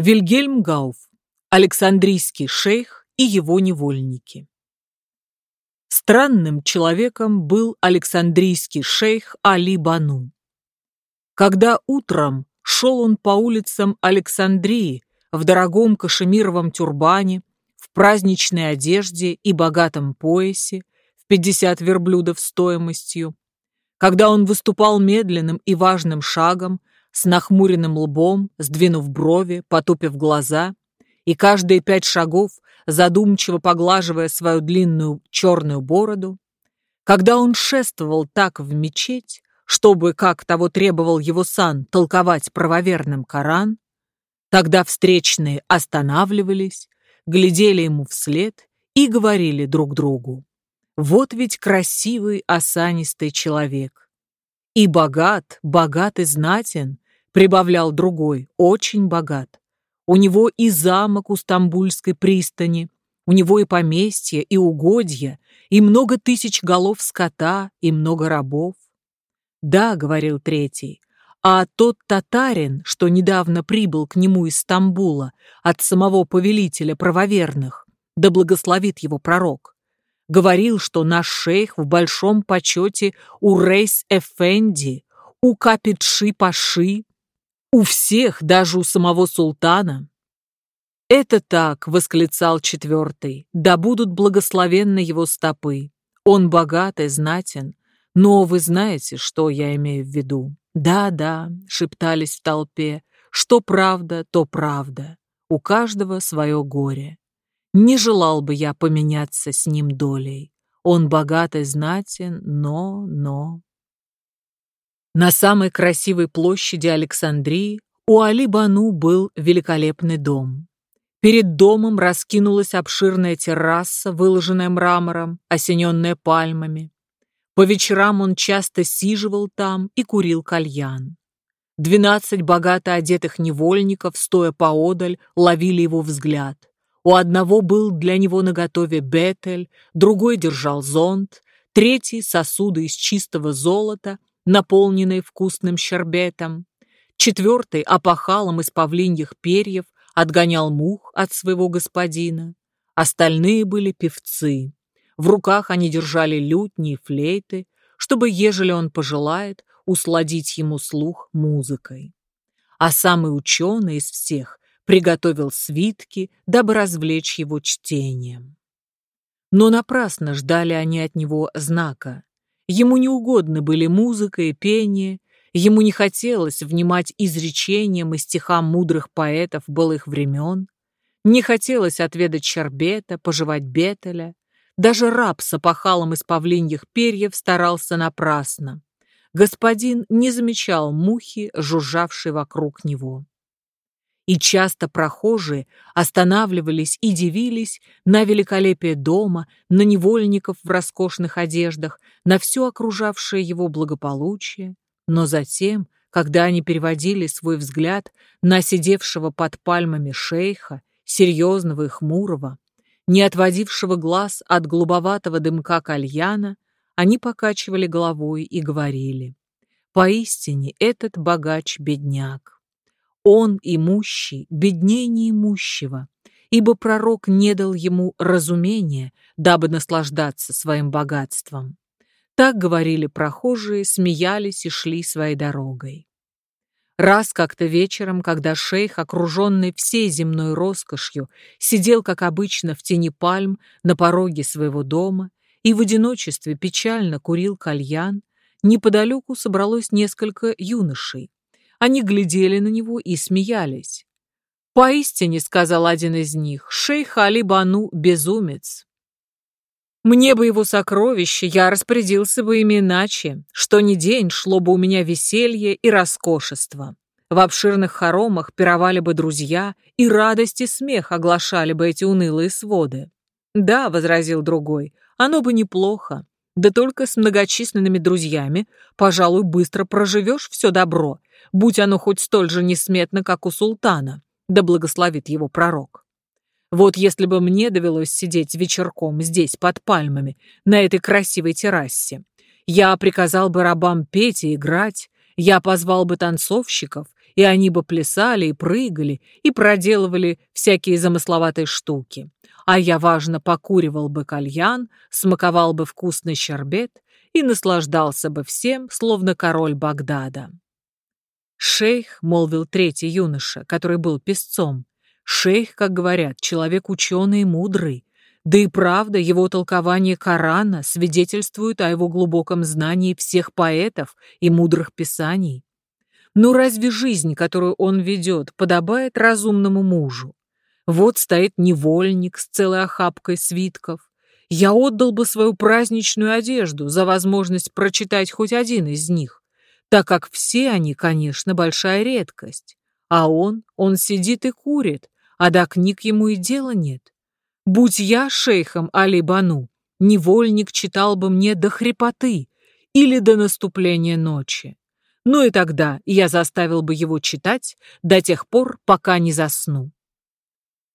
Вильгельм Гауф, Александрийский шейх и его невольники. Странным человеком был Александрийский шейх Али Бану. Когда утром шел он по улицам Александрии в дорогом кашемировом тюрбане, в праздничной одежде и богатом поясе, в 50 верблюдов стоимостью, когда он выступал медленным и важным шагом, с нахмуренным лбом, сдвинув брови, потупив глаза, и каждые пять шагов, задумчиво поглаживая свою длинную черную бороду, когда он шествовал так в мечеть, чтобы, как того требовал его сан, толковать правоверным Коран, тогда встречные останавливались, глядели ему вслед и говорили друг другу. Вот ведь красивый осанистый человек. И богат, богат и знатен, прибавлял другой, очень богат. У него и замок у Стамбульской пристани, у него и поместье, и угодья, и много тысяч голов скота, и много рабов. Да, говорил третий, а тот татарин, что недавно прибыл к нему из Стамбула от самого повелителя правоверных, да благословит его пророк, говорил, что наш шейх в большом почете у Рейс-Эфенди, у Капитши-Паши, у всех, даже у самого султана. «Это так», — восклицал четвертый, — «да будут благословенны его стопы. Он богат и знатен, но вы знаете, что я имею в виду». «Да-да», — шептались в толпе, — «что правда, то правда. У каждого свое горе. Не желал бы я поменяться с ним долей. Он богат и знатен, но, но...» На самой красивой площади Александрии у Али-Бану был великолепный дом. Перед домом раскинулась обширная терраса, выложенная мрамором, осененная пальмами. По вечерам он часто сиживал там и курил кальян. Двенадцать богато одетых невольников, стоя поодаль, ловили его взгляд. У одного был для него наготове бетель, другой держал зонт, третий — сосуды из чистого золота, наполненный вкусным щербетом. Четвертый опахалом из павлиньих перьев отгонял мух от своего господина. Остальные были певцы. В руках они держали лютни и флейты, чтобы, ежели он пожелает, усладить ему слух музыкой. А самый ученый из всех приготовил свитки, дабы развлечь его чтением. Но напрасно ждали они от него знака, Ему не угодны были музыка и пение, ему не хотелось внимать изречениям и стихам мудрых поэтов былых времен, не хотелось отведать щербета, пожевать бетеля. Даже раб с опахалом из павлиньих перьев старался напрасно. Господин не замечал мухи, жужжавшей вокруг него и часто прохожие останавливались и дивились на великолепие дома, на невольников в роскошных одеждах, на все окружавшее его благополучие, но затем, когда они переводили свой взгляд на сидевшего под пальмами шейха, серьезного и хмурого, не отводившего глаз от голубоватого дымка кальяна, они покачивали головой и говорили, «Поистине этот богач-бедняк». Он, имущий, беднее неимущего, ибо пророк не дал ему разумения, дабы наслаждаться своим богатством. Так говорили прохожие, смеялись и шли своей дорогой. Раз как-то вечером, когда шейх, окруженный всей земной роскошью, сидел, как обычно, в тени пальм на пороге своего дома и в одиночестве печально курил кальян, неподалеку собралось несколько юношей, они глядели на него и смеялись. «Поистине», — сказал один из них, — «шейх Али Бану — безумец». Мне бы его сокровища, я распорядился бы ими иначе, что ни день шло бы у меня веселье и роскошество. В обширных хоромах пировали бы друзья, и радость и смех оглашали бы эти унылые своды. «Да», — возразил другой, — «оно бы неплохо. Да только с многочисленными друзьями, пожалуй, быстро проживешь все добро, будь оно хоть столь же несметно, как у султана, да благословит его пророк. Вот если бы мне довелось сидеть вечерком здесь, под пальмами, на этой красивой террасе, я приказал бы рабам петь и играть, я позвал бы танцовщиков, и они бы плясали и прыгали, и проделывали всякие замысловатые штуки. А я, важно, покуривал бы кальян, смаковал бы вкусный щербет и наслаждался бы всем, словно король Багдада. «Шейх», — молвил третий юноша, который был песцом, «шейх, как говорят, человек ученый и мудрый, да и правда, его толкование Корана свидетельствует о его глубоком знании всех поэтов и мудрых писаний. Но разве жизнь, которую он ведет, подобает разумному мужу? Вот стоит невольник с целой охапкой свитков. Я отдал бы свою праздничную одежду за возможность прочитать хоть один из них, так как все они, конечно, большая редкость. А он, он сидит и курит, а до книг ему и дела нет. Будь я шейхом Али-Бану, невольник читал бы мне до хрипоты или до наступления ночи. Ну и тогда я заставил бы его читать до тех пор, пока не засну.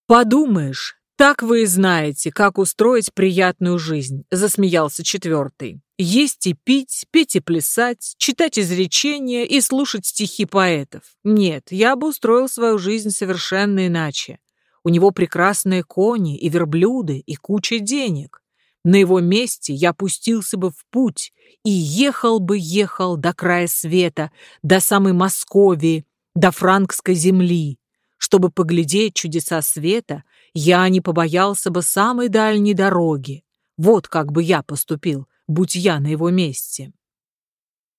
Подумаешь, так вы и знаете, как устроить приятную жизнь, засмеялся четвертый. Есть и пить, петь и плясать, читать изречения и слушать стихи поэтов. Нет, я бы устроил свою жизнь совершенно иначе. У него прекрасные кони и верблюды и куча денег. На его месте я пустился бы в путь и ехал бы, ехал до края света, до самой Московии, до франкской земли. Чтобы поглядеть чудеса света, я не побоялся бы самой дальней дороги. Вот как бы я поступил, будь я на его месте.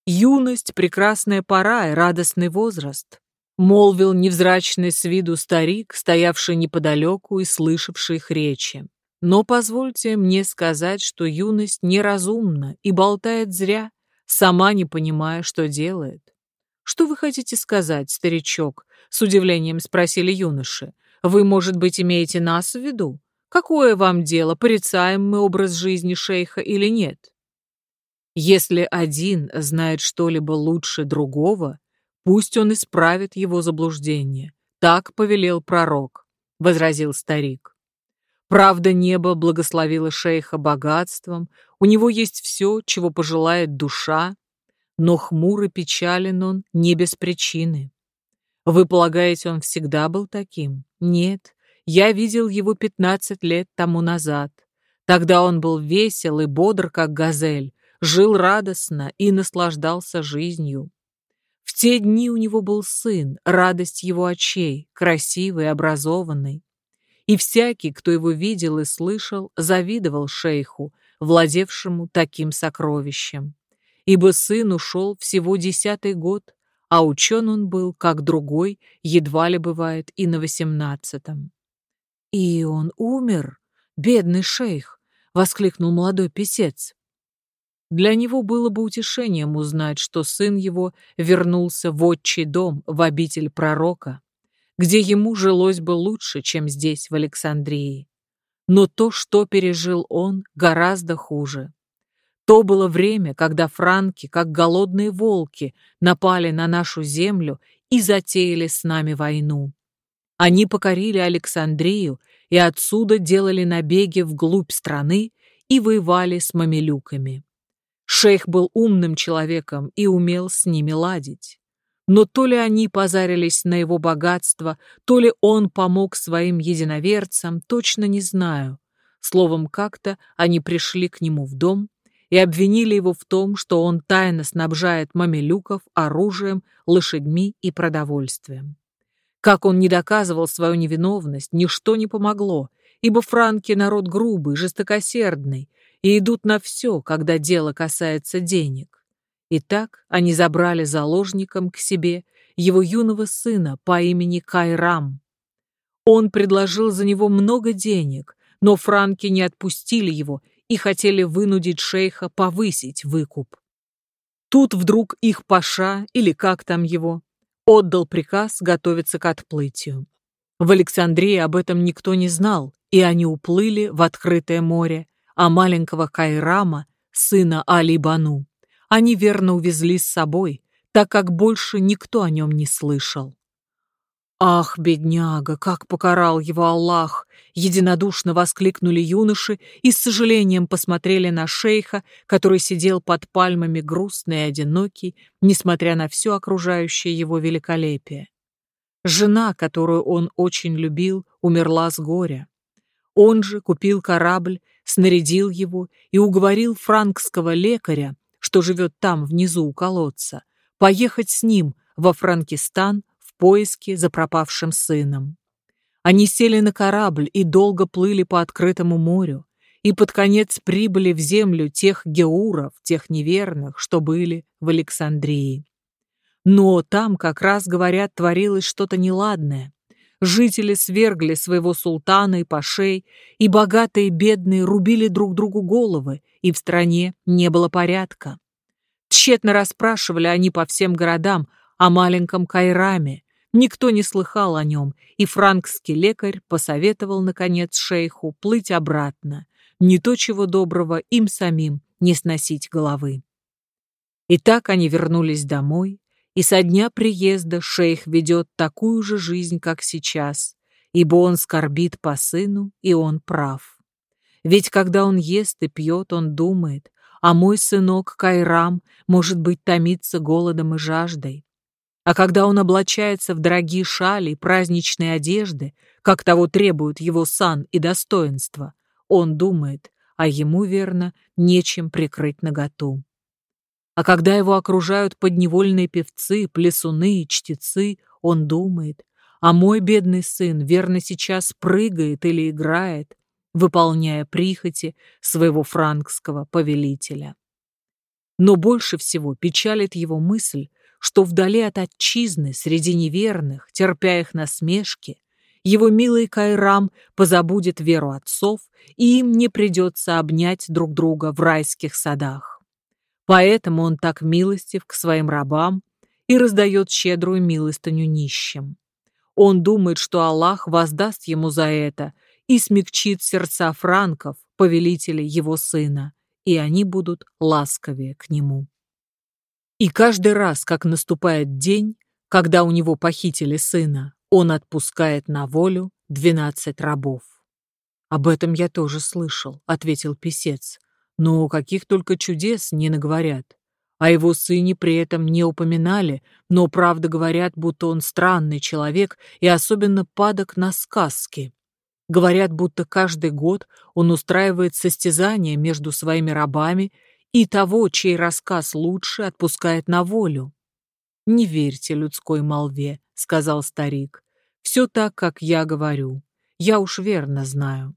Юность — прекрасная пора и радостный возраст молвил невзрачный с виду старик, стоявший неподалеку и слышавший их речи. Но позвольте мне сказать, что юность неразумна и болтает зря, сама не понимая, что делает. «Что вы хотите сказать, старичок?» — с удивлением спросили юноши. «Вы, может быть, имеете нас в виду? Какое вам дело, порицаем мы образ жизни шейха или нет?» Если один знает что-либо лучше другого, Пусть он исправит его заблуждение. Так повелел пророк, — возразил старик. Правда, небо благословило шейха богатством, у него есть все, чего пожелает душа, но хмур и печален он не без причины. Вы полагаете, он всегда был таким? Нет, я видел его пятнадцать лет тому назад. Тогда он был весел и бодр, как газель, жил радостно и наслаждался жизнью. В те дни у него был сын, радость его очей, красивый, образованный. И всякий, кто его видел и слышал, завидовал шейху, владевшему таким сокровищем. Ибо сын ушел всего десятый год, а учен он был, как другой, едва ли бывает и на восемнадцатом. «И он умер, бедный шейх!» — воскликнул молодой писец. Для него было бы утешением узнать, что сын его вернулся в отчий дом, в обитель пророка, где ему жилось бы лучше, чем здесь, в Александрии. Но то, что пережил он, гораздо хуже. То было время, когда франки, как голодные волки, напали на нашу землю и затеяли с нами войну. Они покорили Александрию и отсюда делали набеги вглубь страны и воевали с мамилюками. Шейх был умным человеком и умел с ними ладить. Но то ли они позарились на его богатство, то ли он помог своим единоверцам, точно не знаю. Словом, как-то они пришли к нему в дом и обвинили его в том, что он тайно снабжает мамилюков оружием, лошадьми и продовольствием. Как он не доказывал свою невиновность, ничто не помогло, ибо франки народ грубый, жестокосердный, и идут на все, когда дело касается денег. Итак, они забрали заложником к себе его юного сына по имени Кайрам. Он предложил за него много денег, но франки не отпустили его и хотели вынудить шейха повысить выкуп. Тут вдруг их паша, или как там его, отдал приказ готовиться к отплытию. В Александрии об этом никто не знал, и они уплыли в открытое море, а маленького Кайрама, сына Али-Бану, они верно увезли с собой, так как больше никто о нем не слышал. «Ах, бедняга, как покарал его Аллах!» Единодушно воскликнули юноши и с сожалением посмотрели на шейха, который сидел под пальмами грустный и одинокий, несмотря на все окружающее его великолепие. Жена, которую он очень любил, умерла с горя. Он же купил корабль, снарядил его и уговорил франкского лекаря, что живет там внизу у колодца, поехать с ним во Франкистан в поиске за пропавшим сыном. Они сели на корабль и долго плыли по открытому морю, и под конец прибыли в землю тех геуров, тех неверных, что были в Александрии. Но там, как раз, говорят, творилось что-то неладное. Жители свергли своего султана и пашей, и богатые и бедные рубили друг другу головы, и в стране не было порядка. Тщетно расспрашивали они по всем городам о маленьком Кайраме. Никто не слыхал о нем, и франкский лекарь посоветовал, наконец, шейху плыть обратно, не то чего доброго им самим не сносить головы. И так они вернулись домой, и со дня приезда шейх ведет такую же жизнь, как сейчас, ибо он скорбит по сыну, и он прав. Ведь когда он ест и пьет, он думает, а мой сынок Кайрам, может быть, томится голодом и жаждой. А когда он облачается в дорогие шали праздничные одежды, как того требуют его сан и достоинство, он думает, а ему, верно, нечем прикрыть наготу. А когда его окружают подневольные певцы, плясуны и чтецы, он думает, а мой бедный сын, верно, сейчас прыгает или играет, выполняя прихоти своего франкского повелителя. Но больше всего печалит его мысль, что вдали от отчизны, среди неверных, терпя их насмешки, его милый Кайрам позабудет веру отцов, и им не придется обнять друг друга в райских садах. Поэтому он так милостив к своим рабам и раздает щедрую милостыню нищим. Он думает, что Аллах воздаст ему за это и смягчит сердца франков, повелителей его сына, и они будут ласковее к нему. И каждый раз, как наступает день, когда у него похитили сына, он отпускает на волю двенадцать рабов. «Об этом я тоже слышал», — ответил писец. «Но каких только чудес не наговорят. О его сыне при этом не упоминали, но правда говорят, будто он странный человек и особенно падок на сказки. Говорят, будто каждый год он устраивает состязания между своими рабами и того, чей рассказ лучше, отпускает на волю. «Не верьте людской молве», — сказал старик. Все так, как я говорю. Я уж верно знаю.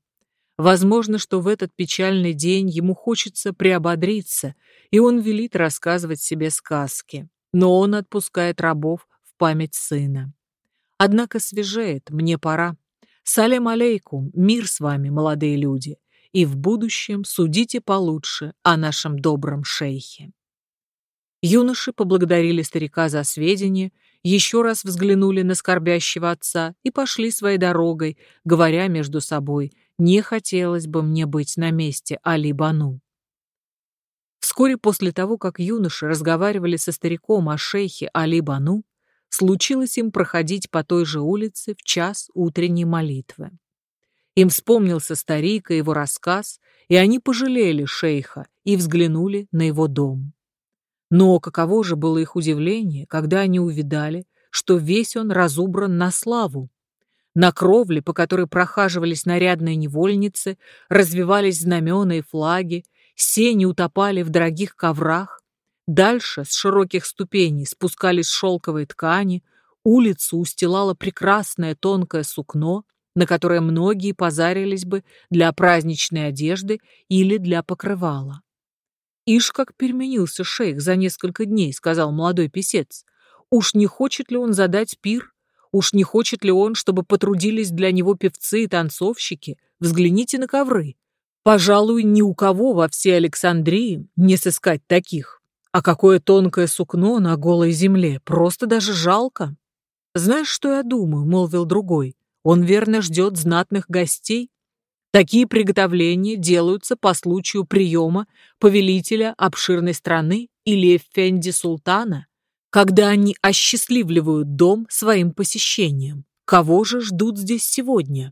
Возможно, что в этот печальный день ему хочется приободриться, и он велит рассказывать себе сказки. Но он отпускает рабов в память сына. Однако свежеет, мне пора. Салем алейкум, мир с вами, молодые люди, и в будущем судите получше о нашем добром шейхе. Юноши поблагодарили старика за сведения еще раз взглянули на скорбящего отца и пошли своей дорогой, говоря между собой, не хотелось бы мне быть на месте Али-Бану. Вскоре после того, как юноши разговаривали со стариком о шейхе Али-Бану, случилось им проходить по той же улице в час утренней молитвы. Им вспомнился старик и его рассказ, и они пожалели шейха и взглянули на его дом. Но каково же было их удивление, когда они увидали, что весь он разубран на славу. На кровле, по которой прохаживались нарядные невольницы, развивались знамена и флаги, сени утопали в дорогих коврах, дальше с широких ступеней спускались шелковые ткани, улицу устилало прекрасное тонкое сукно, на которое многие позарились бы для праздничной одежды или для покрывала. «Ишь, как переменился шейх за несколько дней», — сказал молодой писец. «Уж не хочет ли он задать пир? Уж не хочет ли он, чтобы потрудились для него певцы и танцовщики? Взгляните на ковры. Пожалуй, ни у кого во всей Александрии не сыскать таких. А какое тонкое сукно на голой земле, просто даже жалко». «Знаешь, что я думаю?» — молвил другой. «Он верно ждет знатных гостей, Такие приготовления делаются по случаю приема повелителя обширной страны или эфенди султана, когда они осчастливливают дом своим посещением. Кого же ждут здесь сегодня?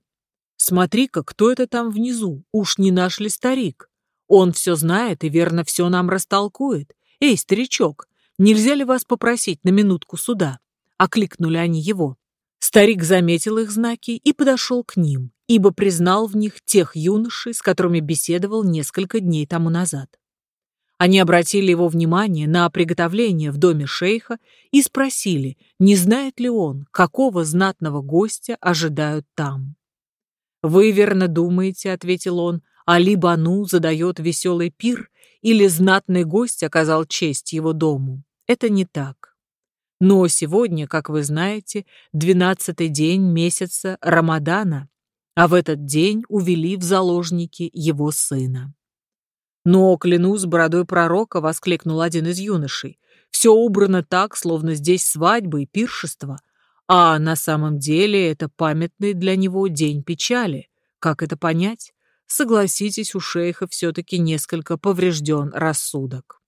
Смотри-ка, кто это там внизу? Уж не наш ли старик? Он все знает и верно все нам растолкует. Эй, старичок, нельзя ли вас попросить на минутку сюда? Окликнули они его. Старик заметил их знаки и подошел к ним, ибо признал в них тех юношей, с которыми беседовал несколько дней тому назад. Они обратили его внимание на приготовление в доме шейха и спросили, не знает ли он, какого знатного гостя ожидают там. «Вы верно думаете», — ответил он, — «Али Бану задает веселый пир или знатный гость оказал честь его дому. Это не так. Но сегодня, как вы знаете, двенадцатый день месяца Рамадана, а в этот день увели в заложники его сына. «Но, клянусь бородой пророка», — воскликнул один из юношей, «все убрано так, словно здесь свадьба и пиршество, а на самом деле это памятный для него день печали. Как это понять? Согласитесь, у шейха все-таки несколько поврежден рассудок».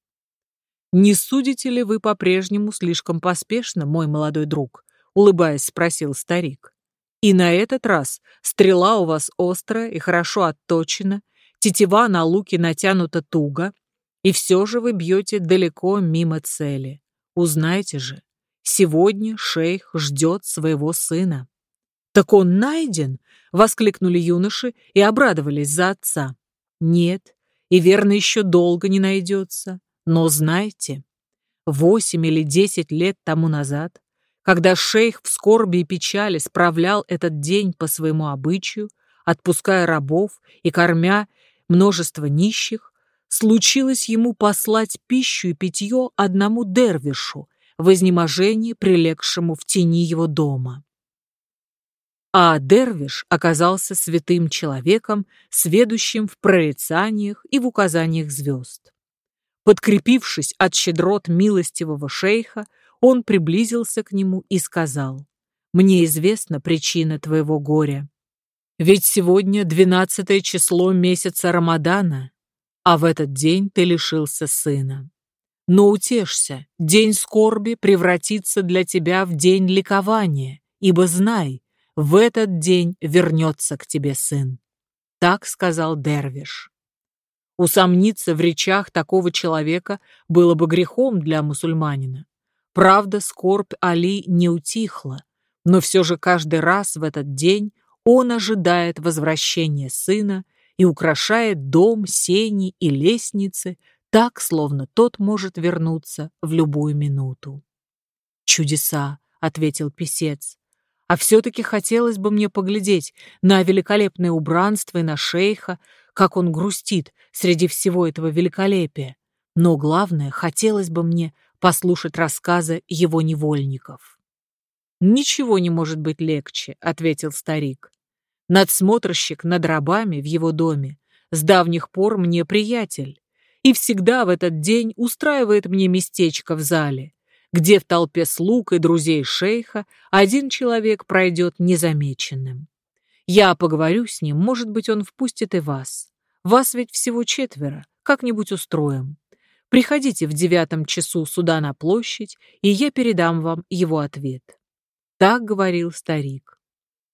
«Не судите ли вы по-прежнему слишком поспешно, мой молодой друг?» — улыбаясь, спросил старик. «И на этот раз стрела у вас острая и хорошо отточена, тетива на луке натянута туго, и все же вы бьете далеко мимо цели. Узнайте же, сегодня шейх ждет своего сына». «Так он найден?» — воскликнули юноши и обрадовались за отца. «Нет, и верно еще долго не найдется. Но знайте, восемь или десять лет тому назад, когда шейх в скорби и печали справлял этот день по своему обычаю, отпуская рабов и кормя множество нищих, случилось ему послать пищу и питье одному дервишу в изнеможении, прилегшему в тени его дома. А дервиш оказался святым человеком, сведущим в прорицаниях и в указаниях звезд. Подкрепившись от щедрот милостивого шейха, он приблизился к нему и сказал, «Мне известна причина твоего горя. Ведь сегодня двенадцатое число месяца Рамадана, а в этот день ты лишился сына. Но утешься, день скорби превратится для тебя в день ликования, ибо знай, в этот день вернется к тебе сын». Так сказал Дервиш. Усомниться в речах такого человека было бы грехом для мусульманина. Правда, скорбь Али не утихла, но все же каждый раз в этот день он ожидает возвращения сына и украшает дом, сени и лестницы так, словно тот может вернуться в любую минуту. «Чудеса», — ответил писец, — «а все-таки хотелось бы мне поглядеть на великолепное убранство и на шейха, как он грустит среди всего этого великолепия. Но главное, хотелось бы мне послушать рассказы его невольников. «Ничего не может быть легче», — ответил старик. «Надсмотрщик над рабами в его доме с давних пор мне приятель, и всегда в этот день устраивает мне местечко в зале, где в толпе слуг и друзей шейха один человек пройдет незамеченным. Я поговорю с ним, может быть, он впустит и вас. Вас ведь всего четверо, как-нибудь устроим. Приходите в девятом часу сюда на площадь, и я передам вам его ответ. Так говорил старик.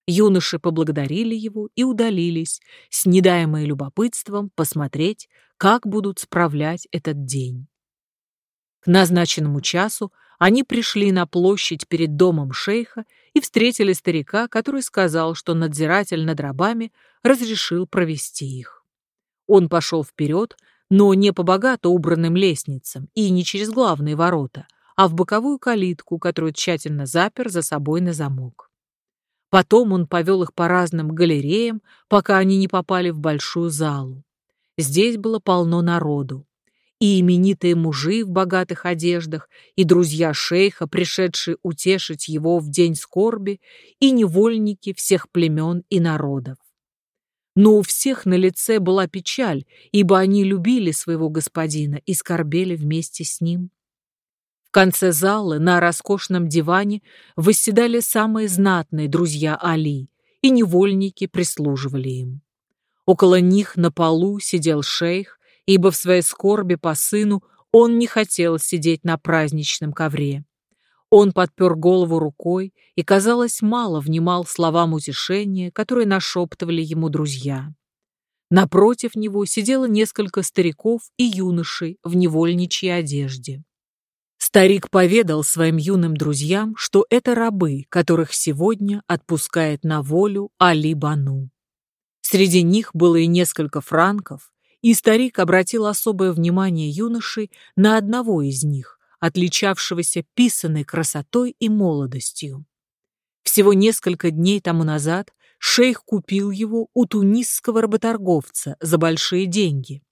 Юноши поблагодарили его и удалились, с недаемой любопытством посмотреть, как будут справлять этот день. К назначенному часу они пришли на площадь перед домом шейха и встретили старика, который сказал, что надзиратель над рабами разрешил провести их. Он пошел вперед, но не по богато убранным лестницам и не через главные ворота, а в боковую калитку, которую тщательно запер за собой на замок. Потом он повел их по разным галереям, пока они не попали в большую залу. Здесь было полно народу и именитые мужи в богатых одеждах, и друзья шейха, пришедшие утешить его в день скорби, и невольники всех племен и народов. Но у всех на лице была печаль, ибо они любили своего господина и скорбели вместе с ним. В конце зала на роскошном диване восседали самые знатные друзья Али, и невольники прислуживали им. Около них на полу сидел шейх ибо в своей скорби по сыну он не хотел сидеть на праздничном ковре. Он подпер голову рукой и, казалось, мало внимал словам утешения, которые нашептывали ему друзья. Напротив него сидело несколько стариков и юношей в невольничьей одежде. Старик поведал своим юным друзьям, что это рабы, которых сегодня отпускает на волю Али Бану. Среди них было и несколько франков, и старик обратил особое внимание юношей на одного из них, отличавшегося писанной красотой и молодостью. Всего несколько дней тому назад шейх купил его у тунисского работорговца за большие деньги.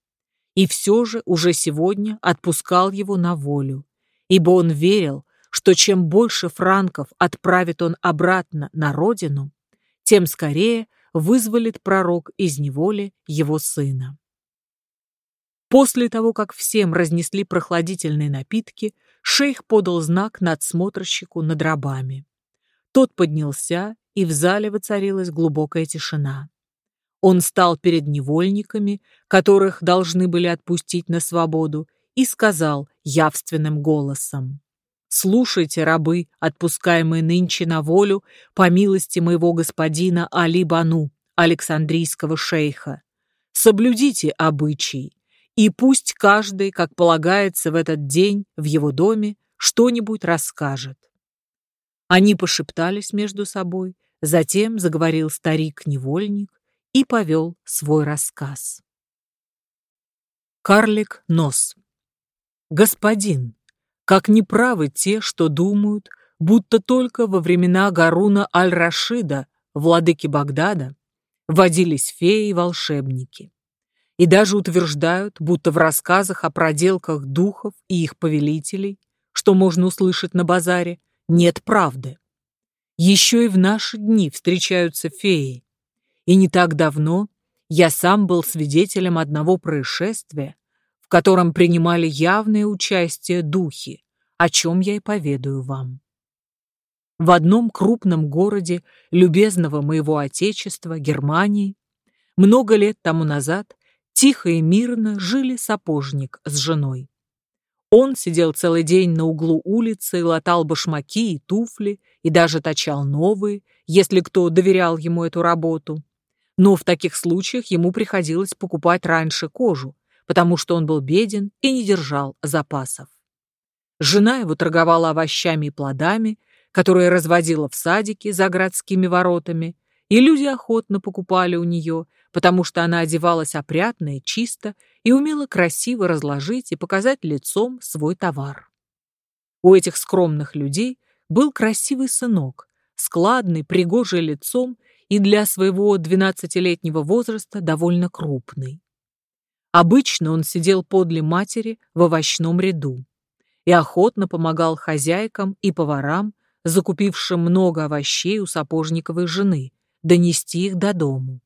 И все же уже сегодня отпускал его на волю, ибо он верил, что чем больше франков отправит он обратно на родину, тем скорее вызволит пророк из неволи его сына. После того, как всем разнесли прохладительные напитки, шейх подал знак надсмотрщику над рабами. Тот поднялся, и в зале воцарилась глубокая тишина. Он стал перед невольниками, которых должны были отпустить на свободу, и сказал явственным голосом. «Слушайте, рабы, отпускаемые нынче на волю, по милости моего господина Али Бану, Александрийского шейха. Соблюдите обычай, и пусть каждый, как полагается в этот день в его доме, что-нибудь расскажет. Они пошептались между собой, затем заговорил старик-невольник и повел свой рассказ. Карлик Нос Господин, как неправы те, что думают, будто только во времена Гаруна Аль-Рашида, владыки Багдада, водились феи и волшебники и даже утверждают, будто в рассказах о проделках духов и их повелителей, что можно услышать на базаре, нет правды. Еще и в наши дни встречаются феи. И не так давно я сам был свидетелем одного происшествия, в котором принимали явное участие духи, о чем я и поведаю вам. В одном крупном городе любезного моего отечества, Германии, много лет тому назад Тихо и мирно жили сапожник с женой. Он сидел целый день на углу улицы латал башмаки и туфли, и даже точал новые, если кто доверял ему эту работу. Но в таких случаях ему приходилось покупать раньше кожу, потому что он был беден и не держал запасов. Жена его торговала овощами и плодами, которые разводила в садике за городскими воротами, и люди охотно покупали у нее, потому что она одевалась опрятно и чисто и умела красиво разложить и показать лицом свой товар. У этих скромных людей был красивый сынок, складный, пригожий лицом и для своего двенадцатилетнего возраста довольно крупный. Обычно он сидел подле матери в овощном ряду и охотно помогал хозяйкам и поварам, закупившим много овощей у сапожниковой жены, донести их до дому.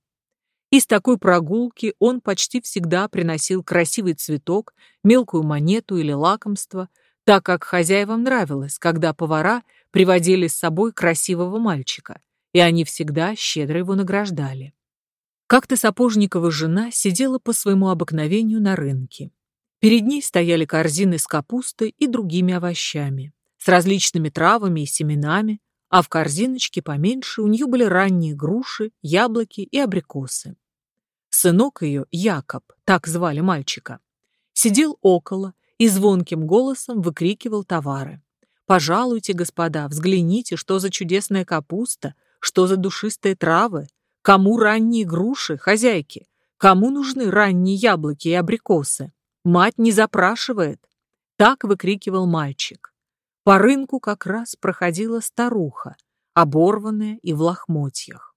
И с такой прогулки он почти всегда приносил красивый цветок, мелкую монету или лакомство, так как хозяевам нравилось, когда повара приводили с собой красивого мальчика, и они всегда щедро его награждали. Как-то Сапожникова жена сидела по своему обыкновению на рынке. Перед ней стояли корзины с капустой и другими овощами, с различными травами и семенами, а в корзиночке поменьше у нее были ранние груши, яблоки и абрикосы. Сынок ее, Якоб, так звали мальчика, сидел около и звонким голосом выкрикивал товары. «Пожалуйте, господа, взгляните, что за чудесная капуста, что за душистые травы, кому ранние груши, хозяйки, кому нужны ранние яблоки и абрикосы. Мать не запрашивает». Так выкрикивал мальчик. По рынку как раз проходила старуха, оборванная и в лохмотьях.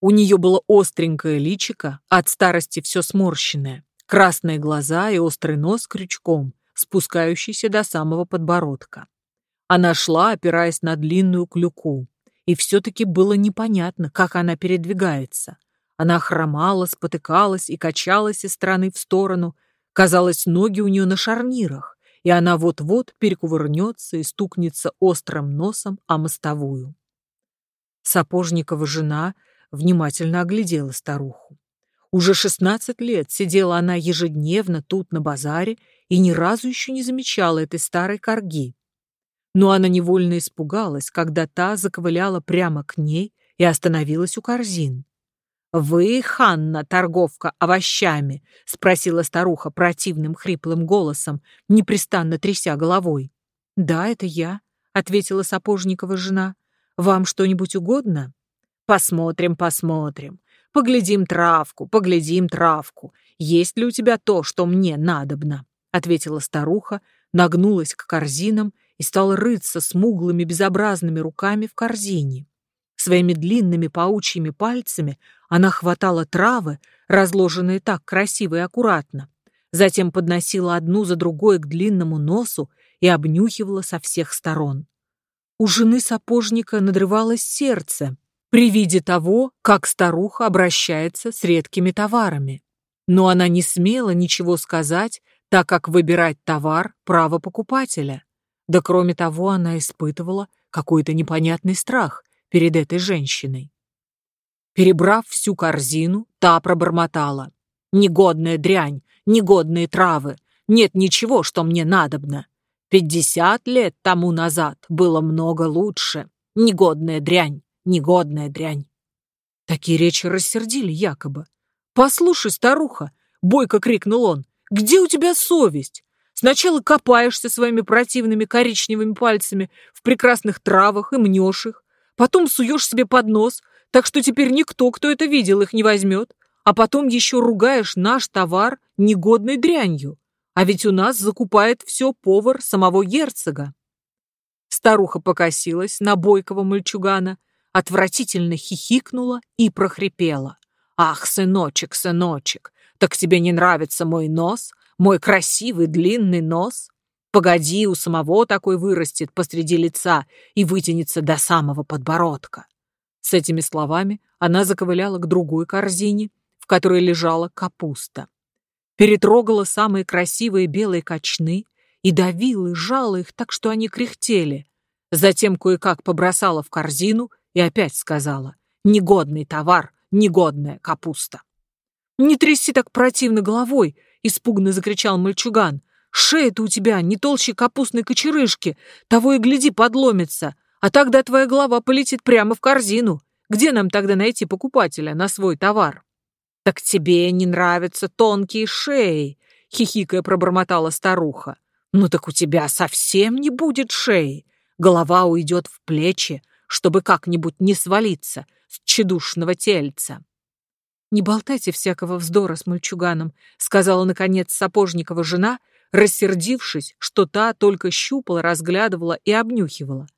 У нее было остренькое личико, от старости все сморщенное, красные глаза и острый нос крючком, спускающийся до самого подбородка. Она шла, опираясь на длинную клюку, и все-таки было непонятно, как она передвигается. Она хромала, спотыкалась и качалась из стороны в сторону. Казалось, ноги у нее на шарнирах и она вот-вот перекувырнется и стукнется острым носом о мостовую. Сапожникова жена внимательно оглядела старуху. Уже шестнадцать лет сидела она ежедневно тут на базаре и ни разу еще не замечала этой старой корги. Но она невольно испугалась, когда та заковыляла прямо к ней и остановилась у корзин. «Вы, Ханна, торговка овощами?» — спросила старуха противным хриплым голосом, непрестанно тряся головой. «Да, это я», — ответила Сапожникова жена. «Вам что-нибудь угодно?» «Посмотрим, посмотрим. Поглядим травку, поглядим травку. Есть ли у тебя то, что мне надобно?» — ответила старуха, нагнулась к корзинам и стала рыться смуглыми безобразными руками в корзине. Своими длинными паучьими пальцами она хватала травы, разложенные так красиво и аккуратно, затем подносила одну за другой к длинному носу и обнюхивала со всех сторон. У жены сапожника надрывалось сердце при виде того, как старуха обращается с редкими товарами. Но она не смела ничего сказать, так как выбирать товар – право покупателя. Да кроме того, она испытывала какой-то непонятный страх перед этой женщиной. Перебрав всю корзину, та пробормотала. «Негодная дрянь, негодные травы, нет ничего, что мне надобно. Пятьдесят лет тому назад было много лучше. Негодная дрянь, негодная дрянь». Такие речи рассердили якобы. «Послушай, старуха!» — бойко крикнул он. «Где у тебя совесть? Сначала копаешься своими противными коричневыми пальцами в прекрасных травах и мнешь их, потом суешь себе под нос, так что теперь никто, кто это видел, их не возьмет, а потом еще ругаешь наш товар негодной дрянью. А ведь у нас закупает все повар самого герцога. Старуха покосилась на бойкого мальчугана, отвратительно хихикнула и прохрипела. «Ах, сыночек, сыночек, так тебе не нравится мой нос, мой красивый длинный нос? Погоди, у самого такой вырастет посреди лица и вытянется до самого подбородка. С этими словами она заковыляла к другой корзине, в которой лежала капуста. Перетрогала самые красивые белые кочны и давила и жала их так, что они кряхтели. Затем кое-как побросала в корзину и опять сказала «Негодный товар, негодная капуста». «Не тряси так противно головой!» испуганно закричал мальчуган. «Шея-то у тебя не толще капустной кочерышки, того и гляди подломится, а тогда твоя голова полетит прямо в корзину. Где нам тогда найти покупателя на свой товар?» «Так тебе не нравятся тонкие шеи», — хихикая пробормотала старуха. «Ну так у тебя совсем не будет шеи. Голова уйдет в плечи, чтобы как-нибудь не свалиться с тщедушного тельца». «Не болтайте всякого вздора с мальчуганом», — сказала, наконец, Сапожникова жена, рассердившись, что та только щупала, разглядывала и обнюхивала.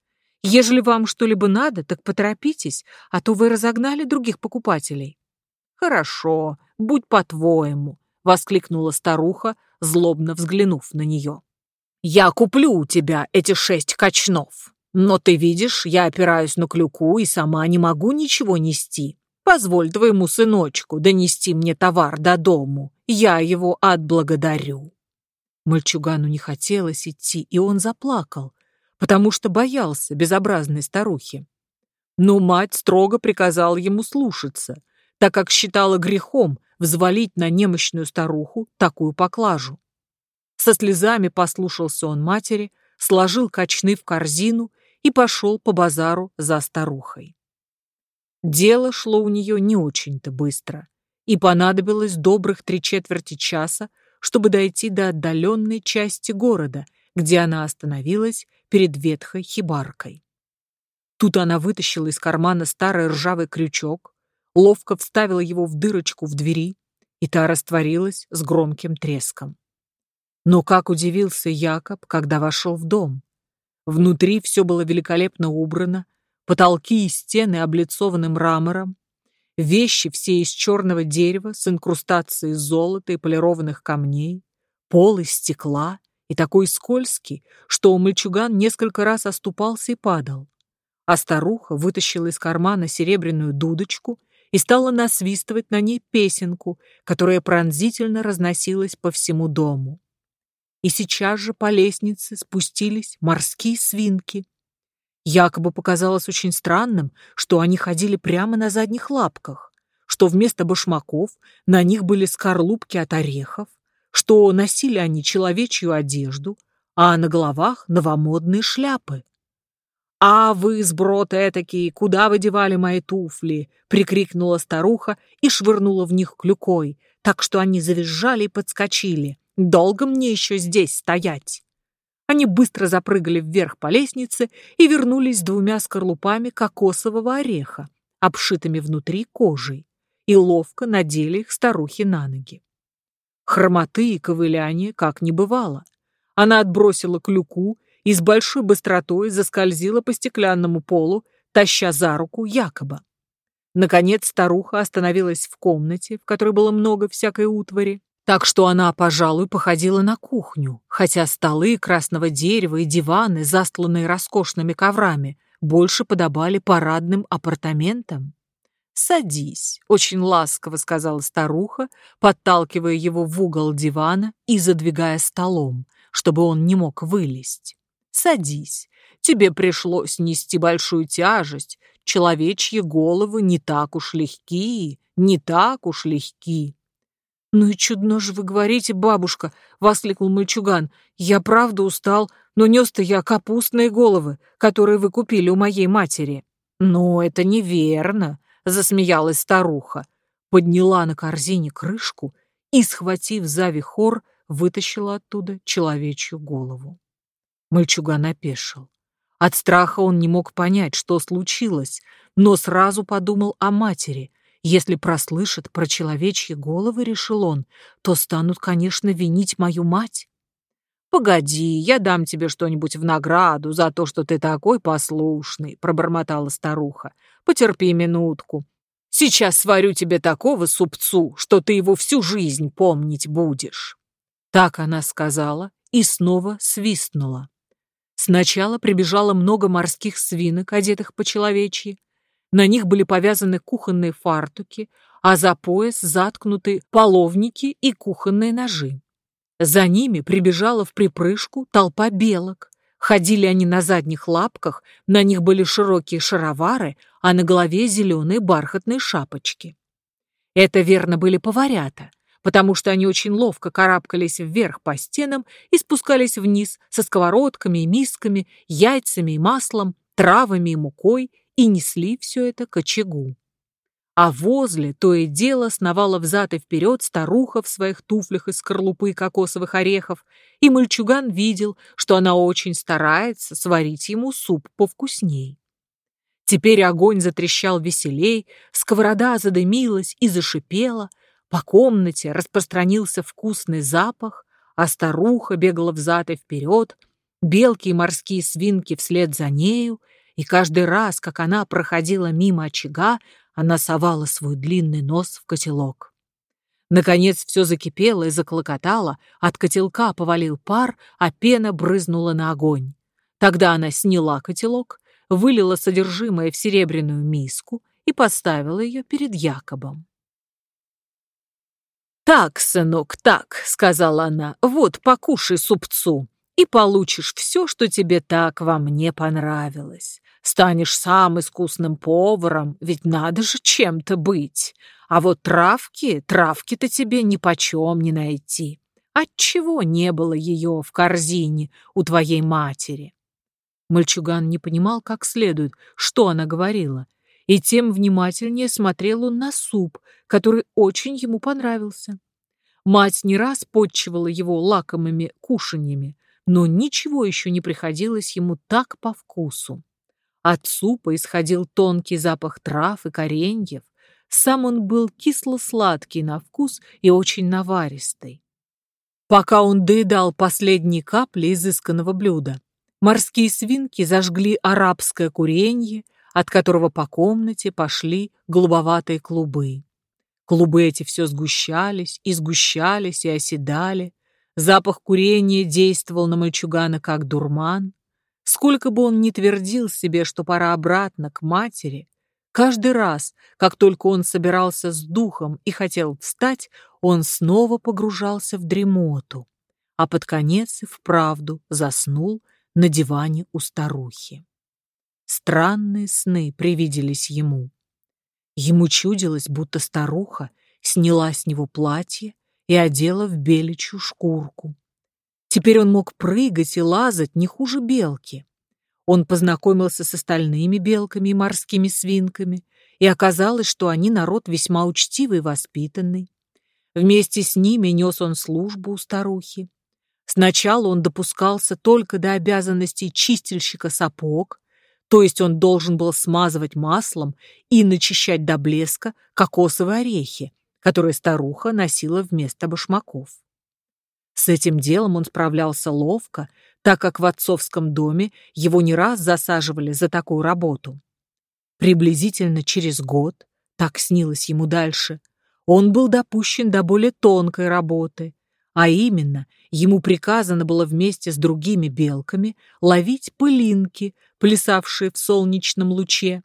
«Ежели вам что-либо надо, так поторопитесь, а то вы разогнали других покупателей». «Хорошо, будь по-твоему», — воскликнула старуха, злобно взглянув на нее. «Я куплю у тебя эти шесть качнов, но ты видишь, я опираюсь на клюку и сама не могу ничего нести. Позволь твоему сыночку донести мне товар до дому. Я его отблагодарю». Мальчугану не хотелось идти, и он заплакал, потому что боялся безобразной старухи. Но мать строго приказала ему слушаться, так как считала грехом взвалить на немощную старуху такую поклажу. Со слезами послушался он матери, сложил кочны в корзину и пошел по базару за старухой. Дело шло у нее не очень-то быстро, и понадобилось добрых три четверти часа, чтобы дойти до отдаленной части города, где она остановилась перед ветхой хибаркой. Тут она вытащила из кармана старый ржавый крючок, ловко вставила его в дырочку в двери, и та растворилась с громким треском. Но как удивился Якоб, когда вошел в дом. Внутри все было великолепно убрано, потолки и стены облицованы мрамором, вещи все из черного дерева с инкрустацией золота и полированных камней, пол из стекла и такой скользкий, что у мальчуган несколько раз оступался и падал. А старуха вытащила из кармана серебряную дудочку и стала насвистывать на ней песенку, которая пронзительно разносилась по всему дому. И сейчас же по лестнице спустились морские свинки, Якобы показалось очень странным, что они ходили прямо на задних лапках, что вместо башмаков на них были скорлупки от орехов, что носили они человечью одежду, а на головах новомодные шляпы. «А вы, сброд этакий, куда вы девали мои туфли?» — прикрикнула старуха и швырнула в них клюкой, так что они завизжали и подскочили. «Долго мне еще здесь стоять?» Они быстро запрыгали вверх по лестнице и вернулись с двумя скорлупами кокосового ореха, обшитыми внутри кожей, и ловко надели их старухи на ноги. Хромоты и ковыляние как не бывало. Она отбросила клюку и с большой быстротой заскользила по стеклянному полу, таща за руку якобы. Наконец старуха остановилась в комнате, в которой было много всякой утвари, так что она, пожалуй, походила на кухню, хотя столы красного дерева и диваны, застланные роскошными коврами, больше подобали парадным апартаментам. «Садись», — очень ласково сказала старуха, подталкивая его в угол дивана и задвигая столом, чтобы он не мог вылезть. «Садись. Тебе пришлось нести большую тяжесть. Человечьи головы не так уж легки, не так уж легки». «Ну и чудно же вы говорите, бабушка!» — воскликнул мальчуган. «Я правда устал, но нес-то я капустные головы, которые вы купили у моей матери». «Но это неверно», — засмеялась старуха. Подняла на корзине крышку и, схватив за вихор, вытащила оттуда человечью голову. Мальчуган опешил. От страха он не мог понять, что случилось, но сразу подумал о матери, если прослышат про человечьи головы, решил он, то станут, конечно, винить мою мать. «Погоди, я дам тебе что-нибудь в награду за то, что ты такой послушный», — пробормотала старуха. «Потерпи минутку. Сейчас сварю тебе такого супцу, что ты его всю жизнь помнить будешь». Так она сказала и снова свистнула. Сначала прибежало много морских свинок, одетых по-человечьи, на них были повязаны кухонные фартуки, а за пояс заткнуты половники и кухонные ножи. За ними прибежала в припрыжку толпа белок. Ходили они на задних лапках, на них были широкие шаровары, а на голове зеленые бархатные шапочки. Это верно были поварята, потому что они очень ловко карабкались вверх по стенам и спускались вниз со сковородками и мисками, яйцами и маслом, травами и мукой и несли все это к очагу. А возле то и дело сновала взад и вперед старуха в своих туфлях из скорлупы кокосовых орехов, и мальчуган видел, что она очень старается сварить ему суп повкусней. Теперь огонь затрещал веселей, сковорода задымилась и зашипела, по комнате распространился вкусный запах, а старуха бегала взад и вперед, белки и морские свинки вслед за нею, и каждый раз, как она проходила мимо очага, она совала свой длинный нос в котелок. Наконец все закипело и заклокотало, от котелка повалил пар, а пена брызнула на огонь. Тогда она сняла котелок, вылила содержимое в серебряную миску и поставила ее перед Якобом. «Так, сынок, так», — сказала она, — «вот, покушай супцу, и получишь все, что тебе так во мне понравилось. Станешь сам искусным поваром, ведь надо же чем-то быть. А вот травки, травки-то тебе нипочем не найти. Отчего не было ее в корзине у твоей матери?» Мальчуган не понимал как следует, что она говорила, и тем внимательнее смотрел он на суп, который очень ему понравился. Мать не раз подчивала его лакомыми кушаньями, но ничего еще не приходилось ему так по вкусу. От супа исходил тонкий запах трав и кореньев. Сам он был кисло-сладкий на вкус и очень наваристый. Пока он доедал последние капли изысканного блюда, морские свинки зажгли арабское куренье, от которого по комнате пошли голубоватые клубы. Клубы эти все сгущались и сгущались и оседали. Запах курения действовал на мальчугана как дурман. Сколько бы он ни твердил себе, что пора обратно к матери, каждый раз, как только он собирался с духом и хотел встать, он снова погружался в дремоту, а под конец и вправду заснул на диване у старухи. Странные сны привиделись ему. Ему чудилось, будто старуха сняла с него платье и одела в беличью шкурку. Теперь он мог прыгать и лазать не хуже белки. Он познакомился с остальными белками и морскими свинками, и оказалось, что они народ весьма учтивый и воспитанный. Вместе с ними нес он службу у старухи. Сначала он допускался только до обязанностей чистильщика сапог, то есть он должен был смазывать маслом и начищать до блеска кокосовые орехи, которые старуха носила вместо башмаков. С этим делом он справлялся ловко, так как в отцовском доме его не раз засаживали за такую работу. Приблизительно через год, так снилось ему дальше, он был допущен до более тонкой работы, а именно ему приказано было вместе с другими белками ловить пылинки, плясавшие в солнечном луче,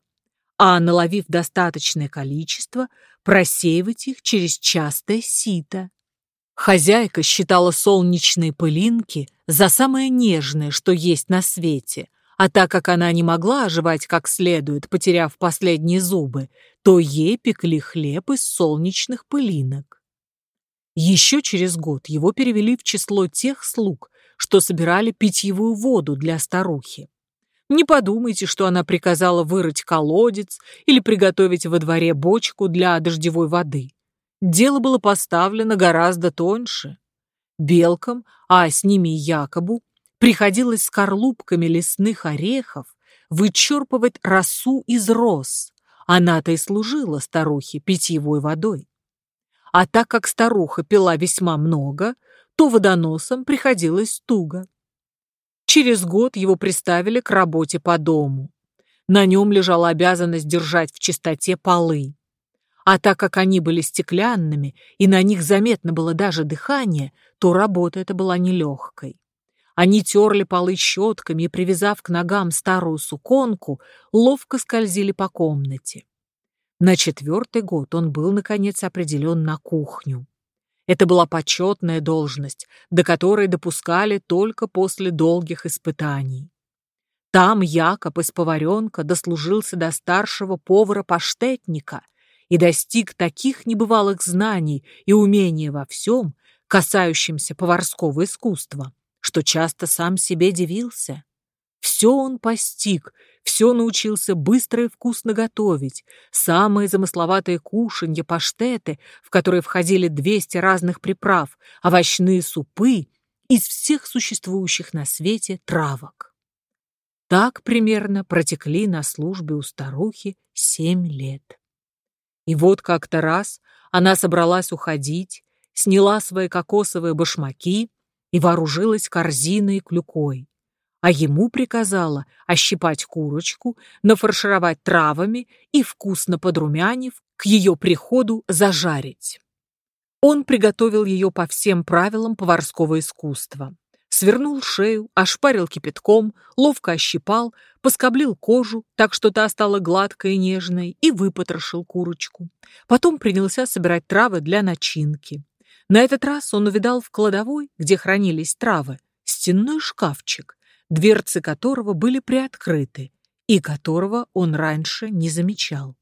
а, наловив достаточное количество, просеивать их через частое сито. Хозяйка считала солнечные пылинки за самое нежное, что есть на свете, а так как она не могла оживать как следует, потеряв последние зубы, то ей пекли хлеб из солнечных пылинок. Еще через год его перевели в число тех слуг, что собирали питьевую воду для старухи. Не подумайте, что она приказала вырыть колодец или приготовить во дворе бочку для дождевой воды. Дело было поставлено гораздо тоньше. Белкам, а с ними и Якобу, приходилось скорлупками лесных орехов вычерпывать росу из роз. Она-то и служила старухе питьевой водой. А так как старуха пила весьма много, то водоносом приходилось туго. Через год его приставили к работе по дому. На нем лежала обязанность держать в чистоте полы. А так как они были стеклянными, и на них заметно было даже дыхание, то работа эта была нелегкой. Они терли полы щетками и, привязав к ногам старую суконку, ловко скользили по комнате. На четвертый год он был, наконец, определен на кухню. Это была почетная должность, до которой допускали только после долгих испытаний. Там Якоб из поваренка дослужился до старшего повара-паштетника и достиг таких небывалых знаний и умения во всем, касающемся поварского искусства, что часто сам себе дивился. Все он постиг, все научился быстро и вкусно готовить. Самые замысловатые кушанья, паштеты, в которые входили 200 разных приправ, овощные супы из всех существующих на свете травок. Так примерно протекли на службе у старухи семь лет. И вот как-то раз она собралась уходить, сняла свои кокосовые башмаки и вооружилась корзиной и клюкой, а ему приказала ощипать курочку, нафаршировать травами и, вкусно подрумянив, к ее приходу зажарить. Он приготовил ее по всем правилам поварского искусства свернул шею, ошпарил кипятком, ловко ощипал, поскоблил кожу, так что та стала гладкой и нежной, и выпотрошил курочку. Потом принялся собирать травы для начинки. На этот раз он увидал в кладовой, где хранились травы, стенной шкафчик, дверцы которого были приоткрыты и которого он раньше не замечал.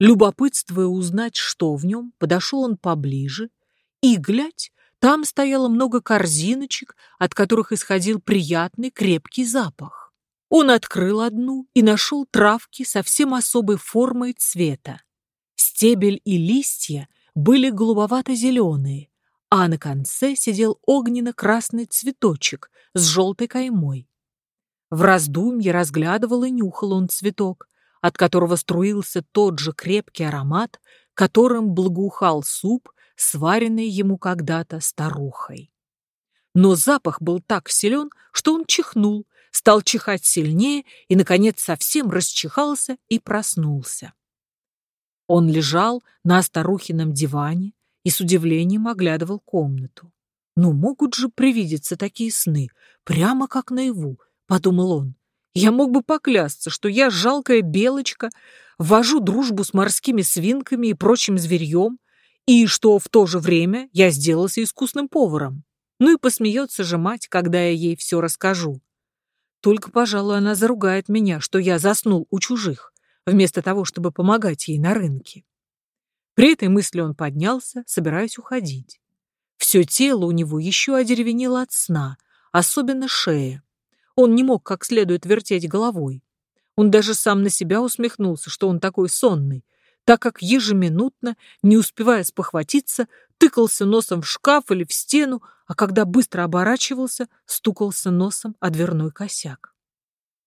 Любопытствуя узнать, что в нем, подошел он поближе и, глядь, там стояло много корзиночек, от которых исходил приятный крепкий запах. Он открыл одну и нашел травки совсем особой формы и цвета. Стебель и листья были голубовато-зеленые, а на конце сидел огненно-красный цветочек с желтой каймой. В раздумье разглядывал и нюхал он цветок, от которого струился тот же крепкий аромат, которым благоухал суп, сваренный ему когда-то старухой. Но запах был так силен, что он чихнул, стал чихать сильнее и, наконец, совсем расчихался и проснулся. Он лежал на старухином диване и с удивлением оглядывал комнату. «Ну, могут же привидеться такие сны, прямо как наяву», — подумал он. «Я мог бы поклясться, что я жалкая белочка, вожу дружбу с морскими свинками и прочим зверьем, и что в то же время я сделался искусным поваром. Ну и посмеется же мать, когда я ей все расскажу. Только, пожалуй, она заругает меня, что я заснул у чужих, вместо того, чтобы помогать ей на рынке. При этой мысли он поднялся, собираясь уходить. Все тело у него еще одеревенело от сна, особенно шея. Он не мог как следует вертеть головой. Он даже сам на себя усмехнулся, что он такой сонный, так как ежеминутно, не успевая спохватиться, тыкался носом в шкаф или в стену, а когда быстро оборачивался, стукался носом о дверной косяк.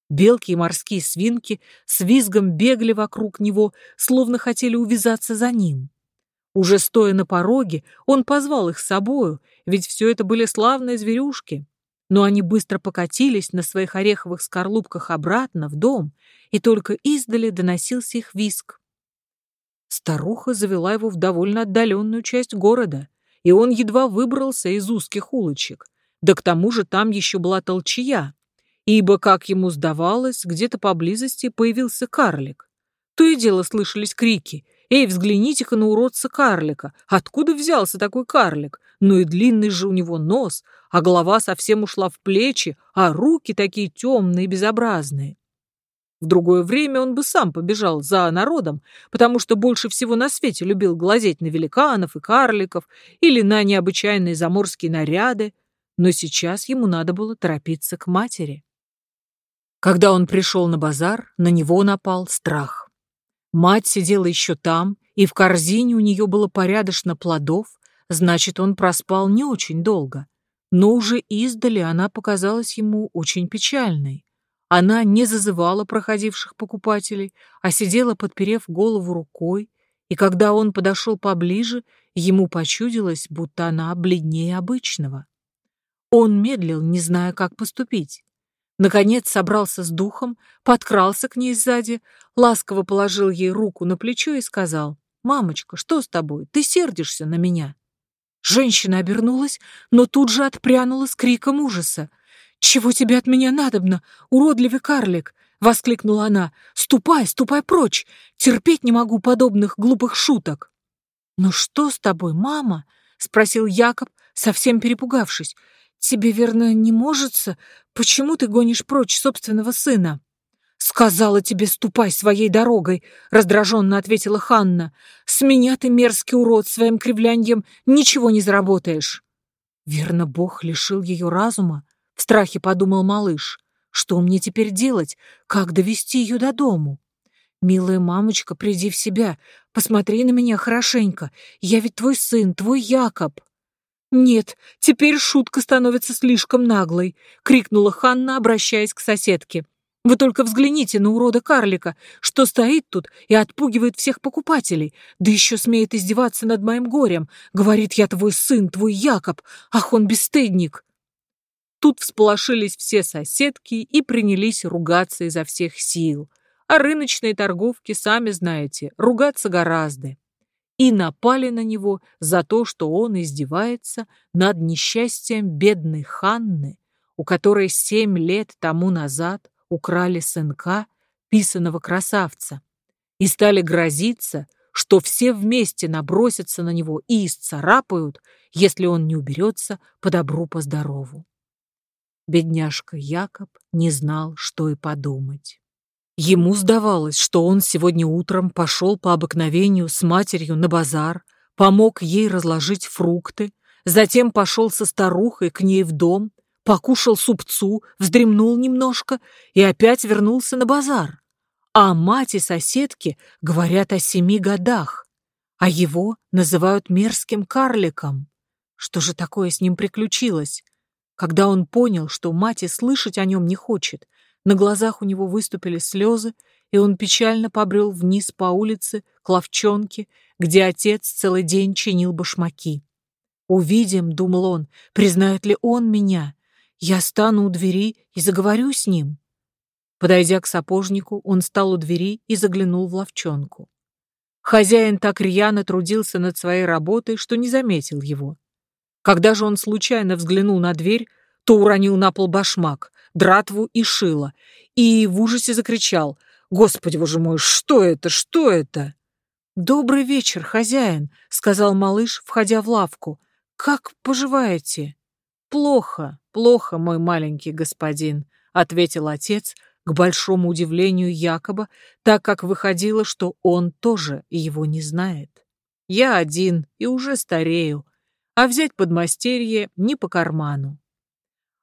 Белки и морские свинки с визгом бегали вокруг него, словно хотели увязаться за ним. Уже стоя на пороге, он позвал их с собою, ведь все это были славные зверюшки. Но они быстро покатились на своих ореховых скорлупках обратно в дом, и только издали доносился их визг. Старуха завела его в довольно отдаленную часть города, и он едва выбрался из узких улочек. Да к тому же там еще была толчья, ибо, как ему сдавалось, где-то поблизости появился карлик. То и дело слышались крики «Эй, взгляните-ка на уродца карлика! Откуда взялся такой карлик? Ну и длинный же у него нос, а голова совсем ушла в плечи, а руки такие темные и безобразные!» В другое время он бы сам побежал за народом, потому что больше всего на свете любил глазеть на великанов и карликов или на необычайные заморские наряды, но сейчас ему надо было торопиться к матери. Когда он пришел на базар, на него напал страх. Мать сидела еще там, и в корзине у нее было порядочно плодов, значит, он проспал не очень долго. Но уже издали она показалась ему очень печальной. Она не зазывала проходивших покупателей, а сидела, подперев голову рукой, и когда он подошел поближе, ему почудилось, будто она бледнее обычного. Он медлил, не зная, как поступить. Наконец собрался с духом, подкрался к ней сзади, ласково положил ей руку на плечо и сказал, «Мамочка, что с тобой? Ты сердишься на меня?» Женщина обернулась, но тут же отпрянула с криком ужаса. «Чего тебе от меня надобно, уродливый карлик?» — воскликнула она. «Ступай, ступай прочь! Терпеть не могу подобных глупых шуток!» «Ну что с тобой, мама?» — спросил Якоб, совсем перепугавшись. «Тебе, верно, не можется? Почему ты гонишь прочь собственного сына?» «Сказала тебе, ступай своей дорогой», — раздраженно ответила Ханна. «С меня ты, мерзкий урод, своим кривляньем ничего не заработаешь». Верно, Бог лишил ее разума, — в страхе подумал малыш. «Что мне теперь делать? Как довести ее до дому?» «Милая мамочка, приди в себя, посмотри на меня хорошенько. Я ведь твой сын, твой Якоб». «Нет, теперь шутка становится слишком наглой», — крикнула Ханна, обращаясь к соседке. «Вы только взгляните на урода-карлика, что стоит тут и отпугивает всех покупателей, да еще смеет издеваться над моим горем. Говорит, я твой сын, твой Якоб. Ах, он бесстыдник!» Тут всполошились все соседки и принялись ругаться изо всех сил. А рыночные торговки, сами знаете, ругаться гораздо и напали на него за то, что он издевается над несчастьем бедной Ханны, у которой семь лет тому назад украли сынка, писаного красавца, и стали грозиться, что все вместе набросятся на него и исцарапают, если он не уберется по добру, по здорову. Бедняжка Якоб не знал, что и подумать. Ему сдавалось, что он сегодня утром пошел по обыкновению с матерью на базар, помог ей разложить фрукты, затем пошел со старухой к ней в дом, покушал супцу, вздремнул немножко и опять вернулся на базар. А мать и соседки говорят о семи годах, а его называют мерзким карликом. Что же такое с ним приключилось? Когда он понял, что мать и слышать о нем не хочет, на глазах у него выступили слезы, и он печально побрел вниз по улице к ловчонке, где отец целый день чинил башмаки. «Увидим», — думал он, — «признает ли он меня? Я стану у двери и заговорю с ним». Подойдя к сапожнику, он стал у двери и заглянул в ловчонку. Хозяин так рьяно трудился над своей работой, что не заметил его. Когда же он случайно взглянул на дверь, то уронил на пол башмак, дратву и шило, и в ужасе закричал «Господи, боже мой, что это, что это?» «Добрый вечер, хозяин», — сказал малыш, входя в лавку. «Как поживаете?» «Плохо, плохо, мой маленький господин», — ответил отец, к большому удивлению Якоба, так как выходило, что он тоже его не знает. «Я один и уже старею, а взять подмастерье не по карману.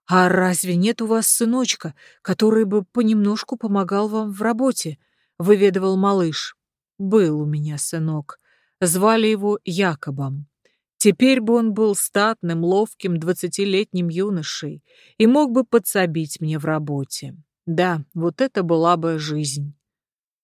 «А разве нет у вас сыночка, который бы понемножку помогал вам в работе?» — выведывал малыш. «Был у меня сынок. Звали его Якобом. Теперь бы он был статным, ловким двадцатилетним юношей и мог бы подсобить мне в работе. Да, вот это была бы жизнь.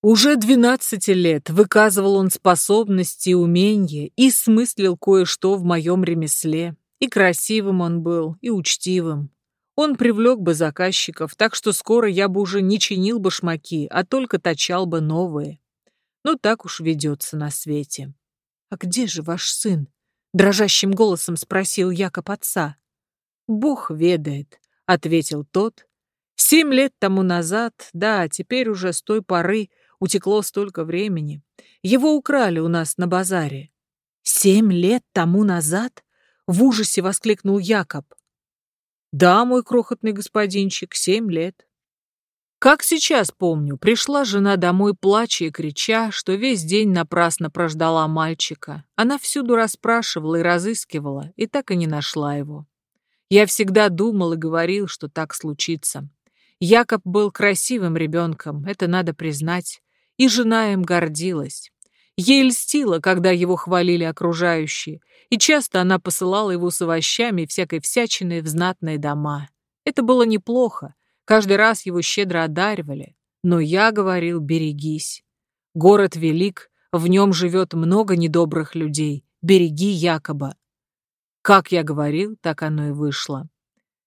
Уже двенадцати лет выказывал он способности и умения и смыслил кое-что в моем ремесле. И красивым он был, и учтивым. Он привлек бы заказчиков, так что скоро я бы уже не чинил башмаки, а только точал бы новые. Ну так уж ведется на свете. «А где же ваш сын?» — дрожащим голосом спросил Якоб отца. «Бог ведает», — ответил тот. «Семь лет тому назад, да, теперь уже с той поры утекло столько времени. Его украли у нас на базаре». «Семь лет тому назад?» — в ужасе воскликнул Якоб. «Да, мой крохотный господинчик, семь лет. Как сейчас помню, пришла жена домой, плача и крича, что весь день напрасно прождала мальчика. Она всюду расспрашивала и разыскивала, и так и не нашла его. Я всегда думал и говорил, что так случится. Якоб был красивым ребенком, это надо признать, и жена им гордилась. Ей льстило, когда его хвалили окружающие, и часто она посылала его с овощами и всякой всячиной в знатные дома. Это было неплохо, Каждый раз его щедро одаривали, но я говорил «берегись». Город велик, в нем живет много недобрых людей. Береги Якоба. Как я говорил, так оно и вышло.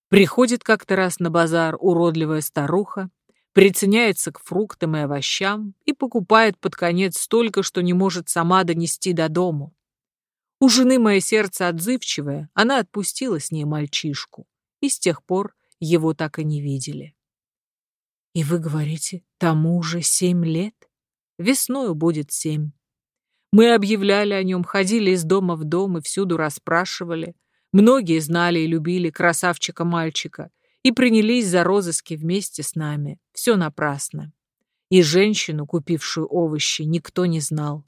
Приходит как-то раз на базар уродливая старуха, приценяется к фруктам и овощам и покупает под конец столько, что не может сама донести до дому. У жены мое сердце отзывчивое, она отпустила с ней мальчишку, и с тех пор его так и не видели. И вы говорите, тому уже семь лет? Весною будет семь. Мы объявляли о нем, ходили из дома в дом и всюду расспрашивали. Многие знали и любили красавчика-мальчика и принялись за розыски вместе с нами. Все напрасно. И женщину, купившую овощи, никто не знал.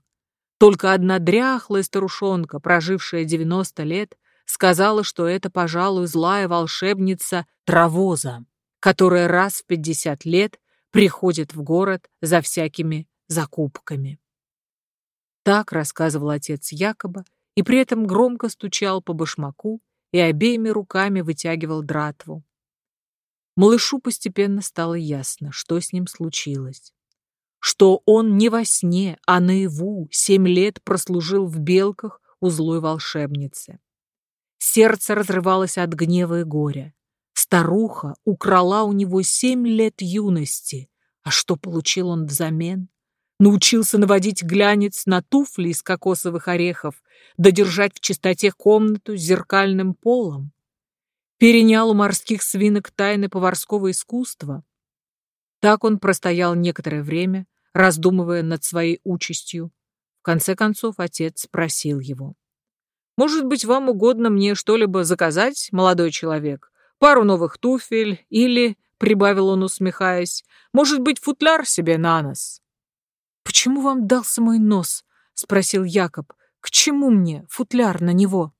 Только одна дряхлая старушонка, прожившая 90 лет, сказала, что это, пожалуй, злая волшебница Травоза, которая раз в 50 лет приходит в город за всякими закупками. Так рассказывал отец Якоба и при этом громко стучал по башмаку и обеими руками вытягивал дратву. Малышу постепенно стало ясно, что с ним случилось. Что он не во сне, а наяву семь лет прослужил в белках у злой волшебницы. Сердце разрывалось от гнева и горя. Старуха украла у него семь лет юности. А что получил он взамен? Научился наводить глянец на туфли из кокосовых орехов, додержать в чистоте комнату с зеркальным полом. Перенял у морских свинок тайны поварского искусства. Так он простоял некоторое время, раздумывая над своей участью. В конце концов отец спросил его. Может быть, вам угодно мне что-либо заказать, молодой человек? Пару новых туфель или, — прибавил он, усмехаясь, — может быть, футляр себе на нос?» «Почему вам дался мой нос?» — спросил Якоб. «К чему мне футляр на него?»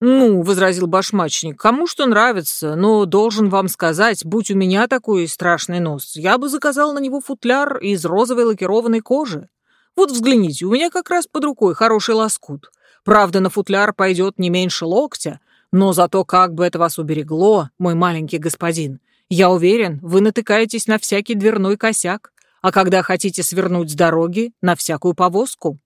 «Ну, — возразил башмачник, — кому что нравится, но должен вам сказать, будь у меня такой страшный нос, я бы заказал на него футляр из розовой лакированной кожи. Вот взгляните, у меня как раз под рукой хороший лоскут. Правда, на футляр пойдет не меньше локтя, но зато как бы это вас уберегло, мой маленький господин. Я уверен, вы натыкаетесь на всякий дверной косяк, а когда хотите свернуть с дороги, на всякую повозку».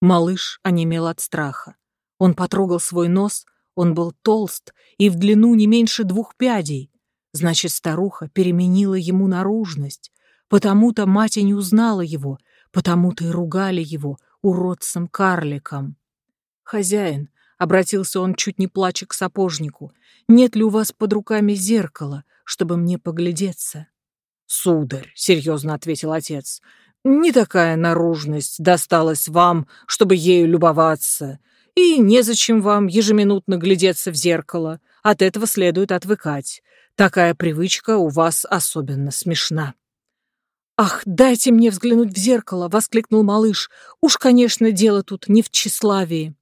Малыш онемел от страха. Он потрогал свой нос, он был толст и в длину не меньше двух пядей. Значит, старуха переменила ему наружность. Потому-то мать и не узнала его, потому-то и ругали его уродцем-карликом. «Хозяин», — обратился он чуть не плача к сапожнику, «нет ли у вас под руками зеркала, чтобы мне поглядеться?» «Сударь», — серьезно ответил отец, «не такая наружность досталась вам, чтобы ею любоваться, и незачем вам ежеминутно глядеться в зеркало, от этого следует отвыкать. Такая привычка у вас особенно смешна». «Ах, дайте мне взглянуть в зеркало!» — воскликнул малыш. «Уж, конечно, дело тут не в тщеславии».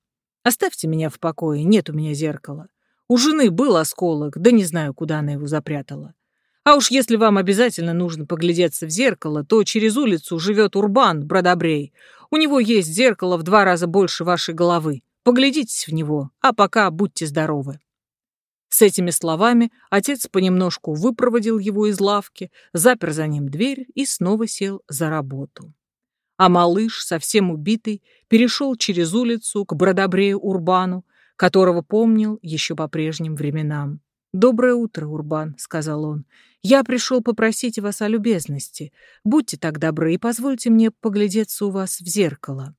Оставьте меня в покое, нет у меня зеркала. У жены был осколок, да не знаю, куда она его запрятала. А уж если вам обязательно нужно поглядеться в зеркало, то через улицу живет Урбан, Бродобрей. У него есть зеркало в два раза больше вашей головы. Поглядитесь в него, а пока будьте здоровы. С этими словами отец понемножку выпроводил его из лавки, запер за ним дверь и снова сел за работу. А малыш, совсем убитый, перешел через улицу к Бродобрею Урбану, которого помнил еще по прежним временам. «Доброе утро, Урбан», — сказал он. «Я пришел попросить вас о любезности. Будьте так добры и позвольте мне поглядеться у вас в зеркало».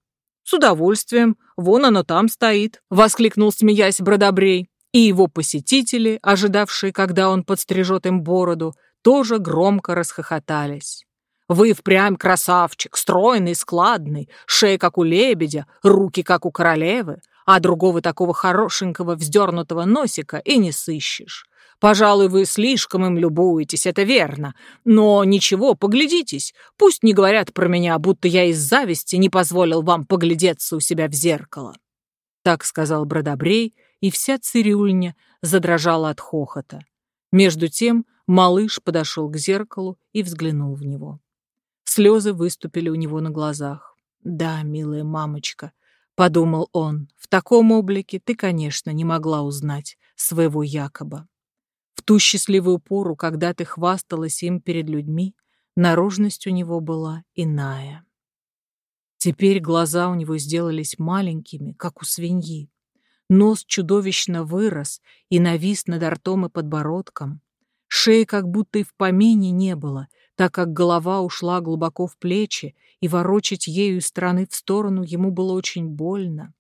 «С удовольствием. Вон оно там стоит», — воскликнул, смеясь Бродобрей. И его посетители, ожидавшие, когда он подстрижет им бороду, тоже громко расхохотались. «Вы впрямь красавчик, стройный, складный, шея, как у лебедя, руки, как у королевы а другого такого хорошенького вздернутого носика и не сыщешь. Пожалуй, вы слишком им любуетесь, это верно. Но ничего, поглядитесь. Пусть не говорят про меня, будто я из зависти не позволил вам поглядеться у себя в зеркало. Так сказал Бродобрей, и вся цирюльня задрожала от хохота. Между тем малыш подошел к зеркалу и взглянул в него. Слезы выступили у него на глазах. «Да, милая мамочка, подумал он, в таком облике ты, конечно, не могла узнать своего Якоба. Ту счастливую пору, когда ты хвасталась им перед людьми, наружность у него была иная. Теперь глаза у него сделались маленькими, как у свиньи. Нос чудовищно вырос и навис над ртом и подбородком. Шеи как будто и в помине не было, так как голова ушла глубоко в плечи, и ворочать ею из стороны в сторону ему было очень больно.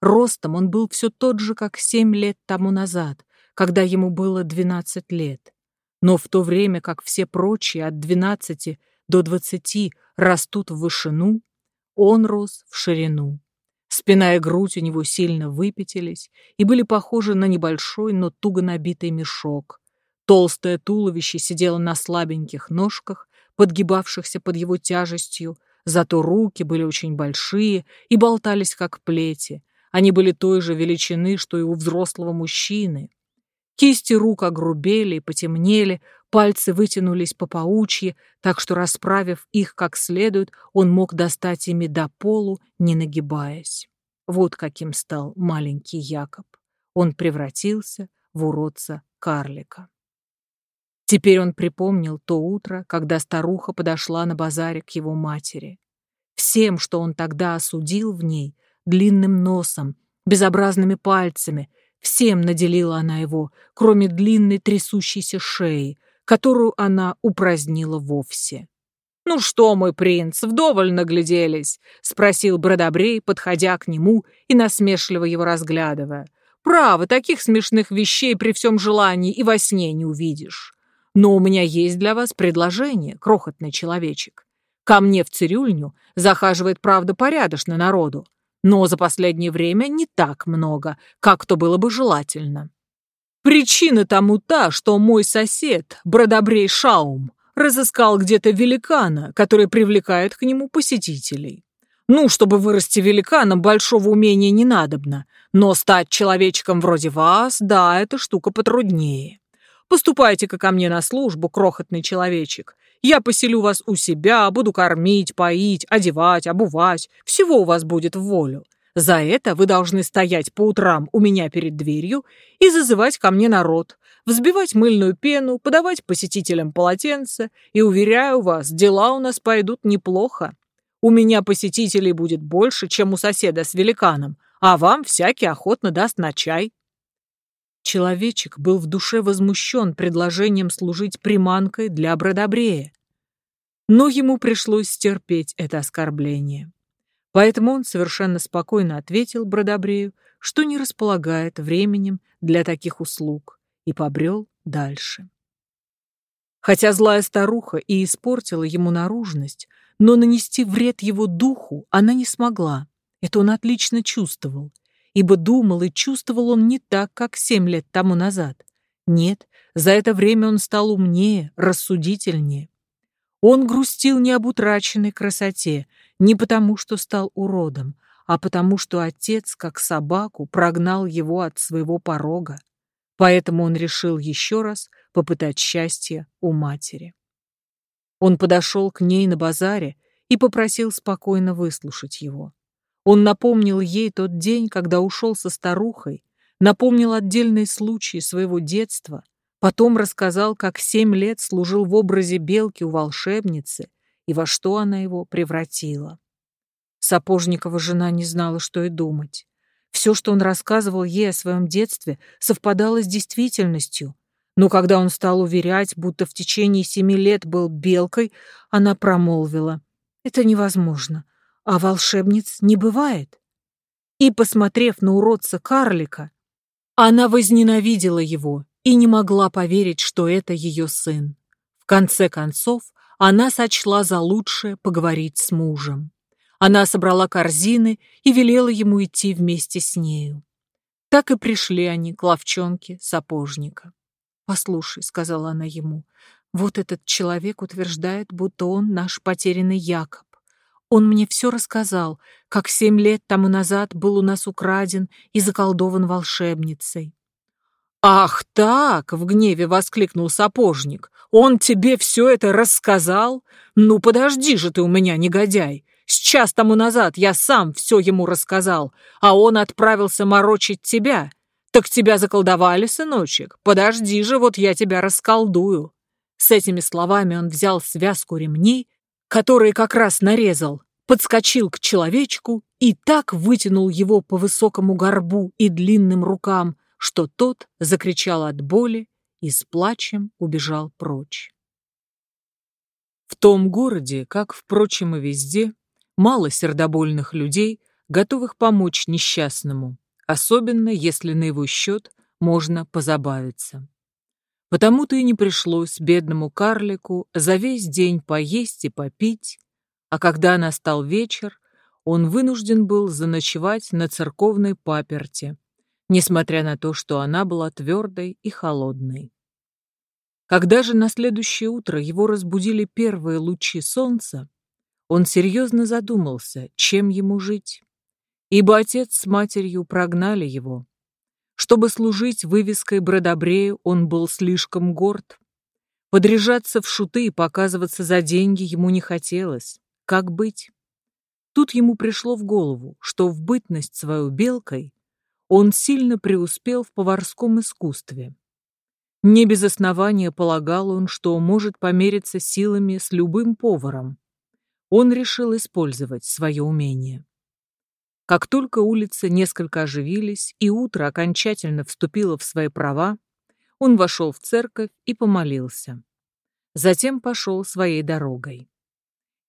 Ростом он был все тот же, как семь лет тому назад, когда ему было двенадцать лет. Но в то время, как все прочие от двенадцати до двадцати растут в вышину, он рос в ширину. Спина и грудь у него сильно выпятились и были похожи на небольшой, но туго набитый мешок, Толстое туловище сидело на слабеньких ножках, подгибавшихся под его тяжестью, зато руки были очень большие и болтались как плети. Они были той же величины, что и у взрослого мужчины. Кисти рук огрубели и потемнели, пальцы вытянулись по паучьи, так что, расправив их как следует, он мог достать ими до полу, не нагибаясь. Вот каким стал маленький Якоб. Он превратился в уродца-карлика. Теперь он припомнил то утро, когда старуха подошла на базаре к его матери. Всем, что он тогда осудил в ней, длинным носом, безобразными пальцами, всем наделила она его, кроме длинной трясущейся шеи, которую она упразднила вовсе. «Ну что, мой принц, вдоволь нагляделись?» — спросил Бродобрей, подходя к нему и насмешливо его разглядывая. «Право, таких смешных вещей при всем желании и во сне не увидишь. Но у меня есть для вас предложение, крохотный человечек. Ко мне в цирюльню захаживает, правда, порядочно народу, но за последнее время не так много, как то было бы желательно. Причина тому та, что мой сосед, Бродобрей Шаум, разыскал где-то великана, который привлекает к нему посетителей. Ну, чтобы вырасти великаном, большого умения не надобно, но стать человечком вроде вас, да, эта штука потруднее. Поступайте-ка ко мне на службу, крохотный человечек. Я поселю вас у себя, буду кормить, поить, одевать, обувать. Всего у вас будет в волю. За это вы должны стоять по утрам у меня перед дверью и зазывать ко мне народ, взбивать мыльную пену, подавать посетителям полотенца, и, уверяю вас, дела у нас пойдут неплохо. У меня посетителей будет больше, чем у соседа с великаном, а вам всякий охотно даст на чай. Человечек был в душе возмущен предложением служить приманкой для Бродобрея. Но ему пришлось стерпеть это оскорбление. Поэтому он совершенно спокойно ответил Бродобрею, что не располагает временем для таких услуг, и побрел дальше. Хотя злая старуха и испортила ему наружность, но нанести вред его духу она не смогла. Это он отлично чувствовал ибо думал и чувствовал он не так, как семь лет тому назад. Нет, за это время он стал умнее, рассудительнее. Он грустил не об утраченной красоте, не потому, что стал уродом, а потому, что отец, как собаку, прогнал его от своего порога. Поэтому он решил еще раз попытать счастье у матери. Он подошел к ней на базаре и попросил спокойно выслушать его. Он напомнил ей тот день, когда ушел со старухой, напомнил отдельные случаи своего детства, потом рассказал, как семь лет служил в образе белки у волшебницы и во что она его превратила. Сапожникова жена не знала, что и думать. Все, что он рассказывал ей о своем детстве, совпадало с действительностью. Но когда он стал уверять, будто в течение семи лет был белкой, она промолвила. «Это невозможно, а волшебниц не бывает». И, посмотрев на уродца-карлика, она возненавидела его и не могла поверить, что это ее сын. В конце концов, она сочла за лучшее поговорить с мужем. Она собрала корзины и велела ему идти вместе с нею. Так и пришли они к ловчонке сапожника. «Послушай», — сказала она ему, — «вот этот человек утверждает, будто он наш потерянный Якоб. Он мне все рассказал, как семь лет тому назад был у нас украден и заколдован волшебницей. «Ах так!» — в гневе воскликнул сапожник. «Он тебе все это рассказал? Ну, подожди же ты у меня, негодяй! С час тому назад я сам все ему рассказал, а он отправился морочить тебя. Так тебя заколдовали, сыночек? Подожди же, вот я тебя расколдую». С этими словами он взял связку ремней, которые как раз нарезал, подскочил к человечку и так вытянул его по высокому горбу и длинным рукам, что тот закричал от боли и с плачем убежал прочь. В том городе, как, впрочем, и везде, Мало сердобольных людей, готовых помочь несчастному, особенно если на его счет можно позабавиться. Потому-то и не пришлось бедному карлику за весь день поесть и попить, а когда настал вечер, он вынужден был заночевать на церковной паперте, несмотря на то, что она была твердой и холодной. Когда же на следующее утро его разбудили первые лучи солнца, он серьезно задумался, чем ему жить. Ибо отец с матерью прогнали его. Чтобы служить вывеской Бродобрею, он был слишком горд. Подряжаться в шуты и показываться за деньги ему не хотелось. Как быть? Тут ему пришло в голову, что в бытность свою белкой он сильно преуспел в поварском искусстве. Не без основания полагал он, что может помериться силами с любым поваром, он решил использовать свое умение. Как только улицы несколько оживились и утро окончательно вступило в свои права, он вошел в церковь и помолился. Затем пошел своей дорогой.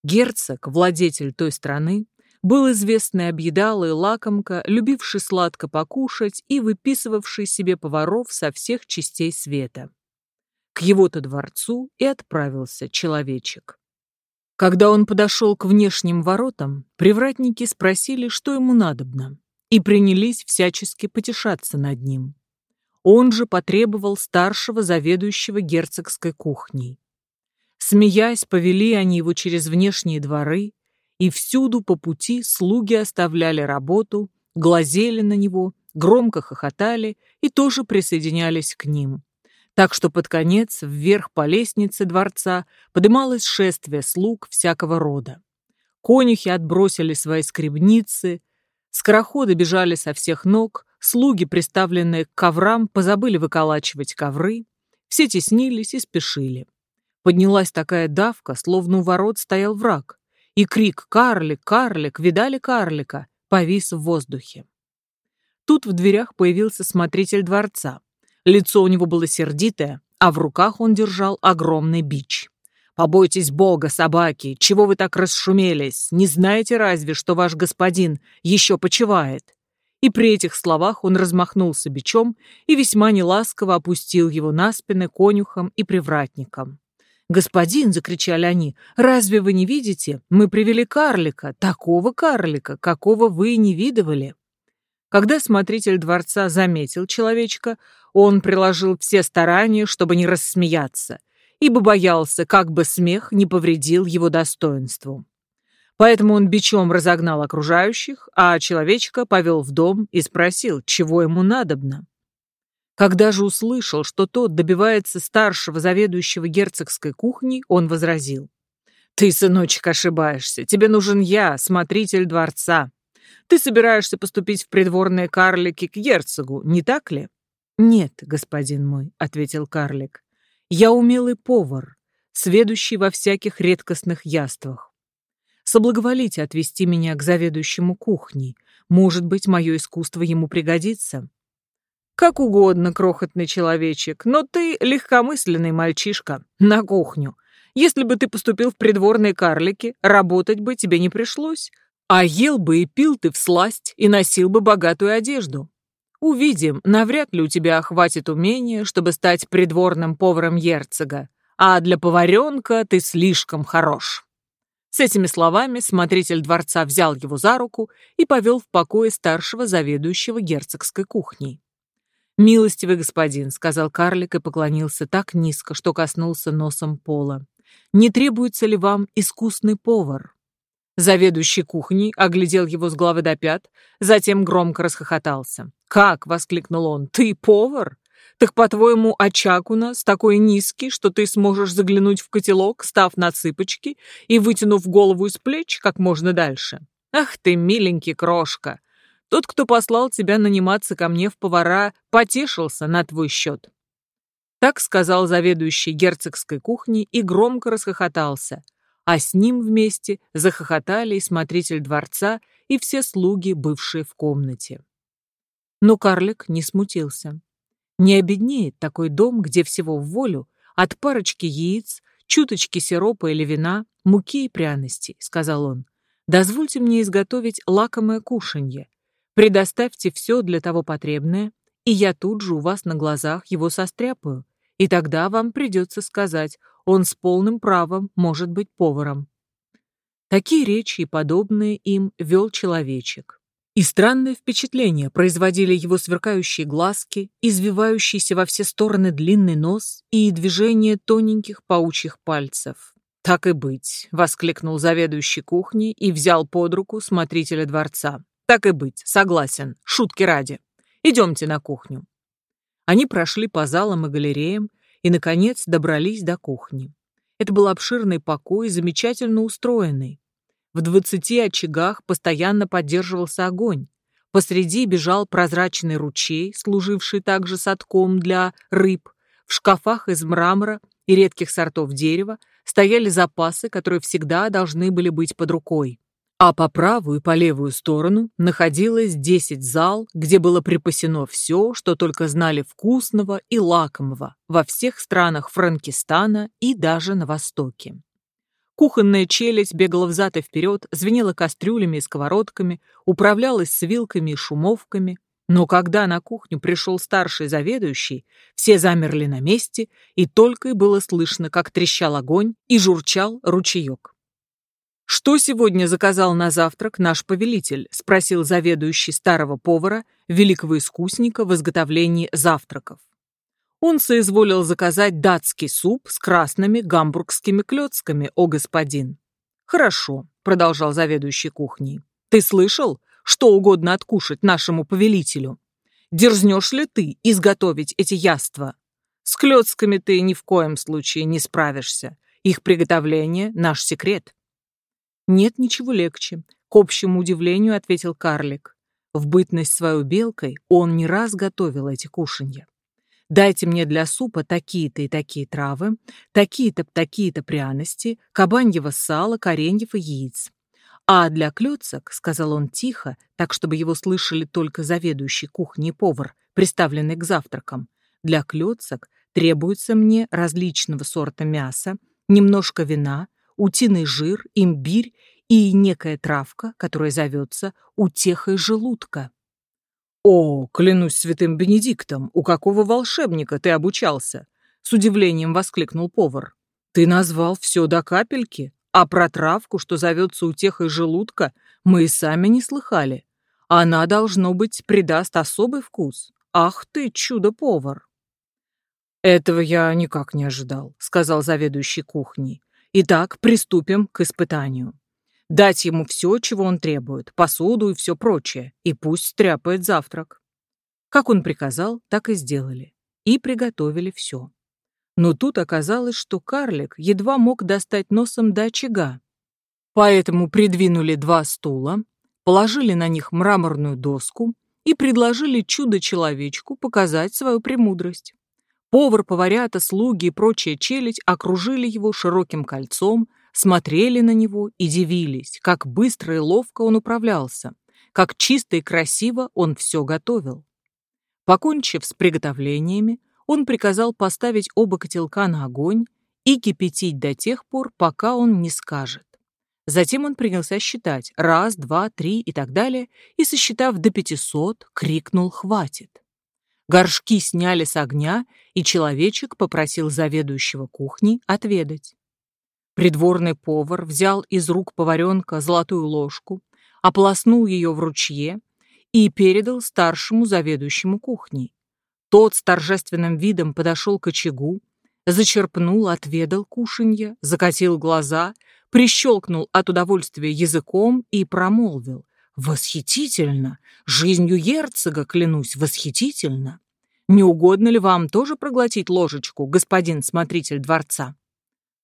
Герцог, владетель той страны, был известный объедал и лакомка, любивший сладко покушать и выписывавший себе поваров со всех частей света. К его-то дворцу и отправился человечек. Когда он подошел к внешним воротам, привратники спросили, что ему надобно, и принялись всячески потешаться над ним. Он же потребовал старшего заведующего герцогской кухней. Смеясь, повели они его через внешние дворы, и всюду по пути слуги оставляли работу, глазели на него, громко хохотали и тоже присоединялись к ним так что под конец вверх по лестнице дворца подымалось шествие слуг всякого рода. Конюхи отбросили свои скребницы, скороходы бежали со всех ног, слуги, приставленные к коврам, позабыли выколачивать ковры, все теснились и спешили. Поднялась такая давка, словно у ворот стоял враг, и крик «Карлик! Карлик! Видали карлика?» повис в воздухе. Тут в дверях появился смотритель дворца. Лицо у него было сердитое, а в руках он держал огромный бич. «Побойтесь Бога, собаки! Чего вы так расшумелись? Не знаете разве, что ваш господин еще почивает?» И при этих словах он размахнулся бичом и весьма неласково опустил его на спины конюхам и привратникам. «Господин!» — закричали они. «Разве вы не видите? Мы привели карлика, такого карлика, какого вы не видывали!» Когда смотритель дворца заметил человечка, он приложил все старания, чтобы не рассмеяться, ибо боялся, как бы смех не повредил его достоинству. Поэтому он бичом разогнал окружающих, а человечка повел в дом и спросил, чего ему надобно. Когда же услышал, что тот добивается старшего заведующего герцогской кухней, он возразил. «Ты, сыночек, ошибаешься. Тебе нужен я, смотритель дворца. Ты собираешься поступить в придворные карлики к герцогу, не так ли? Нет, господин мой, ответил карлик. Я умелый повар, сведущий во всяких редкостных яствах. Соблаговолите отвести меня к заведующему кухней. Может быть, мое искусство ему пригодится. Как угодно, крохотный человечек, но ты легкомысленный мальчишка. На кухню. Если бы ты поступил в придворные карлики, работать бы тебе не пришлось. А ел бы и пил ты в сласть и носил бы богатую одежду. Увидим, навряд ли у тебя хватит умения, чтобы стать придворным поваром герцога, а для поваренка ты слишком хорош». С этими словами смотритель дворца взял его за руку и повел в покое старшего заведующего герцогской кухней. «Милостивый господин», — сказал карлик и поклонился так низко, что коснулся носом пола. «Не требуется ли вам искусный повар?» Заведующий кухней оглядел его с головы до пят, затем громко расхохотался. «Как?» — воскликнул он. «Ты повар? Так, по-твоему, очаг у нас такой низкий, что ты сможешь заглянуть в котелок, став на цыпочки и вытянув голову из плеч как можно дальше? Ах ты, миленький крошка! Тот, кто послал тебя наниматься ко мне в повара, потешился на твой счет». Так сказал заведующий герцогской кухней и громко расхохотался — а с ним вместе захохотали и смотритель дворца, и все слуги, бывшие в комнате. Но карлик не смутился. Не обеднеет такой дом, где всего в волю, от парочки яиц, чуточки сиропа или вина, муки и пряностей, сказал он. Дозвольте мне изготовить лакомое кушанье. Предоставьте все для того потребное, и я тут же у вас на глазах его состряпаю, и тогда вам придется сказать, он с полным правом может быть поваром. Такие речи и подобные им вел человечек. И странное впечатление производили его сверкающие глазки, извивающийся во все стороны длинный нос и движение тоненьких паучьих пальцев. «Так и быть», — воскликнул заведующий кухней и взял под руку смотрителя дворца. «Так и быть, согласен, шутки ради. Идемте на кухню». Они прошли по залам и галереям, и, наконец, добрались до кухни. Это был обширный покой, замечательно устроенный. В двадцати очагах постоянно поддерживался огонь. Посреди бежал прозрачный ручей, служивший также садком для рыб. В шкафах из мрамора и редких сортов дерева стояли запасы, которые всегда должны были быть под рукой а по правую и по левую сторону находилось десять зал, где было припасено все, что только знали вкусного и лакомого во всех странах Франкистана и даже на Востоке. Кухонная челядь бегала взад и вперед, звенела кастрюлями и сковородками, управлялась с вилками и шумовками, но когда на кухню пришел старший заведующий, все замерли на месте, и только и было слышно, как трещал огонь и журчал ручеек. «Что сегодня заказал на завтрак наш повелитель?» — спросил заведующий старого повара, великого искусника в изготовлении завтраков. Он соизволил заказать датский суп с красными гамбургскими клёцками, о господин. «Хорошо», — продолжал заведующий кухней. «Ты слышал, что угодно откушать нашему повелителю? Дерзнешь ли ты изготовить эти яства? С клёцками ты ни в коем случае не справишься. Их приготовление — наш секрет». «Нет ничего легче», — к общему удивлению ответил карлик. В бытность свою белкой он не раз готовил эти кушанья. Дайте мне для супа такие-то и такие травы, такие-то, такие-то пряности, кабаньего сала, кореньев и яиц. А для клёцок, — сказал он тихо, так, чтобы его слышали только заведующий кухней повар, приставленный к завтракам, для клёцок требуется мне различного сорта мяса, немножко вина, утиный жир, имбирь и некая травка, которая зовется утехой желудка. «О, клянусь святым Бенедиктом, у какого волшебника ты обучался?» С удивлением воскликнул повар. «Ты назвал все до капельки, а про травку, что зовется утехой желудка, мы и сами не слыхали. Она, должно быть, придаст особый вкус. Ах ты, чудо-повар!» «Этого я никак не ожидал», — сказал заведующий кухней. Итак, приступим к испытанию. Дать ему все, чего он требует, посуду и все прочее, и пусть стряпает завтрак. Как он приказал, так и сделали. И приготовили все. Но тут оказалось, что карлик едва мог достать носом до очага. Поэтому придвинули два стула, положили на них мраморную доску и предложили чудо-человечку показать свою премудрость. Повар, поварята, слуги и прочая челядь окружили его широким кольцом, смотрели на него и дивились, как быстро и ловко он управлялся, как чисто и красиво он все готовил. Покончив с приготовлениями, он приказал поставить оба котелка на огонь и кипятить до тех пор, пока он не скажет. Затем он принялся считать раз, два, три и так далее, и, сосчитав до пятисот, крикнул «Хватит!». Горшки сняли с огня, и человечек попросил заведующего кухней отведать. Придворный повар взял из рук поваренка золотую ложку, ополоснул ее в ручье и передал старшему заведующему кухней. Тот с торжественным видом подошел к очагу, зачерпнул, отведал кушанье, закатил глаза, прищелкнул от удовольствия языком и промолвил. «Восхитительно! Жизнью герцога, клянусь, восхитительно! Не угодно ли вам тоже проглотить ложечку, господин смотритель дворца?»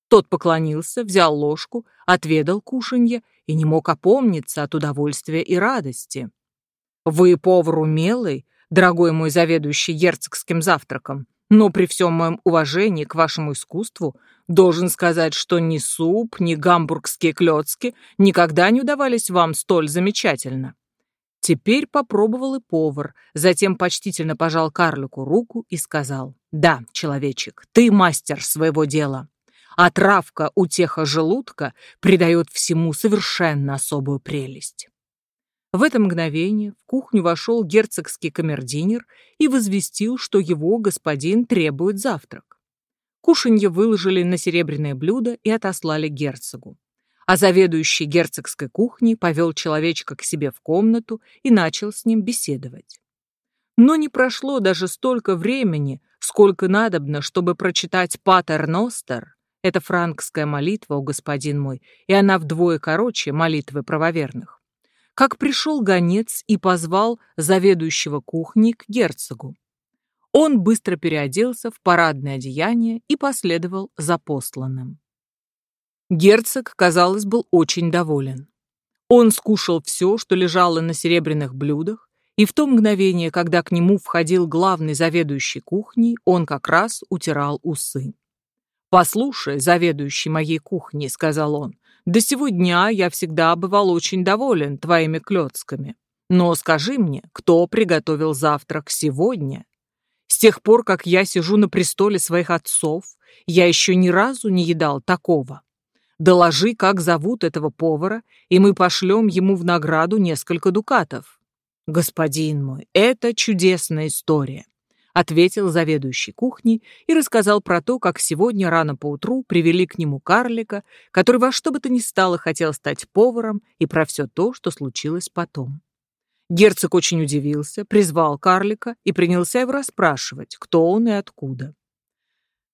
Тот поклонился, взял ложку, отведал кушанье и не мог опомниться от удовольствия и радости. «Вы повар умелый, дорогой мой заведующий герцогским завтраком, но при всем моем уважении к вашему искусству должен сказать, что ни суп, ни гамбургские клёцки никогда не удавались вам столь замечательно». Теперь попробовал и повар, затем почтительно пожал карлику руку и сказал, «Да, человечек, ты мастер своего дела а травка утеха желудка придает всему совершенно особую прелесть. В это мгновение в кухню вошел герцогский камердинер и возвестил, что его господин требует завтрак. Кушанье выложили на серебряное блюдо и отослали герцогу. А заведующий герцогской кухней повел человечка к себе в комнату и начал с ним беседовать. Но не прошло даже столько времени, сколько надобно, чтобы прочитать «Патер Ностер», это франкская молитва, о господин мой, и она вдвое короче молитвы правоверных. Как пришел гонец и позвал заведующего кухни к герцогу. Он быстро переоделся в парадное одеяние и последовал за посланным. Герцог, казалось, был очень доволен. Он скушал все, что лежало на серебряных блюдах, и в то мгновение, когда к нему входил главный заведующий кухней, он как раз утирал усы. «Послушай, заведующий моей кухней», — сказал он, «до сего дня я всегда бывал очень доволен твоими клёцками. Но скажи мне, кто приготовил завтрак сегодня? С тех пор, как я сижу на престоле своих отцов, я еще ни разу не едал такого. Доложи, как зовут этого повара, и мы пошлем ему в награду несколько дукатов. Господин мой, это чудесная история ответил заведующий кухней и рассказал про то, как сегодня рано поутру привели к нему карлика, который во что бы то ни стало хотел стать поваром, и про все то, что случилось потом. Герцог очень удивился, призвал карлика и принялся его расспрашивать, кто он и откуда.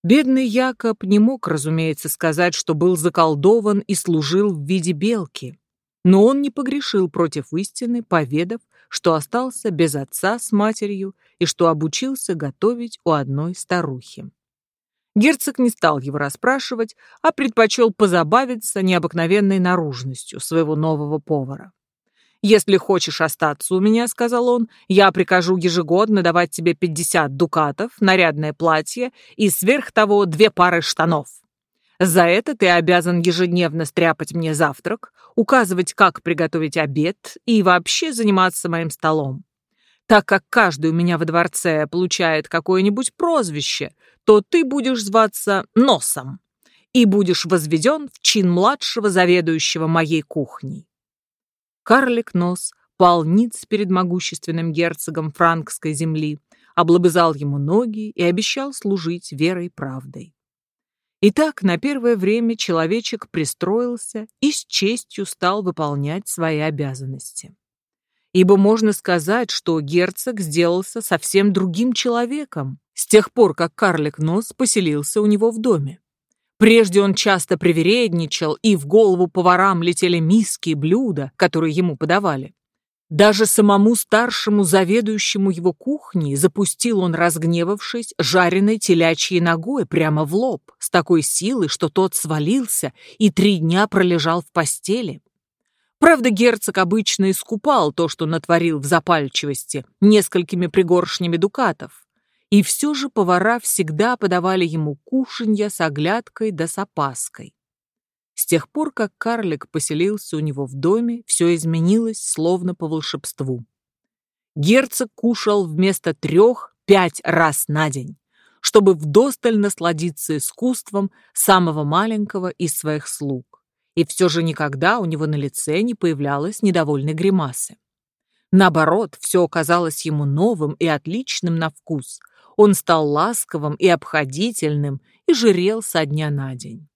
Бедный Якоб не мог, разумеется, сказать, что был заколдован и служил в виде белки, но он не погрешил против истины, поведав, что остался без отца с матерью и что обучился готовить у одной старухи. Герцог не стал его расспрашивать, а предпочел позабавиться необыкновенной наружностью своего нового повара. «Если хочешь остаться у меня, — сказал он, — я прикажу ежегодно давать тебе 50 дукатов, нарядное платье и сверх того две пары штанов. За это ты обязан ежедневно стряпать мне завтрак, указывать, как приготовить обед и вообще заниматься моим столом. Так как каждый у меня во дворце получает какое-нибудь прозвище, то ты будешь зваться Носом и будешь возведен в чин младшего заведующего моей кухней. Карлик Нос пал ниц перед могущественным герцогом франкской земли, облобызал ему ноги и обещал служить верой и правдой. Итак, на первое время человечек пристроился и с честью стал выполнять свои обязанности. Ибо можно сказать, что герцог сделался совсем другим человеком с тех пор, как карлик Нос поселился у него в доме. Прежде он часто привередничал, и в голову поварам летели миски и блюда, которые ему подавали. Даже самому старшему заведующему его кухней запустил он, разгневавшись, жареной телячьей ногой прямо в лоб, с такой силой, что тот свалился и три дня пролежал в постели. Правда, герцог обычно искупал то, что натворил в запальчивости, несколькими пригоршнями дукатов. И все же повара всегда подавали ему кушанья с оглядкой да с опаской. С тех пор, как карлик поселился у него в доме, все изменилось словно по волшебству. Герцог кушал вместо трех пять раз на день, чтобы вдосталь насладиться искусством самого маленького из своих слуг и все же никогда у него на лице не появлялось недовольной гримасы. Наоборот, все казалось ему новым и отличным на вкус. Он стал ласковым и обходительным и жирел со дня на день.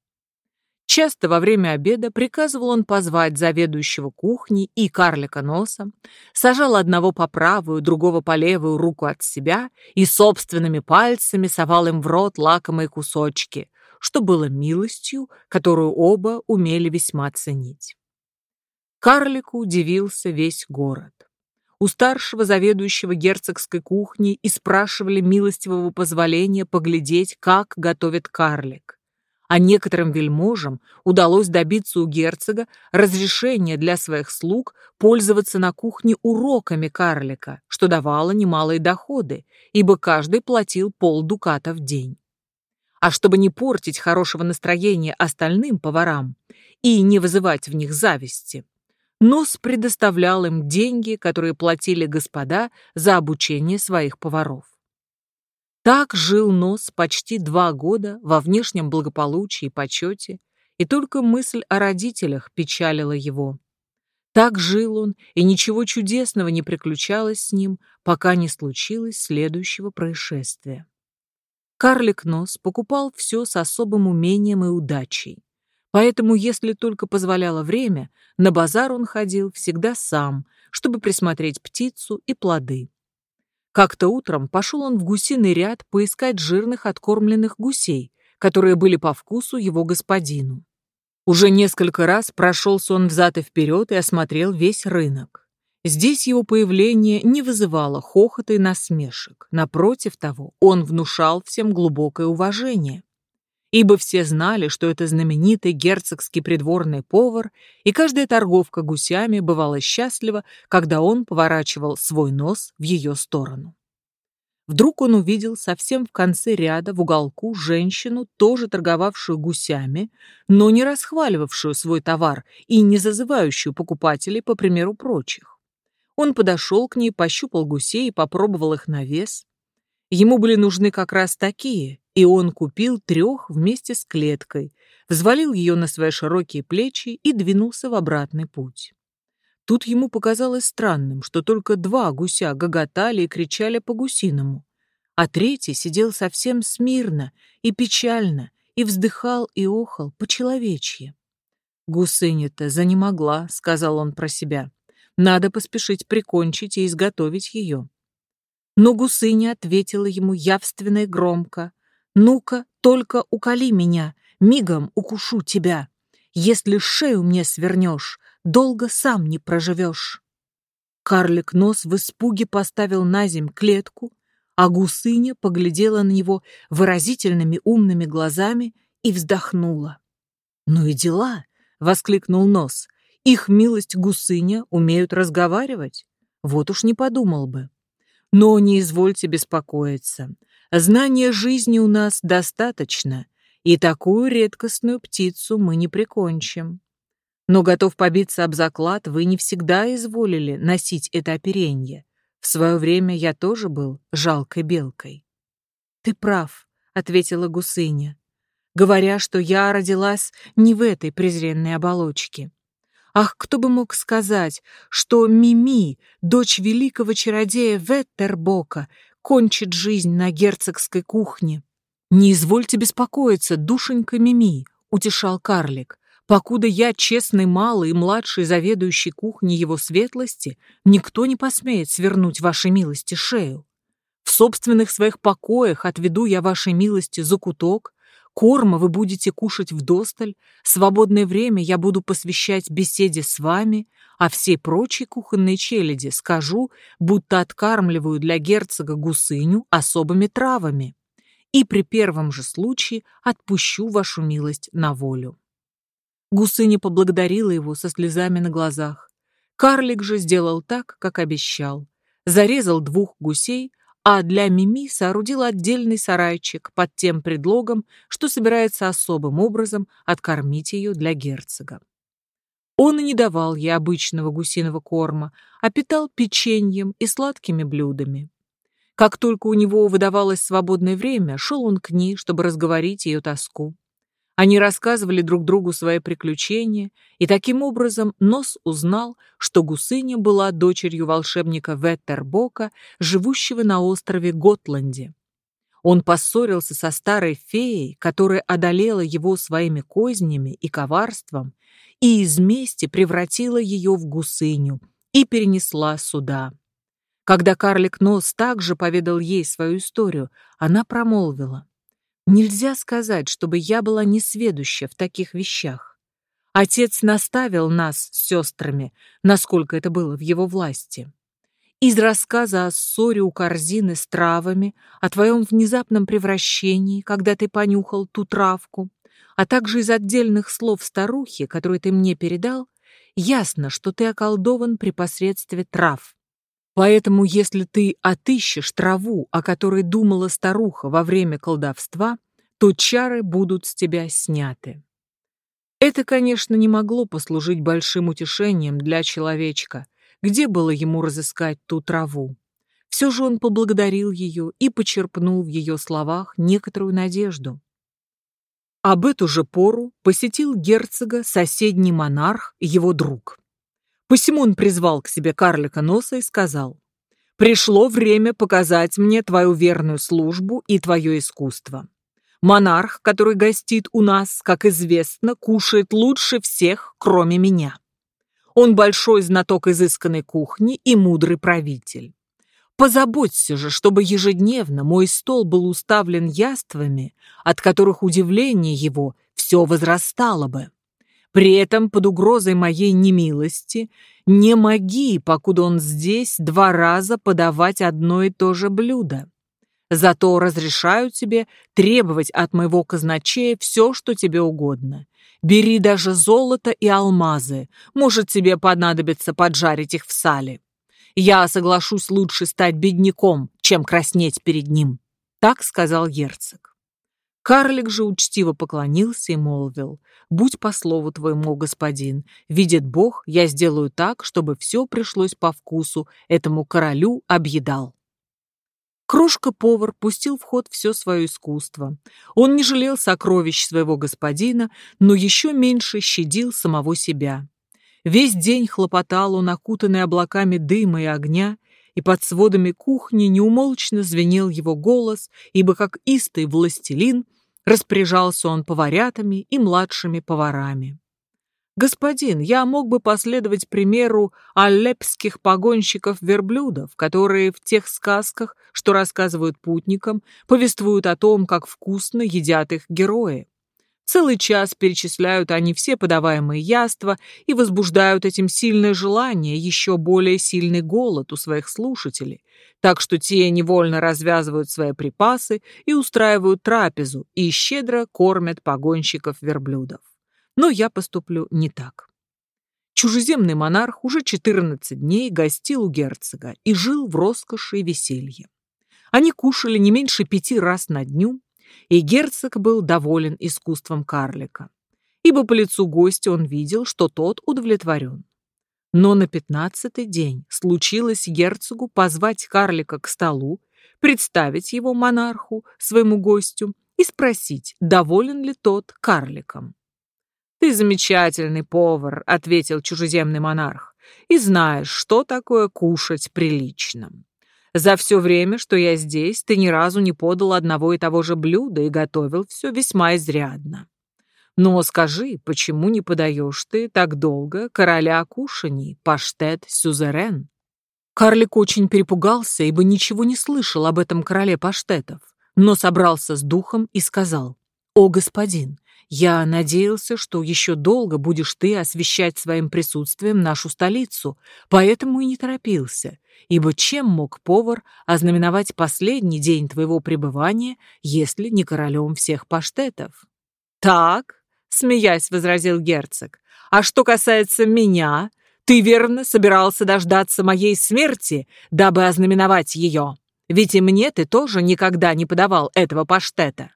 Часто во время обеда приказывал он позвать заведующего кухни и карлика носа, сажал одного по правую, другого по левую руку от себя и собственными пальцами совал им в рот лакомые кусочки, что было милостью, которую оба умели весьма ценить. Карлику удивился весь город. У старшего заведующего герцогской кухни и спрашивали милостивого позволения поглядеть, как готовит карлик. А некоторым вельможам удалось добиться у герцога разрешения для своих слуг пользоваться на кухне уроками карлика, что давало немалые доходы, ибо каждый платил полдуката в день. А чтобы не портить хорошего настроения остальным поварам и не вызывать в них зависти, Нос предоставлял им деньги, которые платили господа за обучение своих поваров. Так жил Нос почти два года во внешнем благополучии и почете, и только мысль о родителях печалила его. Так жил он, и ничего чудесного не приключалось с ним, пока не случилось следующего происшествия. Карлик Нос покупал все с особым умением и удачей. Поэтому, если только позволяло время, на базар он ходил всегда сам, чтобы присмотреть птицу и плоды. Как-то утром пошел он в гусиный ряд поискать жирных откормленных гусей, которые были по вкусу его господину. Уже несколько раз прошелся он взад и вперед и осмотрел весь рынок. Здесь его появление не вызывало хохота и насмешек. Напротив того, он внушал всем глубокое уважение. Ибо все знали, что это знаменитый герцогский придворный повар, и каждая торговка гусями бывала счастлива, когда он поворачивал свой нос в ее сторону. Вдруг он увидел совсем в конце ряда в уголку женщину, тоже торговавшую гусями, но не расхваливавшую свой товар и не зазывающую покупателей по примеру прочих. Он подошел к ней, пощупал гусей и попробовал их на вес. Ему были нужны как раз такие, и он купил трех вместе с клеткой, взвалил ее на свои широкие плечи и двинулся в обратный путь. Тут ему показалось странным, что только два гуся гоготали и кричали по-гусиному, а третий сидел совсем смирно и печально и вздыхал и охал по-человечье. «Гусыня-то занемогла», — сказал он про себя. Надо поспешить прикончить и изготовить ее. Но гусыня ответила ему явственно и громко. «Ну-ка, только уколи меня, мигом укушу тебя. Если шею мне свернешь, долго сам не проживешь». Карлик нос в испуге поставил на земь клетку, а гусыня поглядела на него выразительными умными глазами и вздохнула. «Ну и дела!» — воскликнул нос. Их милость гусыня умеют разговаривать. Вот уж не подумал бы. Но не извольте беспокоиться. Знания жизни у нас достаточно, и такую редкостную птицу мы не прикончим. Но готов побиться об заклад, вы не всегда изволили носить это оперенье. В свое время я тоже был жалкой белкой. Ты прав, ответила гусыня, говоря, что я родилась не в этой презренной оболочке. Ах, кто бы мог сказать, что Мими, дочь великого чародея Веттербока, кончит жизнь на герцогской кухне. «Не извольте беспокоиться, душенька Мими», — утешал карлик. «Покуда я честный малый и младший заведующий кухней его светлости, никто не посмеет свернуть вашей милости шею. В собственных своих покоях отведу я вашей милости закуток, Корма вы будете кушать вдосталь, свободное время я буду посвящать беседе с вами, а всей прочей кухонной челяди скажу, будто откармливаю для герцога гусыню особыми травами. И при первом же случае отпущу вашу милость на волю. Гусыня поблагодарила его со слезами на глазах. Карлик же сделал так, как обещал. Зарезал двух гусей, а для Мими соорудил отдельный сарайчик под тем предлогом, что собирается особым образом откормить ее для герцога. Он не давал ей обычного гусиного корма, а питал печеньем и сладкими блюдами. Как только у него выдавалось свободное время, шел он к ней, чтобы разговорить ее тоску. Они рассказывали друг другу свои приключения, и таким образом Нос узнал, что Гусыня была дочерью волшебника Веттербока, живущего на острове Готланде. Он поссорился со старой феей, которая одолела его своими кознями и коварством, и из мести превратила ее в гусыню и перенесла сюда. Когда карлик Нос также поведал ей свою историю, она промолвила. «Нельзя сказать, чтобы я была несведуща в таких вещах. Отец наставил нас с сестрами, насколько это было в его власти. Из рассказа о ссоре у корзины с травами, о твоем внезапном превращении, когда ты понюхал ту травку, а также из отдельных слов старухи, которые ты мне передал, ясно, что ты околдован при посредстве трав. Поэтому, если ты отыщешь траву, о которой думала старуха во время колдовства, то чары будут с тебя сняты. Это, конечно, не могло послужить большим утешением для человечка, где было ему разыскать ту траву. Все же он поблагодарил ее и почерпнул в ее словах некоторую надежду. Об эту же пору посетил герцога соседний монарх, его друг. Посему он призвал к себе карлика носа и сказал, «Пришло время показать мне твою верную службу и твое искусство. Монарх, который гостит у нас, как известно, кушает лучше всех, кроме меня. Он большой знаток изысканной кухни и мудрый правитель. Позаботься же, чтобы ежедневно мой стол был уставлен яствами, от которых удивление его все возрастало бы. При этом под угрозой моей немилости не моги, покуда он здесь, два раза подавать одно и то же блюдо. Зато разрешаю тебе требовать от моего казначея все, что тебе угодно. Бери даже золото и алмазы, может, тебе понадобится поджарить их в сале. Я соглашусь лучше стать бедняком, чем краснеть перед ним», — так сказал герцог. Карлик же учтиво поклонился и молвил, «Будь по слову твоему, господин, видит Бог, я сделаю так, чтобы все пришлось по вкусу, этому королю объедал». Крошка-повар пустил в ход все свое искусство. Он не жалел сокровищ своего господина, но еще меньше щадил самого себя. Весь день хлопотал он, окутанный облаками дыма и огня, и под сводами кухни неумолчно звенел его голос, ибо как истый властелин распоряжался он поварятами и младшими поварами. «Господин, я мог бы последовать примеру алепских погонщиков-верблюдов, которые в тех сказках, что рассказывают путникам, повествуют о том, как вкусно едят их герои. Целый час перечисляют они все подаваемые яства и возбуждают этим сильное желание, еще более сильный голод у своих слушателей, так что те невольно развязывают свои припасы и устраивают трапезу и щедро кормят погонщиков-верблюдов. Но я поступлю не так. Чужеземный монарх уже 14 дней гостил у герцога и жил в роскоши и веселье. Они кушали не меньше пяти раз на дню, и герцог был доволен искусством карлика, ибо по лицу гостя он видел, что тот удовлетворен. Но на пятнадцатый день случилось герцогу позвать карлика к столу, представить его монарху, своему гостю, и спросить, доволен ли тот карликом. «Ты замечательный повар», — ответил чужеземный монарх, «и знаешь, что такое кушать прилично. За все время, что я здесь, ты ни разу не подал одного и того же блюда и готовил все весьма изрядно. Но скажи, почему не подаешь ты так долго короля кушаний, паштет сюзерен?» Карлик очень перепугался, ибо ничего не слышал об этом короле паштетов, но собрался с духом и сказал, «О, господин, я надеялся, что еще долго будешь ты освещать своим присутствием нашу столицу, поэтому и не торопился, ибо чем мог повар ознаменовать последний день твоего пребывания, если не королем всех паштетов? Так, смеясь, возразил герцог. А что касается меня, ты верно собирался дождаться моей смерти, дабы ознаменовать ее. Ведь и мне ты тоже никогда не подавал этого паштета.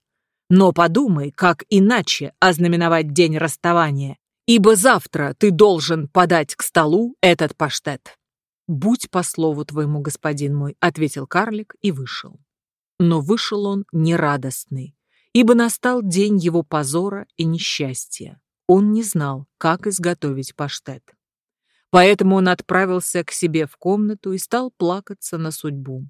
Но подумай, как иначе ознаменовать день расставания, ибо завтра ты должен подать к столу этот паштет. «Будь по слову твоему, господин мой», — ответил карлик и вышел. Но вышел он нерадостный, ибо настал день его позора и несчастья. Он не знал, как изготовить паштет. Поэтому он отправился к себе в комнату и стал плакаться на судьбу.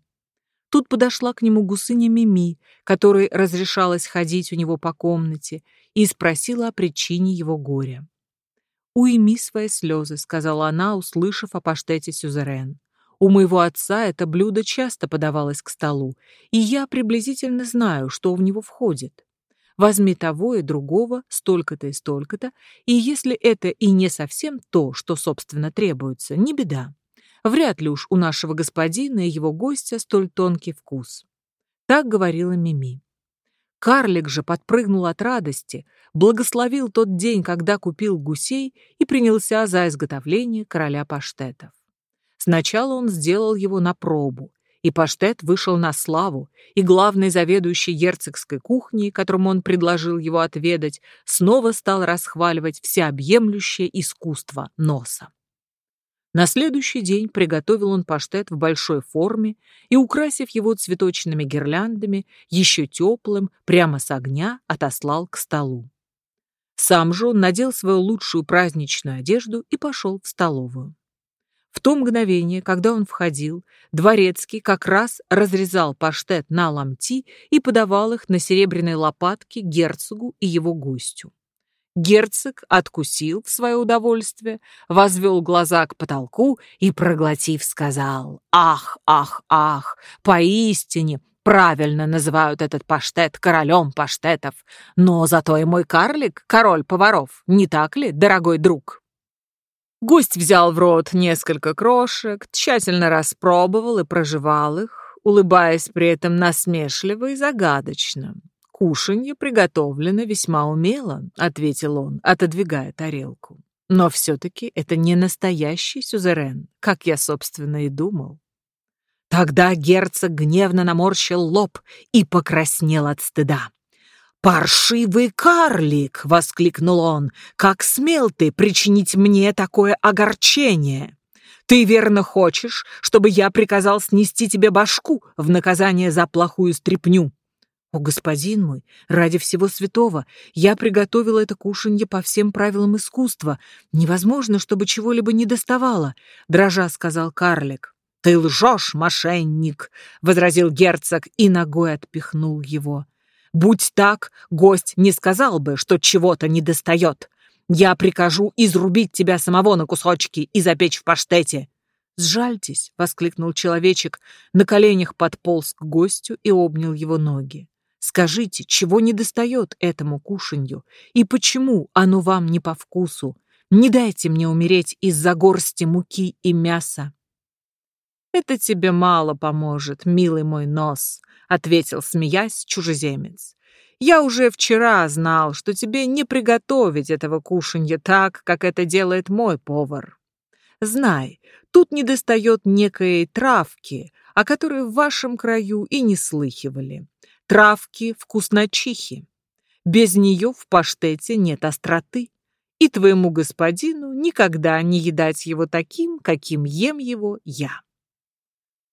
Тут подошла к нему гусыня Мими, которой разрешалось ходить у него по комнате, и спросила о причине его горя. «Уйми свои слезы», — сказала она, услышав о паштете сюзерен. «У моего отца это блюдо часто подавалось к столу, и я приблизительно знаю, что в него входит. Возьми того и другого, столько-то и столько-то, и если это и не совсем то, что, собственно, требуется, не беда. Вряд ли уж у нашего господина и его гостя столь тонкий вкус». Так говорила Мими. Карлик же подпрыгнул от радости, благословил тот день, когда купил гусей и принялся за изготовление короля паштетов. Сначала он сделал его на пробу, и паштет вышел на славу, и главный заведующий герцогской кухней, которому он предложил его отведать, снова стал расхваливать всеобъемлющее искусство носа. На следующий день приготовил он паштет в большой форме и, украсив его цветочными гирляндами, еще теплым, прямо с огня отослал к столу. Сам же он надел свою лучшую праздничную одежду и пошел в столовую. В то мгновение, когда он входил, дворецкий как раз разрезал паштет на ломти и подавал их на серебряной лопатке герцогу и его гостю. Герцог откусил в свое удовольствие, возвел глаза к потолку и, проглотив, сказал «Ах, ах, ах, поистине правильно называют этот паштет королем паштетов, но зато и мой карлик — король поваров, не так ли, дорогой друг?» Гость взял в рот несколько крошек, тщательно распробовал и прожевал их, улыбаясь при этом насмешливо и загадочно. «Кушанье приготовлено весьма умело», — ответил он, отодвигая тарелку. «Но все-таки это не настоящий сюзерен, как я, собственно, и думал». Тогда герцог гневно наморщил лоб и покраснел от стыда. «Паршивый карлик!» — воскликнул он. «Как смел ты причинить мне такое огорчение? Ты верно хочешь, чтобы я приказал снести тебе башку в наказание за плохую стряпню?» «О, господин мой, ради всего святого, я приготовила это кушанье по всем правилам искусства. Невозможно, чтобы чего-либо не доставало», — дрожа сказал карлик. «Ты лжешь, мошенник!» — возразил герцог и ногой отпихнул его. «Будь так, гость не сказал бы, что чего-то недостает. Я прикажу изрубить тебя самого на кусочки и запечь в паштете. «Сжальтесь!» — воскликнул человечек, на коленях подполз к гостю и обнял его ноги. Скажите, чего не достает этому кушанью, и почему оно вам не по вкусу? Не дайте мне умереть из-за горсти муки и мяса. «Это тебе мало поможет, милый мой нос», — ответил, смеясь, чужеземец. «Я уже вчера знал, что тебе не приготовить этого кушанья так, как это делает мой повар. Знай, тут недостает некой травки, о которой в вашем краю и не слыхивали травки вкусночихи. Без нее в паштете нет остроты, и твоему господину никогда не едать его таким, каким ем его я.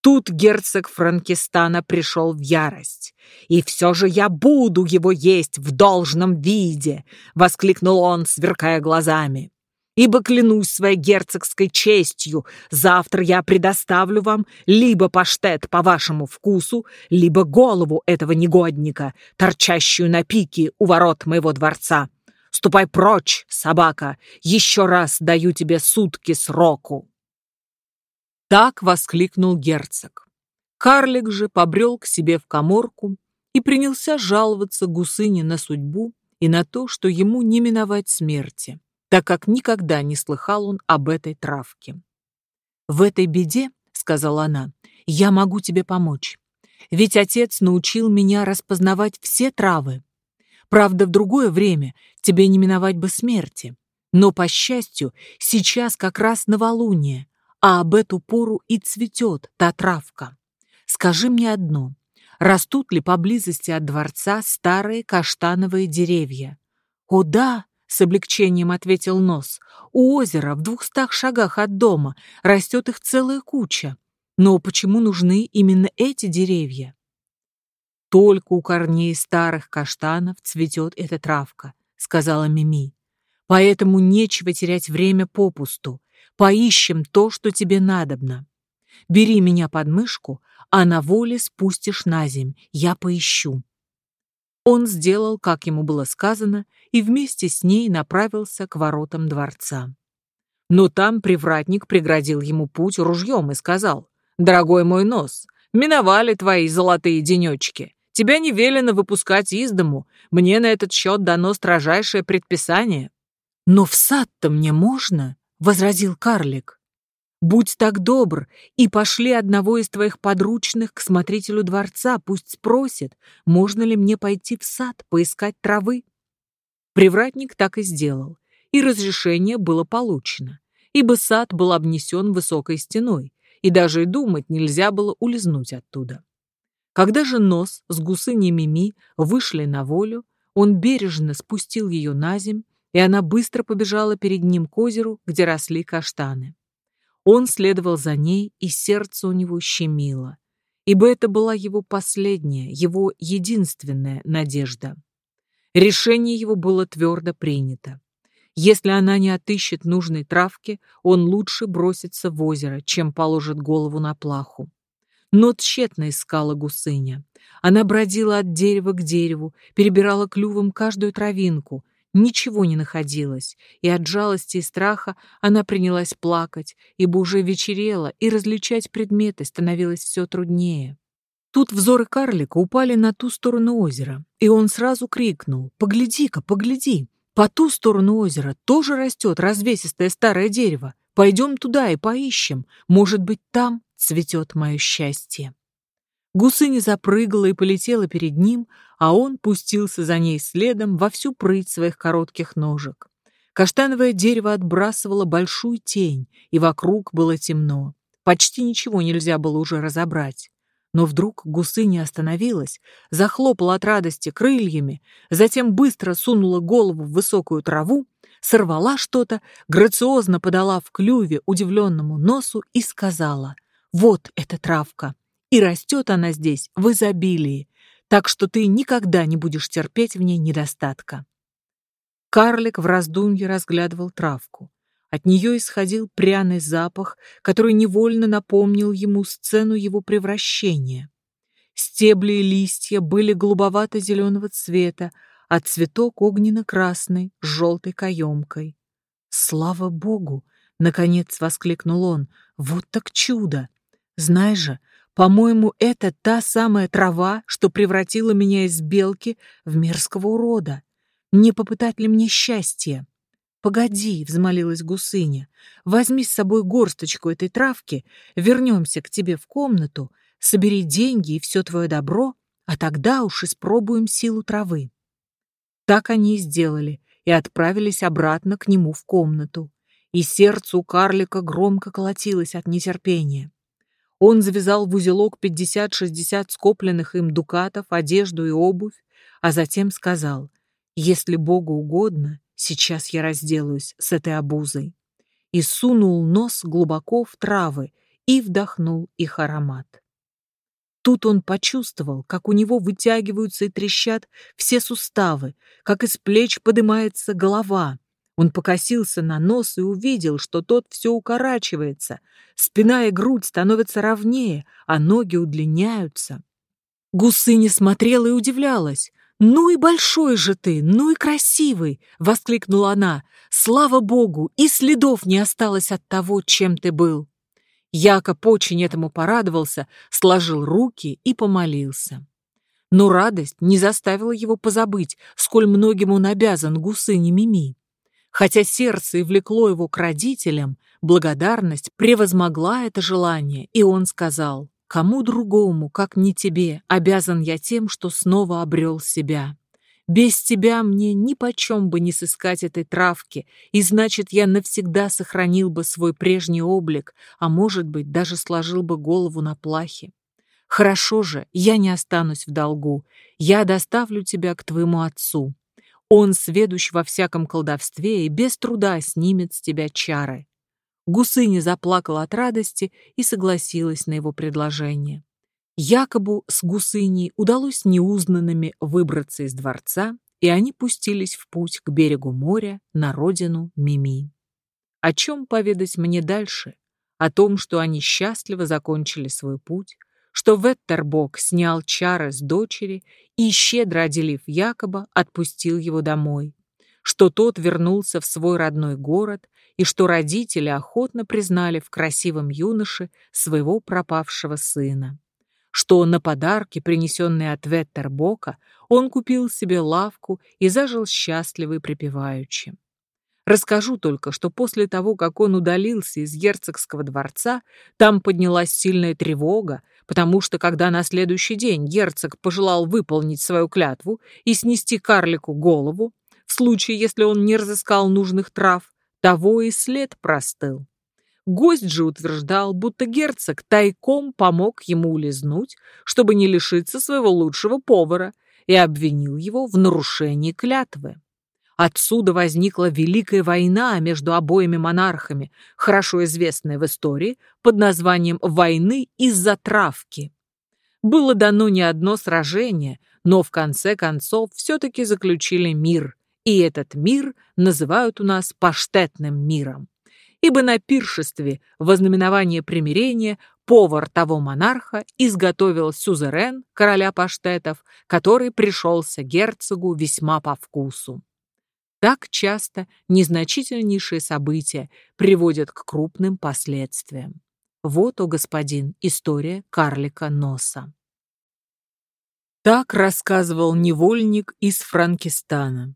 Тут герцог Франкистана пришел в ярость. «И все же я буду его есть в должном виде!» — воскликнул он, сверкая глазами ибо клянусь своей герцогской честью, завтра я предоставлю вам либо паштет по вашему вкусу, либо голову этого негодника, торчащую на пике у ворот моего дворца. Ступай прочь, собака, еще раз даю тебе сутки сроку. Так воскликнул герцог. Карлик же побрел к себе в коморку и принялся жаловаться гусыне на судьбу и на то, что ему не миновать смерти так как никогда не слыхал он об этой травке. «В этой беде, — сказала она, — я могу тебе помочь. Ведь отец научил меня распознавать все травы. Правда, в другое время тебе не миновать бы смерти. Но, по счастью, сейчас как раз новолуние, а об эту пору и цветет та травка. Скажи мне одно, растут ли поблизости от дворца старые каштановые деревья? О да, с облегчением ответил Нос, у озера в двухстах шагах от дома растет их целая куча. Но почему нужны именно эти деревья? Только у корней старых каштанов цветет эта травка, сказала Мими. Поэтому нечего терять время попусту. Поищем то, что тебе надобно. Бери меня под мышку, а на воле спустишь на земь. Я поищу. Он сделал, как ему было сказано, и вместе с ней направился к воротам дворца. Но там привратник преградил ему путь ружьем и сказал, «Дорогой мой нос, миновали твои золотые денечки. Тебя не велено выпускать из дому. Мне на этот счет дано строжайшее предписание». «Но в сад-то мне можно?» — возразил карлик. «Будь так добр и пошли одного из твоих подручных к смотрителю дворца, пусть спросит, можно ли мне пойти в сад поискать травы». Привратник так и сделал, и разрешение было получено, ибо сад был обнесен высокой стеной, и даже и думать нельзя было улизнуть оттуда. Когда же нос с гусыней Мими вышли на волю, он бережно спустил ее на земь и она быстро побежала перед ним к озеру, где росли каштаны. Он следовал за ней, и сердце у него щемило, ибо это была его последняя, его единственная надежда. Решение его было твердо принято. Если она не отыщет нужной травки, он лучше бросится в озеро, чем положит голову на плаху. Но тщетно искала гусыня. Она бродила от дерева к дереву, перебирала клювом каждую травинку, ничего не находилось, и от жалости и страха она принялась плакать, ибо уже вечерело, и различать предметы становилось все труднее. Тут взоры карлика упали на ту сторону озера, и он сразу крикнул «Погляди-ка, погляди! По ту сторону озера тоже растет развесистое старое дерево. Пойдем туда и поищем. Может быть, там цветет мое счастье». Гусыня запрыгала и полетела перед ним, а он пустился за ней следом во всю прыть своих коротких ножек. Каштановое дерево отбрасывало большую тень, и вокруг было темно. Почти ничего нельзя было уже разобрать. Но вдруг гусыня остановилась, захлопала от радости крыльями, затем быстро сунула голову в высокую траву, сорвала что-то, грациозно подала в клюве удивленному носу и сказала «Вот эта травка, и растет она здесь в изобилии, так что ты никогда не будешь терпеть в ней недостатка. Карлик в раздумье разглядывал травку. От нее исходил пряный запах, который невольно напомнил ему сцену его превращения. Стебли и листья были голубовато-зеленого цвета, а цветок огненно-красный с желтой каемкой. «Слава Богу!» — наконец воскликнул он. «Вот так чудо! Знаешь же, по-моему, это та самая трава, что превратила меня из белки в мерзкого урода. Не попытать ли мне счастье? «Погоди», — взмолилась гусыня, — «возьми с собой горсточку этой травки, вернемся к тебе в комнату, собери деньги и все твое добро, а тогда уж испробуем силу травы». Так они и сделали, и отправились обратно к нему в комнату. И сердце у карлика громко колотилось от нетерпения. Он завязал в узелок 50-60 скопленных им дукатов, одежду и обувь, а затем сказал, «Если Богу угодно, сейчас я разделаюсь с этой обузой». И сунул нос глубоко в травы и вдохнул их аромат. Тут он почувствовал, как у него вытягиваются и трещат все суставы, как из плеч поднимается голова, он покосился на нос и увидел, что тот все укорачивается. Спина и грудь становятся ровнее, а ноги удлиняются. Гусыня смотрела и удивлялась. «Ну и большой же ты, ну и красивый!» — воскликнула она. «Слава Богу, и следов не осталось от того, чем ты был!» Якоб очень этому порадовался, сложил руки и помолился. Но радость не заставила его позабыть, сколь многим он обязан гусыне Мими. Хотя сердце и влекло его к родителям, благодарность превозмогла это желание, и он сказал, «Кому другому, как не тебе, обязан я тем, что снова обрел себя. Без тебя мне ни почем бы не сыскать этой травки, и значит, я навсегда сохранил бы свой прежний облик, а может быть, даже сложил бы голову на плахе. Хорошо же, я не останусь в долгу, я доставлю тебя к твоему отцу. Он сведущ во всяком колдовстве и без труда снимет с тебя чары. Гусыня заплакала от радости и согласилась на его предложение. Якобу с гусыней удалось неузнанными выбраться из дворца, и они пустились в путь к берегу моря на родину Мими. О чем поведать мне дальше? О том, что они счастливо закончили свой путь, что Веттербок снял чары с дочери и, щедро отделив Якоба, отпустил его домой, что тот вернулся в свой родной город и что родители охотно признали в красивом юноше своего пропавшего сына что на подарки, принесенные от Веттербока, он купил себе лавку и зажил счастливый припеваючи. Расскажу только, что после того, как он удалился из герцогского дворца, там поднялась сильная тревога, потому что когда на следующий день герцог пожелал выполнить свою клятву и снести карлику голову, в случае, если он не разыскал нужных трав, того и след простыл. Гость же утверждал, будто герцог тайком помог ему улизнуть, чтобы не лишиться своего лучшего повара, и обвинил его в нарушении клятвы. Отсюда возникла Великая война между обоими монархами, хорошо известная в истории под названием «Войны из-за травки». Было дано не одно сражение, но в конце концов все-таки заключили мир, и этот мир называют у нас паштетным миром ибо на пиршестве в ознаменование примирения повар того монарха изготовил сюзерен короля паштетов, который пришелся герцогу весьма по вкусу. Так часто незначительнейшие события приводят к крупным последствиям. Вот, о господин, история карлика Носа. Так рассказывал невольник из Франкистана.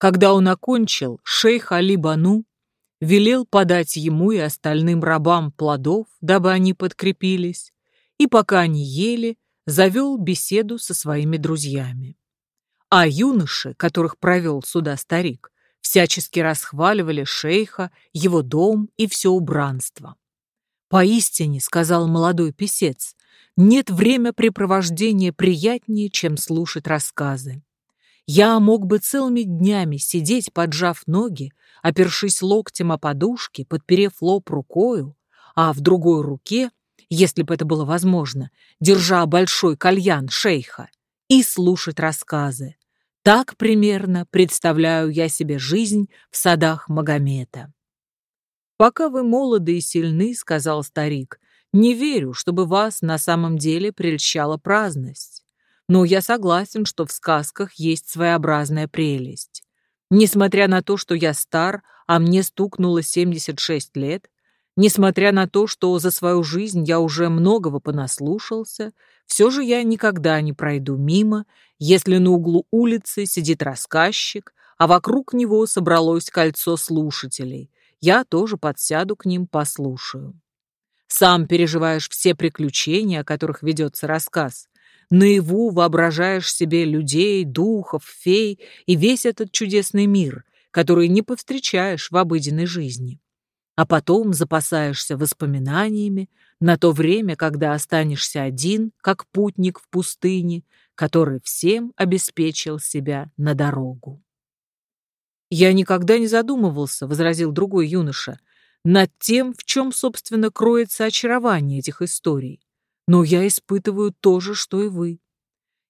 Когда он окончил, шейх Али Бану велел подать ему и остальным рабам плодов, дабы они подкрепились, и пока они ели, завел беседу со своими друзьями. А юноши, которых провел сюда старик, всячески расхваливали шейха, его дом и все убранство. «Поистине», — сказал молодой писец, — «нет времяпрепровождения приятнее, чем слушать рассказы. Я мог бы целыми днями сидеть, поджав ноги, опершись локтем о подушке, подперев лоб рукою, а в другой руке, если бы это было возможно, держа большой кальян шейха, и слушать рассказы. Так примерно представляю я себе жизнь в садах Магомета. «Пока вы молоды и сильны, — сказал старик, — не верю, чтобы вас на самом деле прельщала праздность. Но я согласен, что в сказках есть своеобразная прелесть. Несмотря на то, что я стар, а мне стукнуло 76 лет, несмотря на то, что за свою жизнь я уже многого понаслушался, все же я никогда не пройду мимо, если на углу улицы сидит рассказчик, а вокруг него собралось кольцо слушателей. Я тоже подсяду к ним, послушаю. Сам переживаешь все приключения, о которых ведется рассказ, Наяву воображаешь себе людей, духов, фей и весь этот чудесный мир, который не повстречаешь в обыденной жизни. А потом запасаешься воспоминаниями на то время, когда останешься один, как путник в пустыне, который всем обеспечил себя на дорогу. «Я никогда не задумывался», — возразил другой юноша, «над тем, в чем, собственно, кроется очарование этих историй но я испытываю то же, что и вы.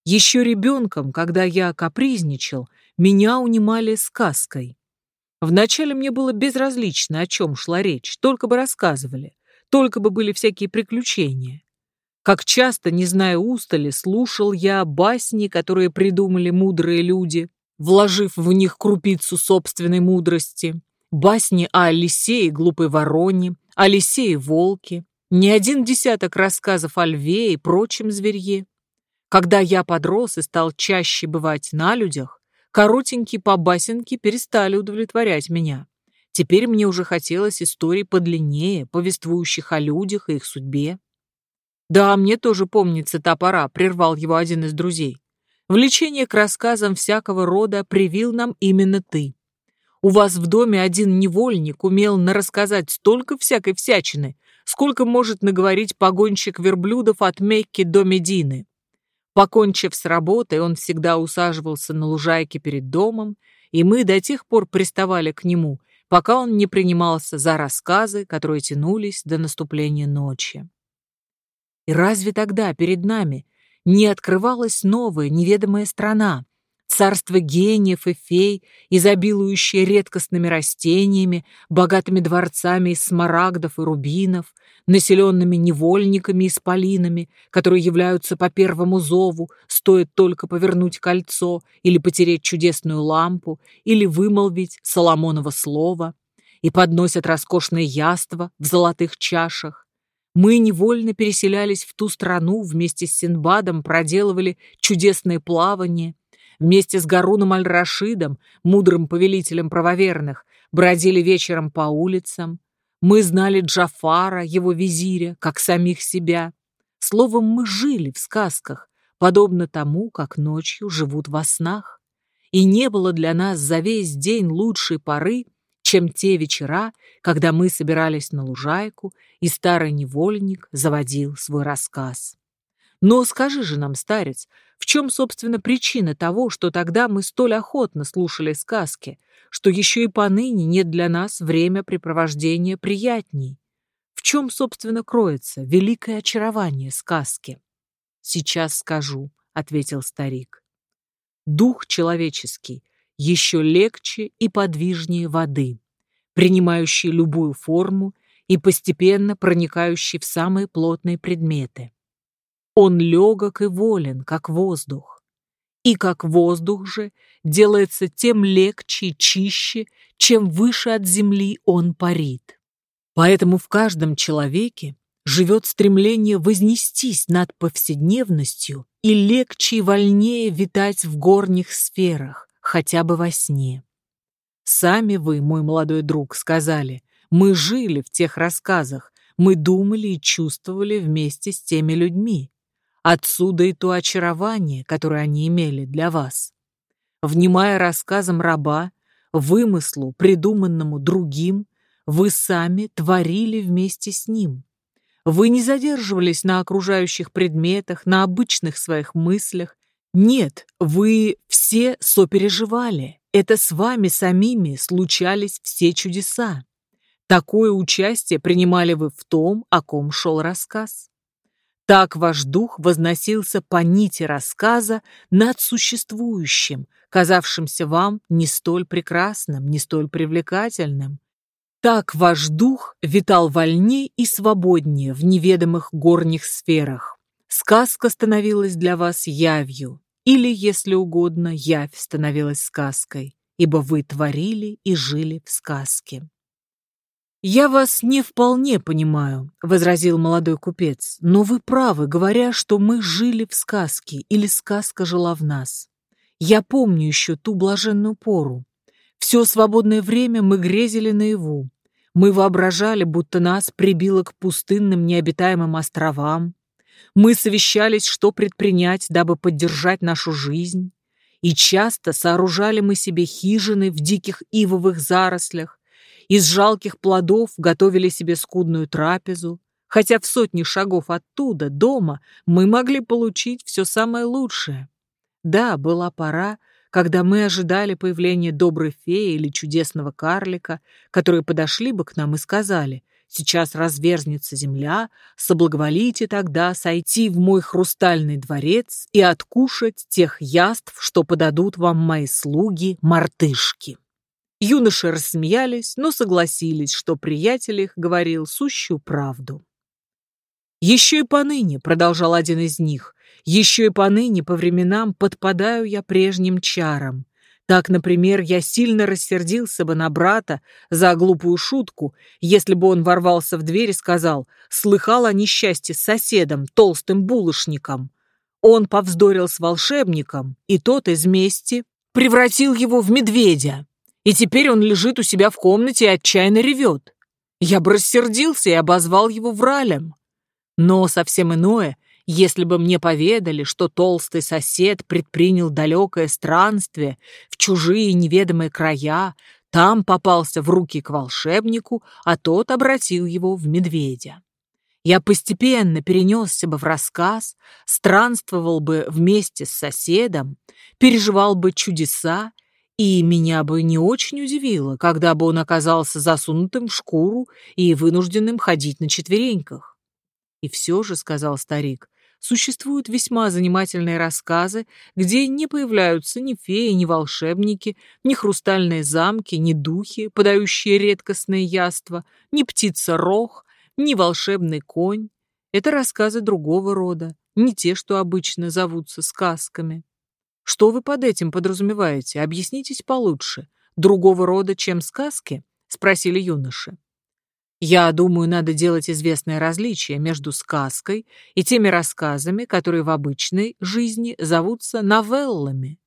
Еще ребенком, когда я капризничал, меня унимали сказкой. Вначале мне было безразлично, о чем шла речь, только бы рассказывали, только бы были всякие приключения. Как часто, не зная устали, слушал я басни, которые придумали мудрые люди, вложив в них крупицу собственной мудрости. Басни о лисе и глупой вороне, о лисе и волке, не один десяток рассказов о льве и прочем зверье. Когда я подрос и стал чаще бывать на людях, коротенькие побасенки перестали удовлетворять меня. Теперь мне уже хотелось историй подлиннее, повествующих о людях и их судьбе. «Да, мне тоже помнится та пора», — прервал его один из друзей. Влечение к рассказам всякого рода привил нам именно ты. У вас в доме один невольник умел нарассказать столько всякой всячины, сколько может наговорить погонщик верблюдов от Мекки до Медины. Покончив с работой, он всегда усаживался на лужайке перед домом, и мы до тех пор приставали к нему, пока он не принимался за рассказы, которые тянулись до наступления ночи. И разве тогда перед нами не открывалась новая неведомая страна, царство гениев и фей, изобилующее редкостными растениями, богатыми дворцами из смарагдов и рубинов, населенными невольниками и спалинами, которые являются по первому зову, стоит только повернуть кольцо или потереть чудесную лампу, или вымолвить Соломоново слово, и подносят роскошное яство в золотых чашах. Мы невольно переселялись в ту страну, вместе с Синбадом проделывали чудесное плавание, Вместе с Гаруном Аль-Рашидом, мудрым повелителем правоверных, бродили вечером по улицам. Мы знали Джафара, его визиря, как самих себя. Словом, мы жили в сказках, подобно тому, как ночью живут во снах. И не было для нас за весь день лучшей поры, чем те вечера, когда мы собирались на лужайку, и старый невольник заводил свой рассказ. Но скажи же нам, старец, в чем, собственно, причина того, что тогда мы столь охотно слушали сказки, что еще и поныне нет для нас времяпрепровождения приятней? В чем, собственно, кроется великое очарование сказки? «Сейчас скажу», — ответил старик. «Дух человеческий еще легче и подвижнее воды, принимающий любую форму и постепенно проникающий в самые плотные предметы. Он легок и волен, как воздух. И как воздух же делается тем легче и чище, чем выше от земли он парит. Поэтому в каждом человеке живет стремление вознестись над повседневностью и легче и вольнее витать в горних сферах, хотя бы во сне. Сами вы, мой молодой друг, сказали, мы жили в тех рассказах, мы думали и чувствовали вместе с теми людьми. Отсюда и то очарование, которое они имели для вас. Внимая рассказам раба, вымыслу, придуманному другим, вы сами творили вместе с ним. Вы не задерживались на окружающих предметах, на обычных своих мыслях. Нет, вы все сопереживали. Это с вами самими случались все чудеса. Такое участие принимали вы в том, о ком шел рассказ. Так ваш дух возносился по нити рассказа над существующим, казавшимся вам не столь прекрасным, не столь привлекательным. Так ваш дух витал вольнее и свободнее в неведомых горних сферах. Сказка становилась для вас явью, или, если угодно, явь становилась сказкой, ибо вы творили и жили в сказке. «Я вас не вполне понимаю», — возразил молодой купец, «но вы правы, говоря, что мы жили в сказке или сказка жила в нас. Я помню еще ту блаженную пору. Все свободное время мы грезили наяву. Мы воображали, будто нас прибило к пустынным необитаемым островам. Мы совещались, что предпринять, дабы поддержать нашу жизнь. И часто сооружали мы себе хижины в диких ивовых зарослях, из жалких плодов готовили себе скудную трапезу, хотя в сотни шагов оттуда, дома, мы могли получить все самое лучшее. Да, была пора, когда мы ожидали появления доброй феи или чудесного карлика, которые подошли бы к нам и сказали «Сейчас разверзнется земля, соблаговолите тогда сойти в мой хрустальный дворец и откушать тех яств, что подадут вам мои слуги-мартышки». Юноши рассмеялись, но согласились, что приятель их говорил сущую правду. «Еще и поныне», — продолжал один из них, «еще и поныне по временам подпадаю я прежним чарам. Так, например, я сильно рассердился бы на брата за глупую шутку, если бы он ворвался в дверь и сказал, слыхал о несчастье с соседом, толстым булочником. Он повздорил с волшебником, и тот из мести превратил его в медведя и теперь он лежит у себя в комнате и отчаянно ревет. Я бы рассердился и обозвал его вралем. Но совсем иное, Если бы мне поведали, что толстый сосед предпринял далекое странствие в чужие неведомые края, там попался в руки к волшебнику, а тот обратил его в медведя. Я постепенно перенесся бы в рассказ, странствовал бы вместе с соседом, переживал бы чудеса, и меня бы не очень удивило, когда бы он оказался засунутым в шкуру и вынужденным ходить на четвереньках. И все же, — сказал старик, существуют весьма занимательные рассказы, где не появляются ни феи, ни волшебники, ни хрустальные замки, ни духи, подающие редкостное яство, ни птица-рох, ни волшебный конь. Это рассказы другого рода, не те, что обычно зовутся сказками. Что вы под этим подразумеваете? Объяснитесь получше. Другого рода, чем сказки? Спросили юноши. Я думаю, надо делать известное различие между сказкой и теми рассказами, которые в обычной жизни зовутся новеллами.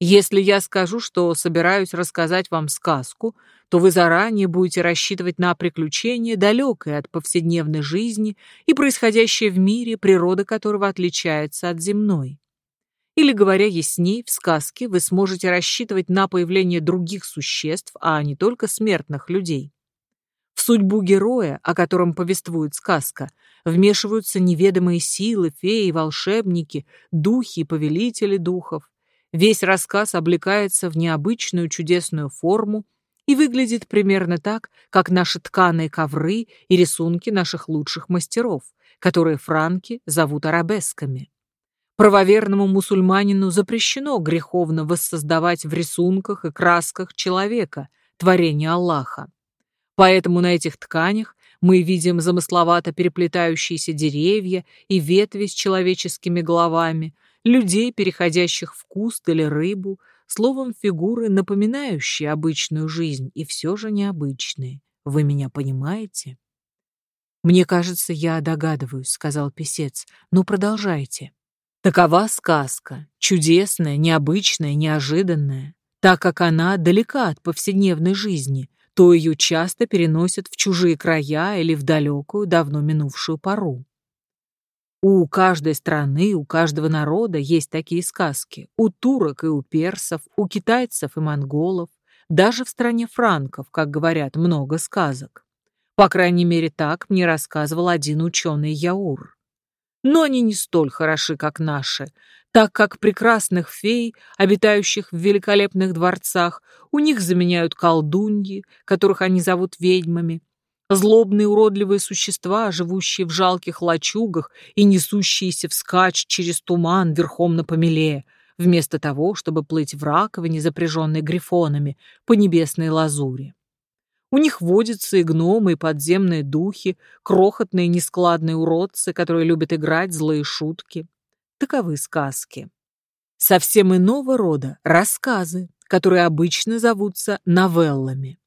Если я скажу, что собираюсь рассказать вам сказку, то вы заранее будете рассчитывать на приключение, далекое от повседневной жизни и происходящее в мире, природа которого отличается от земной. Или, говоря ясней, в сказке вы сможете рассчитывать на появление других существ, а не только смертных людей. В судьбу героя, о котором повествует сказка, вмешиваются неведомые силы, феи, волшебники, духи и повелители духов. Весь рассказ облекается в необычную чудесную форму и выглядит примерно так, как наши тканые ковры и рисунки наших лучших мастеров, которые франки зовут арабесками. Правоверному мусульманину запрещено греховно воссоздавать в рисунках и красках человека, творение Аллаха. Поэтому на этих тканях мы видим замысловато переплетающиеся деревья и ветви с человеческими головами, людей, переходящих в куст или рыбу, словом, фигуры, напоминающие обычную жизнь и все же необычные. Вы меня понимаете? «Мне кажется, я догадываюсь», — сказал писец. «Ну, продолжайте». Такова сказка, чудесная, необычная, неожиданная. Так как она далека от повседневной жизни, то ее часто переносят в чужие края или в далекую, давно минувшую пору. У каждой страны, у каждого народа есть такие сказки. У турок и у персов, у китайцев и монголов. Даже в стране франков, как говорят, много сказок. По крайней мере, так мне рассказывал один ученый Яур. Но они не столь хороши, как наши, так как прекрасных фей, обитающих в великолепных дворцах, у них заменяют колдуньи, которых они зовут ведьмами, злобные уродливые существа, живущие в жалких лачугах и несущиеся вскачь через туман верхом на помеле, вместо того, чтобы плыть в раковине, запряженной грифонами, по небесной лазури. У них водятся и гномы, и подземные духи, крохотные нескладные уродцы, которые любят играть злые шутки. Таковы сказки. Совсем иного рода рассказы, которые обычно зовутся новеллами.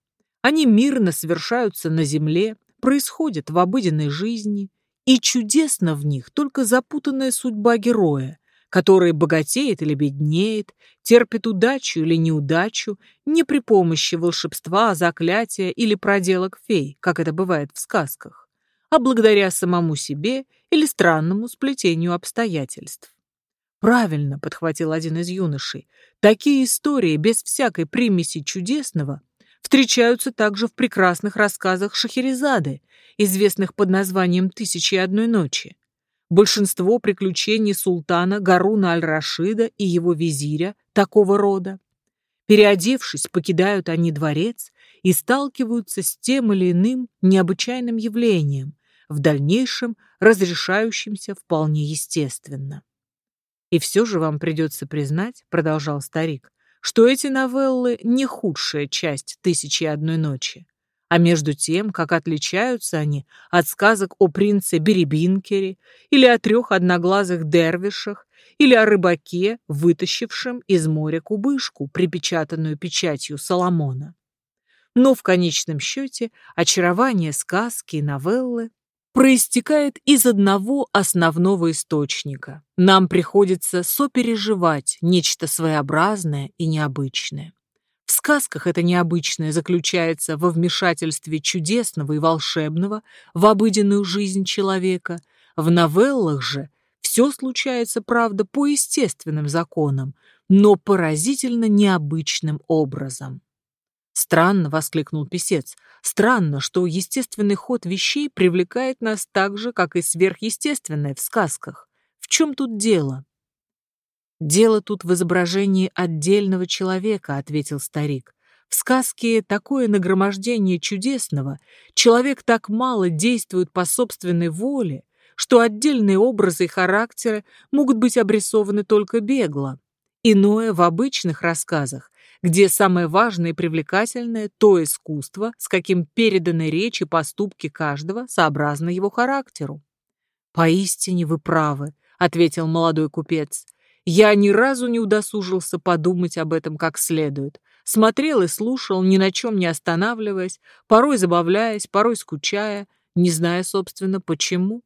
Они мирно совершаются на земле, происходят в обыденной жизни, и чудесно в них только запутанная судьба героя, который богатеет или беднеет, терпит удачу или неудачу не при помощи волшебства, заклятия или проделок фей, как это бывает в сказках, а благодаря самому себе или странному сплетению обстоятельств. Правильно, подхватил один из юношей, такие истории без всякой примеси чудесного встречаются также в прекрасных рассказах Шахерезады, известных под названием «Тысячи и одной ночи». Большинство приключений султана Гаруна аль-Рашида и его визиря такого рода. Переодевшись, покидают они дворец и сталкиваются с тем или иным необычайным явлением, в дальнейшем разрешающимся вполне естественно. «И все же вам придется признать, — продолжал старик, — что эти новеллы не худшая часть «Тысячи и одной ночи». А между тем, как отличаются они от сказок о принце Беребинкере или о трех одноглазых дервишах или о рыбаке, вытащившем из моря кубышку, припечатанную печатью Соломона. Но в конечном счете очарование сказки и новеллы проистекает из одного основного источника. Нам приходится сопереживать нечто своеобразное и необычное. В сказках это необычное заключается во вмешательстве чудесного и волшебного в обыденную жизнь человека, в новеллах же Все случается, правда, по естественным законам, но поразительно необычным образом. «Странно», — воскликнул писец, — «странно, что естественный ход вещей привлекает нас так же, как и сверхъестественное в сказках. В чем тут дело?» «Дело тут в изображении отдельного человека», — ответил старик. «В сказке такое нагромождение чудесного, человек так мало действует по собственной воле, что отдельные образы и характеры могут быть обрисованы только бегло. Иное в обычных рассказах, где самое важное и привлекательное – то искусство, с каким переданы речи и поступки каждого сообразно его характеру. «Поистине вы правы», — ответил молодой купец. Я ни разу не удосужился подумать об этом как следует. Смотрел и слушал, ни на чем не останавливаясь, порой забавляясь, порой скучая, не зная, собственно, почему.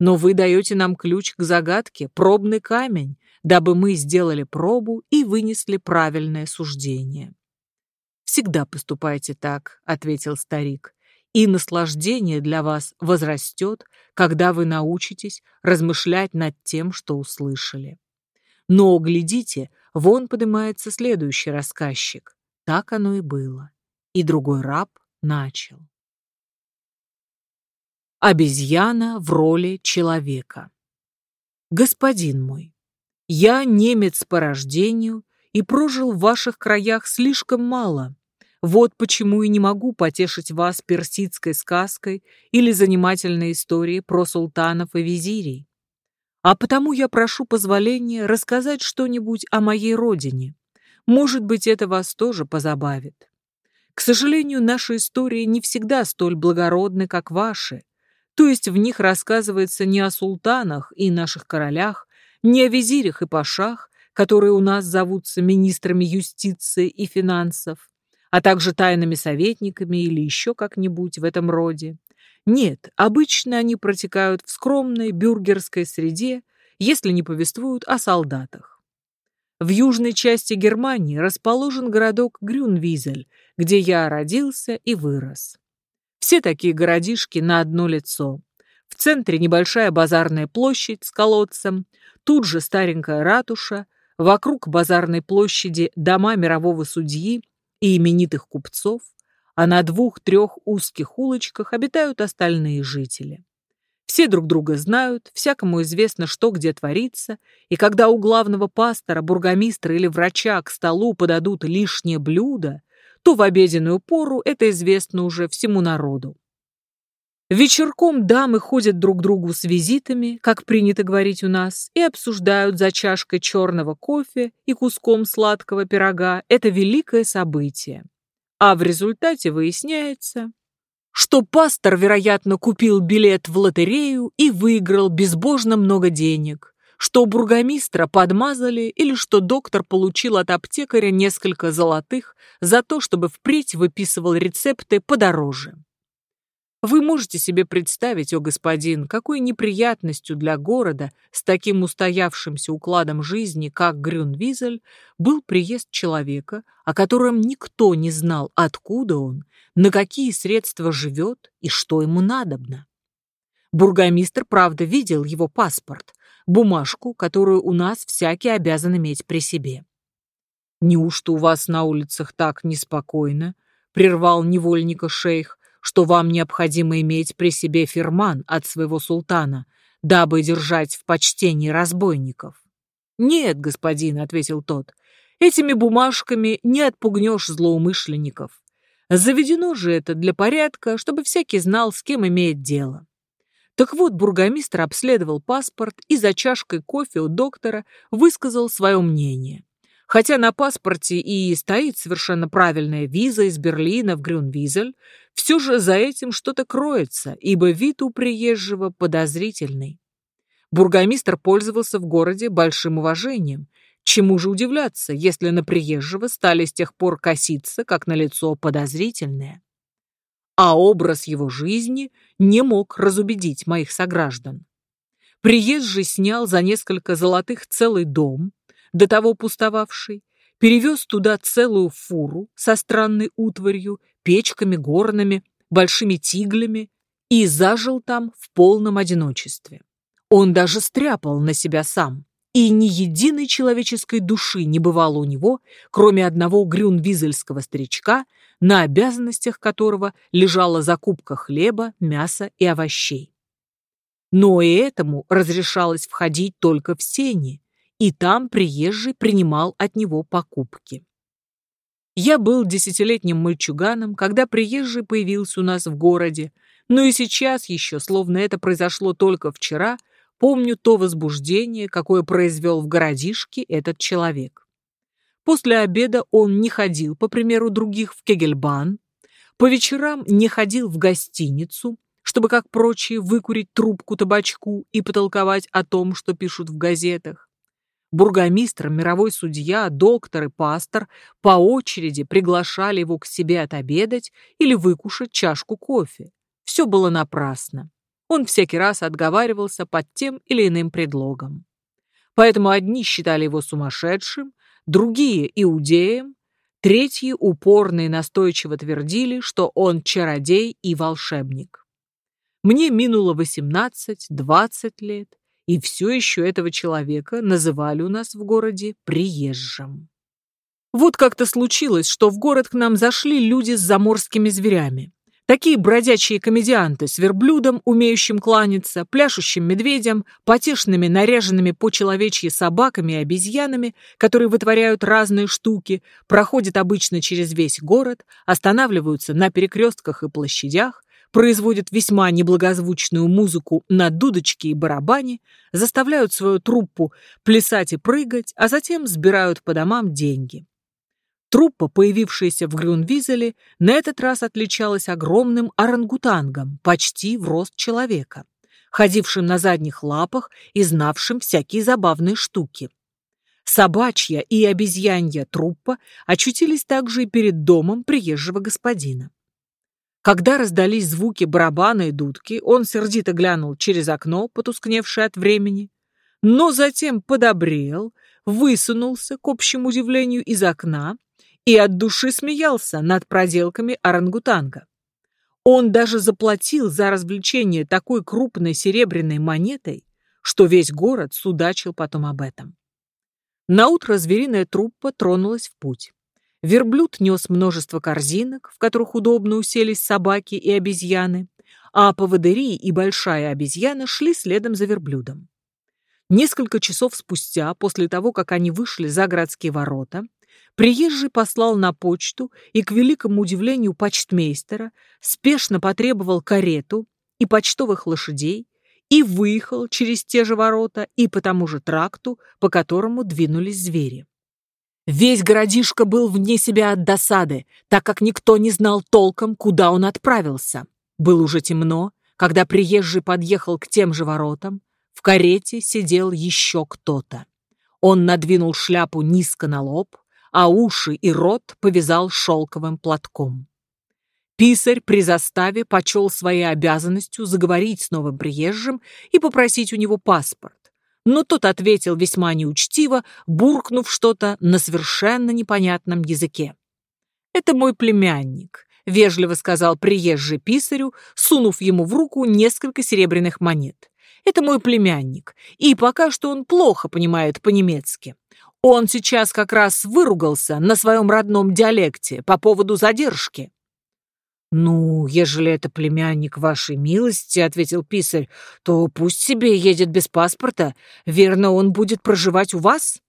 Но вы даете нам ключ к загадке, пробный камень, дабы мы сделали пробу и вынесли правильное суждение. «Всегда поступайте так», — ответил старик, «и наслаждение для вас возрастет, когда вы научитесь размышлять над тем, что услышали». Но, глядите, вон поднимается следующий рассказчик. Так оно и было. И другой раб начал. Обезьяна в роли человека. Господин мой, я немец по рождению и прожил в ваших краях слишком мало. Вот почему и не могу потешить вас персидской сказкой или занимательной историей про султанов и визирей. А потому я прошу позволения рассказать что-нибудь о моей родине. Может быть, это вас тоже позабавит. К сожалению, наши истории не всегда столь благородны, как ваши. То есть в них рассказывается не о султанах и наших королях, не о визирях и пашах, которые у нас зовутся министрами юстиции и финансов, а также тайными советниками или еще как-нибудь в этом роде. Нет, обычно они протекают в скромной бюргерской среде, если не повествуют о солдатах. В южной части Германии расположен городок Грюнвизель, где я родился и вырос. Все такие городишки на одно лицо. В центре небольшая базарная площадь с колодцем, тут же старенькая ратуша, вокруг базарной площади дома мирового судьи и именитых купцов, а на двух-трех узких улочках обитают остальные жители. Все друг друга знают, всякому известно, что где творится, и когда у главного пастора, бургомистра или врача к столу подадут лишнее блюдо, то в обеденную пору это известно уже всему народу. Вечерком дамы ходят друг к другу с визитами, как принято говорить у нас, и обсуждают за чашкой черного кофе и куском сладкого пирога это великое событие. А в результате выясняется, что пастор, вероятно, купил билет в лотерею и выиграл безбожно много денег, что бургомистра подмазали или что доктор получил от аптекаря несколько золотых за то, чтобы впредь выписывал рецепты подороже. Вы можете себе представить, о господин, какой неприятностью для города с таким устоявшимся укладом жизни, как Грюнвизель, был приезд человека, о котором никто не знал, откуда он, на какие средства живет и что ему надобно. Бургомистр, правда, видел его паспорт, бумажку, которую у нас всякий обязан иметь при себе. «Неужто у вас на улицах так неспокойно?» — прервал невольника шейх, что вам необходимо иметь при себе фирман от своего султана, дабы держать в почтении разбойников. «Нет, господин», — ответил тот, — «этими бумажками не отпугнешь злоумышленников. Заведено же это для порядка, чтобы всякий знал, с кем имеет дело». Так вот, бургомистр обследовал паспорт и за чашкой кофе у доктора высказал свое мнение. Хотя на паспорте и стоит совершенно правильная виза из Берлина в Грюнвизель, все же за этим что-то кроется, ибо вид у приезжего подозрительный. Бургомистр пользовался в городе большим уважением. Чему же удивляться, если на приезжего стали с тех пор коситься, как на лицо подозрительное? А образ его жизни не мог разубедить моих сограждан. Приезжий снял за несколько золотых целый дом, до того пустовавший, перевез туда целую фуру со странной утварью, печками, горнами, большими тиглями и зажил там в полном одиночестве. Он даже стряпал на себя сам, и ни единой человеческой души не бывало у него, кроме одного грюнвизельского старичка, на обязанностях которого лежала закупка хлеба, мяса и овощей. Но и этому разрешалось входить только в сени, и там приезжий принимал от него покупки. Я был десятилетним мальчуганом, когда приезжий появился у нас в городе, но и сейчас еще, словно это произошло только вчера, помню то возбуждение, какое произвел в городишке этот человек. После обеда он не ходил, по примеру других, в Кегельбан, по вечерам не ходил в гостиницу, чтобы, как прочие, выкурить трубку табачку и потолковать о том, что пишут в газетах. Бургомистр, мировой судья, доктор и пастор по очереди приглашали его к себе отобедать или выкушать чашку кофе. Все было напрасно. Он всякий раз отговаривался под тем или иным предлогом. Поэтому одни считали его сумасшедшим, другие – иудеем, третьи упорно и настойчиво твердили, что он чародей и волшебник. Мне минуло 18-20 лет, и все еще этого человека называли у нас в городе приезжим. Вот как-то случилось, что в город к нам зашли люди с заморскими зверями. Такие бродячие комедианты с верблюдом, умеющим кланяться, пляшущим медведем, потешными, наряженными по-человечьи собаками и обезьянами, которые вытворяют разные штуки, проходят обычно через весь город, останавливаются на перекрестках и площадях, производят весьма неблагозвучную музыку на дудочке и барабане, заставляют свою труппу плясать и прыгать, а затем сбирают по домам деньги. Труппа, появившаяся в Грюнвизеле, на этот раз отличалась огромным орангутангом, почти в рост человека, ходившим на задних лапах и знавшим всякие забавные штуки. Собачья и обезьянья труппа очутились также и перед домом приезжего господина. Когда раздались звуки барабана и дудки, он сердито глянул через окно, потускневшее от времени, но затем подобрел, высунулся, к общему удивлению, из окна и от души смеялся над проделками орангутанга. Он даже заплатил за развлечение такой крупной серебряной монетой, что весь город судачил потом об этом. Наутро звериная труппа тронулась в путь. Верблюд нес множество корзинок, в которых удобно уселись собаки и обезьяны, а поводыри и большая обезьяна шли следом за верблюдом. Несколько часов спустя, после того, как они вышли за городские ворота, приезжий послал на почту и, к великому удивлению почтмейстера, спешно потребовал карету и почтовых лошадей и выехал через те же ворота и по тому же тракту, по которому двинулись звери. Весь городишко был вне себя от досады, так как никто не знал толком, куда он отправился. Было уже темно, когда приезжий подъехал к тем же воротам. В карете сидел еще кто-то. Он надвинул шляпу низко на лоб, а уши и рот повязал шелковым платком. Писарь при заставе почел своей обязанностью заговорить с новым приезжим и попросить у него паспорт но тот ответил весьма неучтиво, буркнув что-то на совершенно непонятном языке. «Это мой племянник», — вежливо сказал приезжий писарю, сунув ему в руку несколько серебряных монет. «Это мой племянник, и пока что он плохо понимает по-немецки. Он сейчас как раз выругался на своем родном диалекте по поводу задержки». «Ну, ежели это племянник вашей милости, — ответил писарь, — то пусть себе едет без паспорта. Верно, он будет проживать у вас?»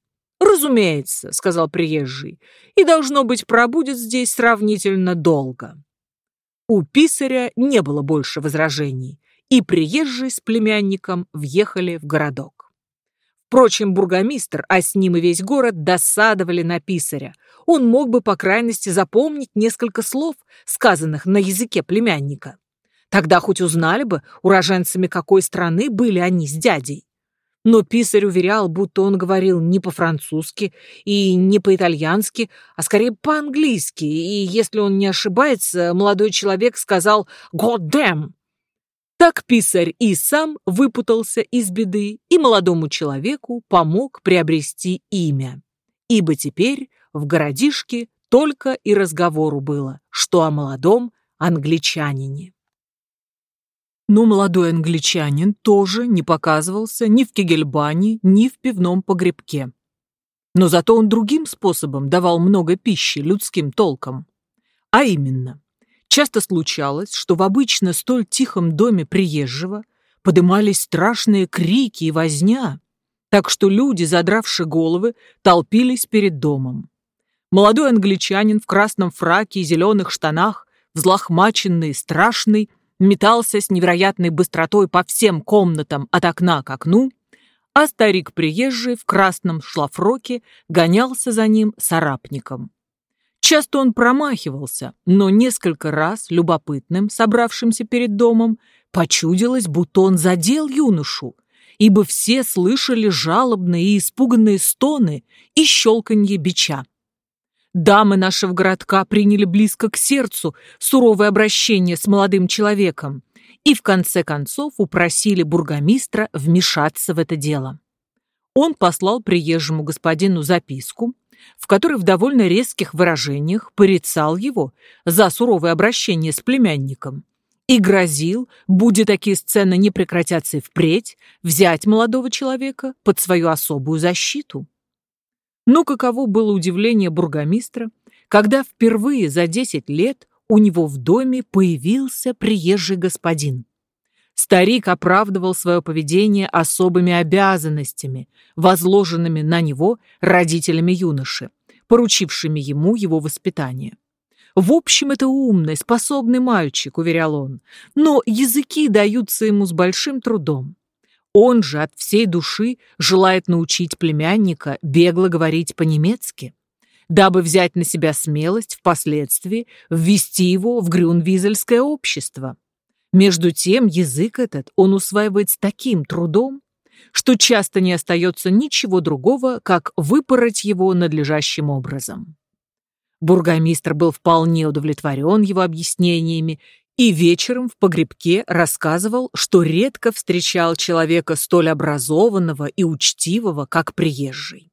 «Разумеется», — сказал приезжий, — «и, должно быть, пробудет здесь сравнительно долго». У писаря не было больше возражений, и приезжий с племянником въехали в городок. Впрочем, бургомистр, а с ним и весь город, досадовали на писаря. Он мог бы, по крайности, запомнить несколько слов, сказанных на языке племянника. Тогда хоть узнали бы, уроженцами какой страны были они с дядей. Но писарь уверял, будто он говорил не по-французски и не по-итальянски, а скорее по-английски, и, если он не ошибается, молодой человек сказал «God damn!» Так писарь и сам выпутался из беды и молодому человеку помог приобрести имя. Ибо теперь в городишке только и разговору было, что о молодом англичанине. Но молодой англичанин тоже не показывался ни в кегельбане, ни в пивном погребке. Но зато он другим способом давал много пищи людским толкам. А именно, часто случалось, что в обычно столь тихом доме приезжего подымались страшные крики и возня, так что люди, задравши головы, толпились перед домом. Молодой англичанин в красном фраке и зеленых штанах, взлохмаченный, страшный, метался с невероятной быстротой по всем комнатам от окна к окну, а старик приезжий в красном шлафроке гонялся за ним с арапником. Часто он промахивался, но несколько раз любопытным, собравшимся перед домом, почудилось, будто он задел юношу, ибо все слышали жалобные и испуганные стоны и щелканье бича. Дамы нашего городка приняли близко к сердцу суровое обращение с молодым человеком и в конце концов упросили бургомистра вмешаться в это дело. Он послал приезжему господину записку, в которой в довольно резких выражениях порицал его за суровое обращение с племянником и грозил, будет такие сцены не прекратятся и впредь, взять молодого человека под свою особую защиту. Но каково было удивление бургомистра, когда впервые за десять лет у него в доме появился приезжий господин. Старик оправдывал свое поведение особыми обязанностями, возложенными на него родителями юноши, поручившими ему его воспитание. В общем, это умный, способный мальчик, уверял он, но языки даются ему с большим трудом. Он же от всей души желает научить племянника бегло говорить по-немецки, дабы взять на себя смелость впоследствии ввести его в грюнвизельское общество. Между тем язык этот он усваивает с таким трудом, что часто не остается ничего другого, как выпороть его надлежащим образом. Бургомистр был вполне удовлетворен его объяснениями и вечером в погребке рассказывал, что редко встречал человека столь образованного и учтивого, как приезжий.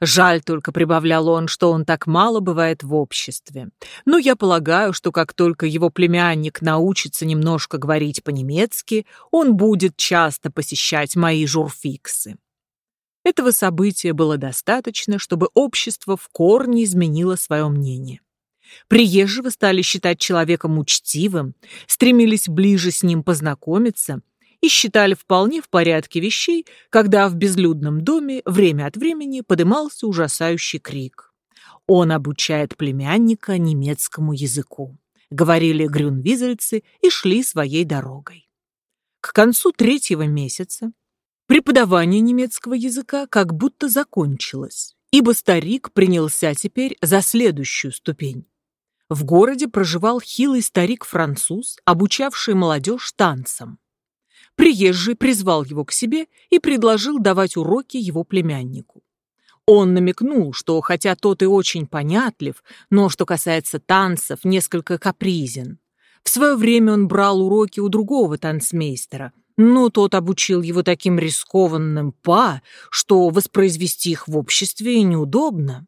Жаль только, прибавлял он, что он так мало бывает в обществе. Но я полагаю, что как только его племянник научится немножко говорить по-немецки, он будет часто посещать мои журфиксы. Этого события было достаточно, чтобы общество в корне изменило свое мнение. Приезжего стали считать человеком учтивым, стремились ближе с ним познакомиться и считали вполне в порядке вещей, когда в безлюдном доме время от времени подымался ужасающий крик. Он обучает племянника немецкому языку, говорили грюнвизельцы и шли своей дорогой. К концу третьего месяца преподавание немецкого языка как будто закончилось, ибо старик принялся теперь за следующую ступень. В городе проживал хилый старик-француз, обучавший молодежь танцам. Приезжий призвал его к себе и предложил давать уроки его племяннику. Он намекнул, что хотя тот и очень понятлив, но что касается танцев, несколько капризен. В свое время он брал уроки у другого танцмейстера, но тот обучил его таким рискованным па, что воспроизвести их в обществе неудобно.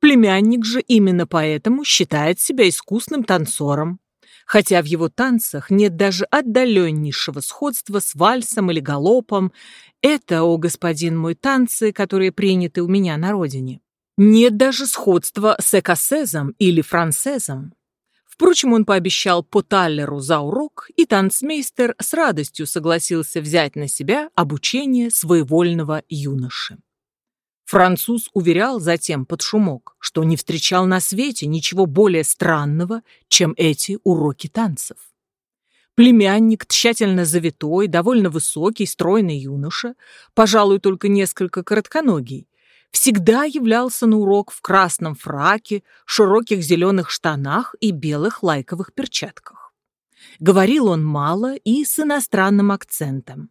Племянник же именно поэтому считает себя искусным танцором. Хотя в его танцах нет даже отдаленнейшего сходства с вальсом или галопом, это, о господин мой, танцы, которые приняты у меня на родине. Нет даже сходства с экосезом или францезом. Впрочем, он пообещал по таллеру за урок, и танцмейстер с радостью согласился взять на себя обучение своевольного юноши. Француз уверял затем под шумок, что не встречал на свете ничего более странного, чем эти уроки танцев. Племянник, тщательно завитой, довольно высокий, стройный юноша, пожалуй, только несколько коротконогий, всегда являлся на урок в красном фраке, широких зеленых штанах и белых лайковых перчатках. Говорил он мало и с иностранным акцентом.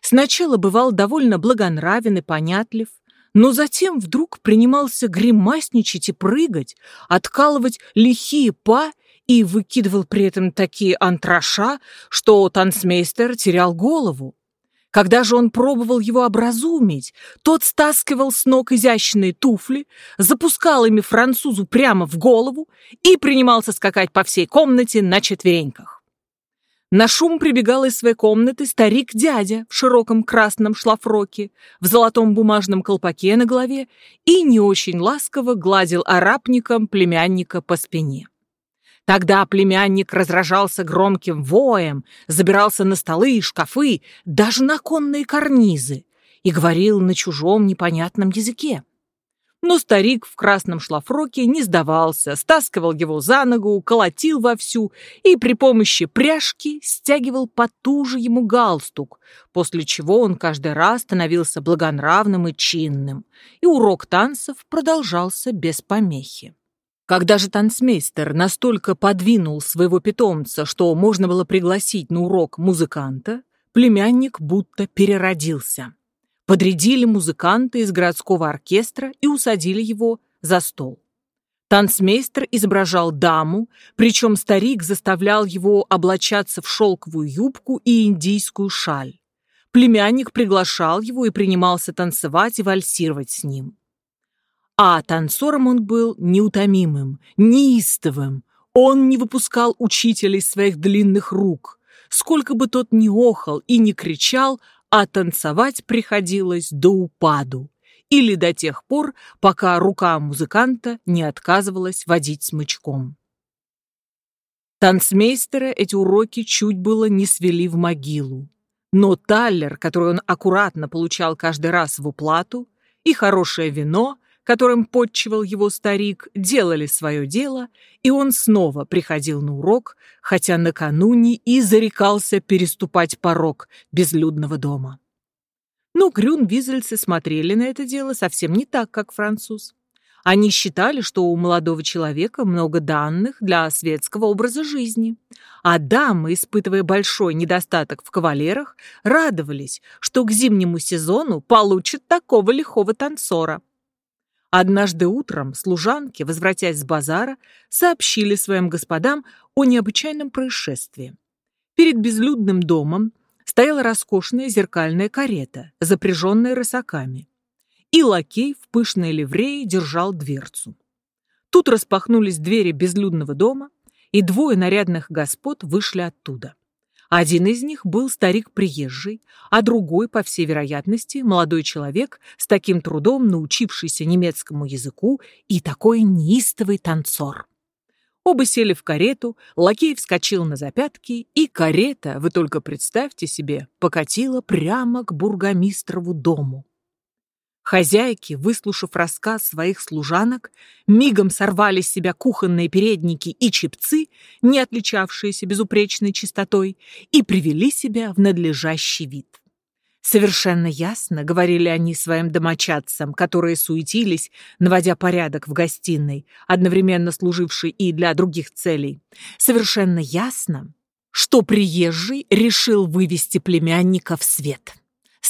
Сначала бывал довольно благонравен и понятлив, но затем вдруг принимался гримасничать и прыгать, откалывать лихие па и выкидывал при этом такие антраша, что танцмейстер терял голову. Когда же он пробовал его образумить, тот стаскивал с ног изящные туфли, запускал ими французу прямо в голову и принимался скакать по всей комнате на четвереньках. На шум прибегал из своей комнаты старик-дядя в широком красном шлафроке, в золотом бумажном колпаке на голове и не очень ласково гладил арапником племянника по спине. Тогда племянник разражался громким воем, забирался на столы и шкафы, даже на конные карнизы, и говорил на чужом непонятном языке. Но старик в красном шлафроке не сдавался, стаскивал его за ногу, колотил вовсю и при помощи пряжки стягивал потуже ему галстук, после чего он каждый раз становился благонравным и чинным, и урок танцев продолжался без помехи. Когда же танцмейстер настолько подвинул своего питомца, что можно было пригласить на урок музыканта, племянник будто переродился. Подрядили музыканта из городского оркестра и усадили его за стол. Танцмейстер изображал даму, причем старик заставлял его облачаться в шелковую юбку и индийскую шаль. Племянник приглашал его и принимался танцевать и вальсировать с ним. А танцором он был неутомимым, неистовым. Он не выпускал учителя из своих длинных рук. Сколько бы тот ни охал и ни кричал, а танцевать приходилось до упаду или до тех пор, пока рука музыканта не отказывалась водить смычком. Танцмейстера эти уроки чуть было не свели в могилу. Но таллер, который он аккуратно получал каждый раз в уплату, и хорошее вино, которым подчивал его старик, делали свое дело, и он снова приходил на урок, хотя накануне и зарекался переступать порог безлюдного дома. Но грюн-визельцы смотрели на это дело совсем не так, как француз. Они считали, что у молодого человека много данных для светского образа жизни, а дамы, испытывая большой недостаток в кавалерах, радовались, что к зимнему сезону получат такого лихого танцора. Однажды утром служанки, возвратясь с базара, сообщили своим господам о необычайном происшествии. Перед безлюдным домом стояла роскошная зеркальная карета, запряженная рысаками, и лакей в пышной ливреи держал дверцу. Тут распахнулись двери безлюдного дома, и двое нарядных господ вышли оттуда. Один из них был старик приезжий, а другой, по всей вероятности, молодой человек, с таким трудом научившийся немецкому языку и такой неистовый танцор. Оба сели в карету, лакей вскочил на запятки, и карета, вы только представьте себе, покатила прямо к бургомистрову дому. Хозяйки, выслушав рассказ своих служанок, мигом сорвали с себя кухонные передники и чепцы, не отличавшиеся безупречной чистотой, и привели себя в надлежащий вид. Совершенно ясно, говорили они своим домочадцам, которые суетились, наводя порядок в гостиной, одновременно служившей и для других целей. Совершенно ясно, что приезжий решил вывести племянника в свет.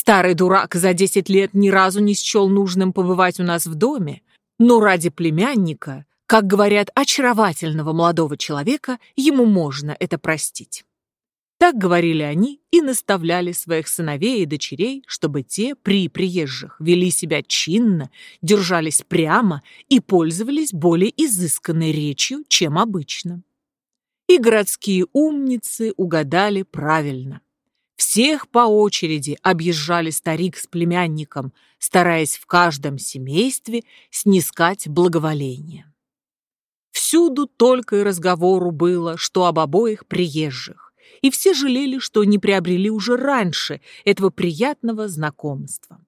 Старый дурак за десять лет ни разу не счел нужным побывать у нас в доме, но ради племянника, как говорят, очаровательного молодого человека, ему можно это простить. Так говорили они и наставляли своих сыновей и дочерей, чтобы те при приезжих вели себя чинно, держались прямо и пользовались более изысканной речью, чем обычно. И городские умницы угадали правильно. Всех по очереди объезжали старик с племянником, стараясь в каждом семействе снискать благоволение. Всюду только и разговору было, что об обоих приезжих, и все жалели, что не приобрели уже раньше этого приятного знакомства.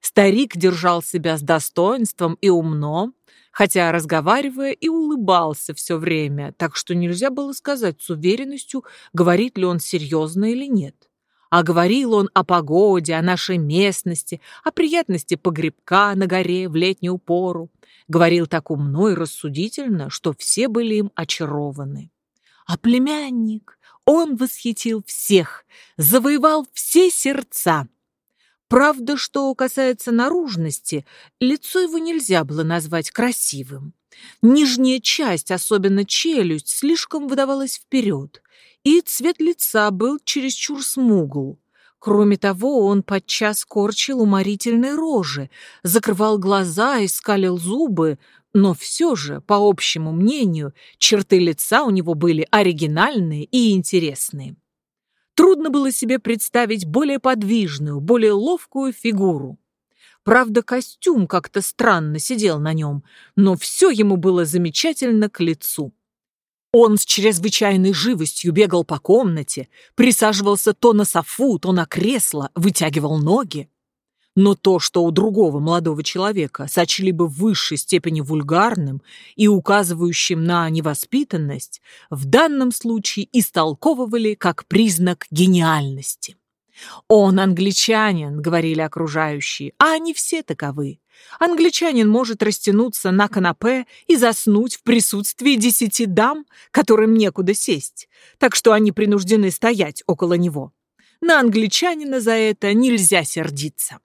Старик держал себя с достоинством и умно, хотя, разговаривая, и улыбался все время, так что нельзя было сказать с уверенностью, говорит ли он серьезно или нет. А говорил он о погоде, о нашей местности, о приятности погребка на горе в летнюю пору. Говорил так умно и рассудительно, что все были им очарованы. А племянник, он восхитил всех, завоевал все сердца. Правда, что касается наружности, лицо его нельзя было назвать красивым. Нижняя часть, особенно челюсть, слишком выдавалась вперед, и цвет лица был чересчур смугл. Кроме того, он подчас корчил уморительные рожи, закрывал глаза и скалил зубы, но все же, по общему мнению, черты лица у него были оригинальные и интересные. Трудно было себе представить более подвижную, более ловкую фигуру. Правда, костюм как-то странно сидел на нем, но все ему было замечательно к лицу. Он с чрезвычайной живостью бегал по комнате, присаживался то на софу, то на кресло, вытягивал ноги. Но то, что у другого молодого человека сочли бы в высшей степени вульгарным и указывающим на невоспитанность, в данном случае истолковывали как признак гениальности. «Он англичанин», — говорили окружающие, а они все таковы. Англичанин может растянуться на канапе и заснуть в присутствии десяти дам, которым некуда сесть, так что они принуждены стоять около него. На англичанина за это нельзя сердиться.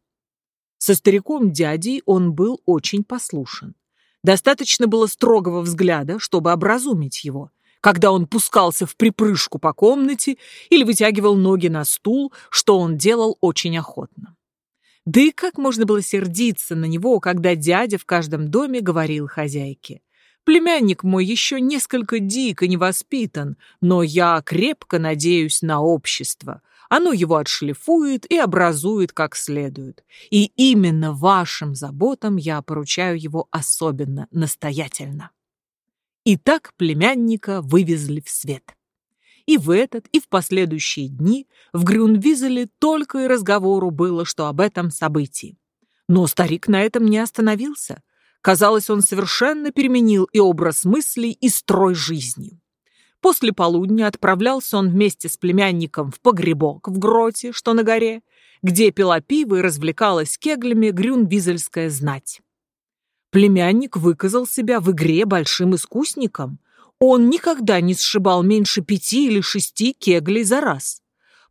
Со стариком-дядей он был очень послушен. Достаточно было строгого взгляда, чтобы образумить его, когда он пускался в припрыжку по комнате или вытягивал ноги на стул, что он делал очень охотно. Да и как можно было сердиться на него, когда дядя в каждом доме говорил хозяйке. «Племянник мой еще несколько дико невоспитан, но я крепко надеюсь на общество. Оно его отшлифует и образует как следует. И именно вашим заботам я поручаю его особенно настоятельно. И так племянника вывезли в свет. И в этот, и в последующие дни в Грюнвизеле только и разговору было, что об этом событии. Но старик на этом не остановился. Казалось, он совершенно переменил и образ мыслей, и строй жизни. После полудня отправлялся он вместе с племянником в погребок в гроте, что на горе, где пила пиво и развлекалась кеглями грюнвизельская знать. Племянник выказал себя в игре большим искусником. Он никогда не сшибал меньше пяти или шести кеглей за раз.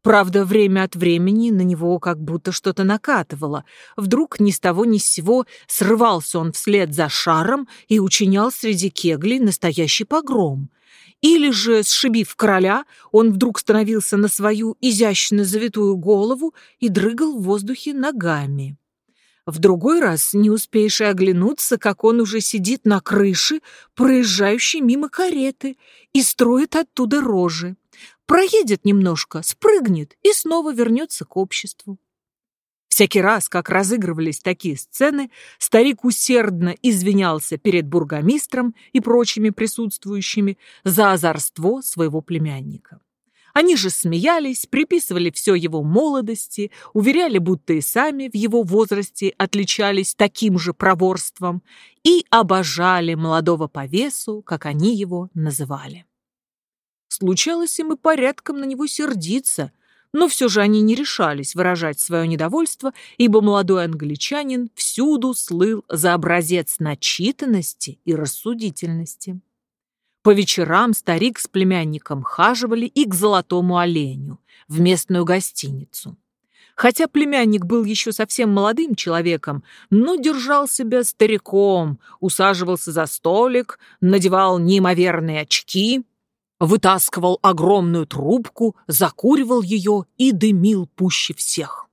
Правда, время от времени на него как будто что-то накатывало. Вдруг ни с того ни с сего срывался он вслед за шаром и учинял среди кеглей настоящий погром — или же, сшибив короля, он вдруг становился на свою изящно завитую голову и дрыгал в воздухе ногами. В другой раз не успеешь и оглянуться, как он уже сидит на крыше, проезжающей мимо кареты, и строит оттуда рожи. Проедет немножко, спрыгнет и снова вернется к обществу. Всякий раз, как разыгрывались такие сцены, старик усердно извинялся перед бургомистром и прочими присутствующими за озорство своего племянника. Они же смеялись, приписывали все его молодости, уверяли, будто и сами в его возрасте отличались таким же проворством и обожали молодого повесу, как они его называли. Случалось им и порядком на него сердиться – но все же они не решались выражать свое недовольство, ибо молодой англичанин всюду слыл за образец начитанности и рассудительности. По вечерам старик с племянником хаживали и к золотому оленю, в местную гостиницу. Хотя племянник был еще совсем молодым человеком, но держал себя стариком, усаживался за столик, надевал неимоверные очки, вытаскивал огромную трубку, закуривал ее и дымил пуще всех.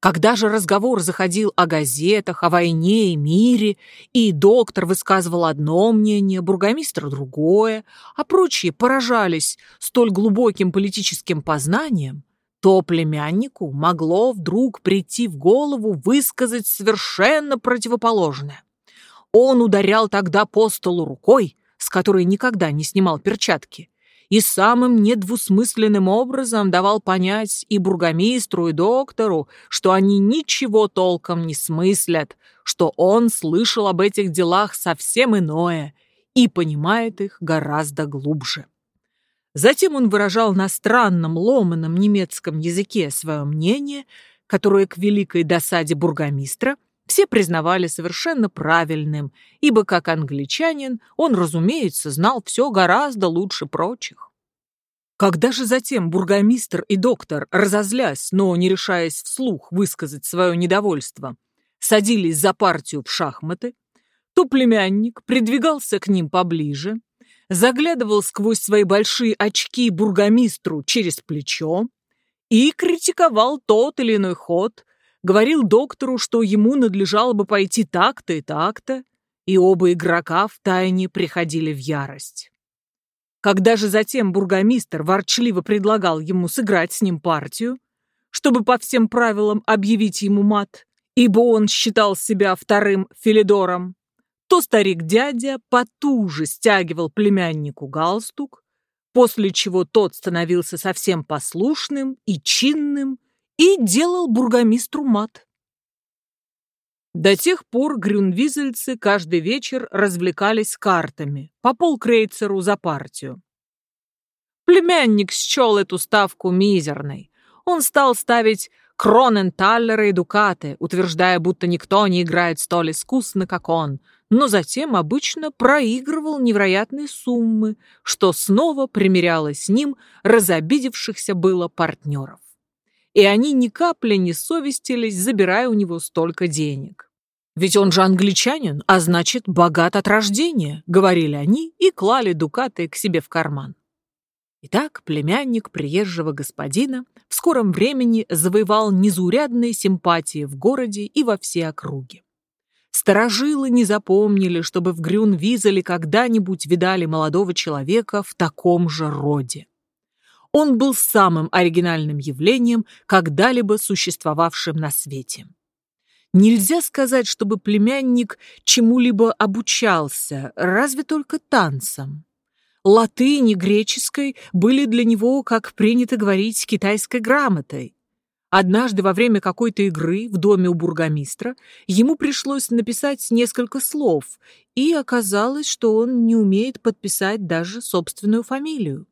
Когда же разговор заходил о газетах, о войне и мире, и доктор высказывал одно мнение, бургомистр другое, а прочие поражались столь глубоким политическим познанием, то племяннику могло вдруг прийти в голову высказать совершенно противоположное. Он ударял тогда по столу рукой, с которой никогда не снимал перчатки, и самым недвусмысленным образом давал понять и бургомистру, и доктору, что они ничего толком не смыслят, что он слышал об этих делах совсем иное и понимает их гораздо глубже. Затем он выражал на странном ломаном немецком языке свое мнение, которое к великой досаде бургомистра все признавали совершенно правильным, ибо как англичанин он, разумеется, знал все гораздо лучше прочих. Когда же затем бургомистр и доктор, разозлясь, но не решаясь вслух высказать свое недовольство, садились за партию в шахматы, то племянник придвигался к ним поближе, заглядывал сквозь свои большие очки бургомистру через плечо и критиковал тот или иной ход, говорил доктору, что ему надлежало бы пойти так-то и так-то, и оба игрока втайне приходили в ярость. Когда же затем бургомистр ворчливо предлагал ему сыграть с ним партию, чтобы по всем правилам объявить ему мат, ибо он считал себя вторым Филидором, то старик-дядя потуже стягивал племяннику галстук, после чего тот становился совсем послушным и чинным и делал бургомистру мат. До тех пор грюнвизельцы каждый вечер развлекались картами, по полкрейцеру за партию. Племянник счел эту ставку мизерной. Он стал ставить Кроненталлера и Дукаты, утверждая, будто никто не играет столь искусно, как он, но затем обычно проигрывал невероятные суммы, что снова примерялось с ним разобидевшихся было партнеров и они ни капли не совестились, забирая у него столько денег. «Ведь он же англичанин, а значит, богат от рождения», — говорили они и клали дукаты к себе в карман. Итак, племянник приезжего господина в скором времени завоевал незаурядные симпатии в городе и во все округе. Старожилы не запомнили, чтобы в Грюн-Визеле когда-нибудь видали молодого человека в таком же роде. Он был самым оригинальным явлением, когда-либо существовавшим на свете. Нельзя сказать, чтобы племянник чему-либо обучался, разве только танцам. Латынь и греческой были для него, как принято говорить, китайской грамотой. Однажды во время какой-то игры в доме у бургомистра ему пришлось написать несколько слов, и оказалось, что он не умеет подписать даже собственную фамилию.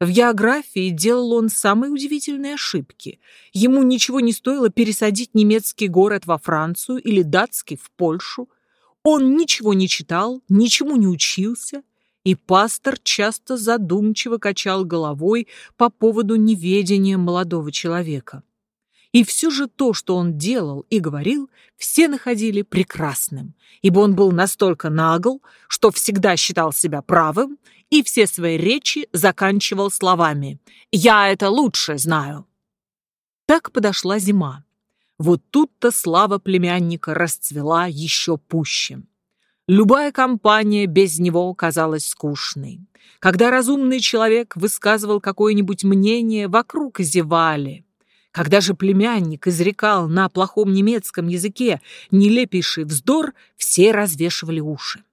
В географии делал он самые удивительные ошибки. Ему ничего не стоило пересадить немецкий город во Францию или датский в Польшу. Он ничего не читал, ничему не учился, и пастор часто задумчиво качал головой по поводу неведения молодого человека. И все же то, что он делал и говорил, все находили прекрасным, ибо он был настолько нагл, что всегда считал себя правым и все свои речи заканчивал словами «Я это лучше знаю». Так подошла зима. Вот тут-то слава племянника расцвела еще пуще. Любая компания без него казалась скучной. Когда разумный человек высказывал какое-нибудь мнение, вокруг зевали. Когда же племянник изрекал на плохом немецком языке нелепейший вздор, все развешивали уши.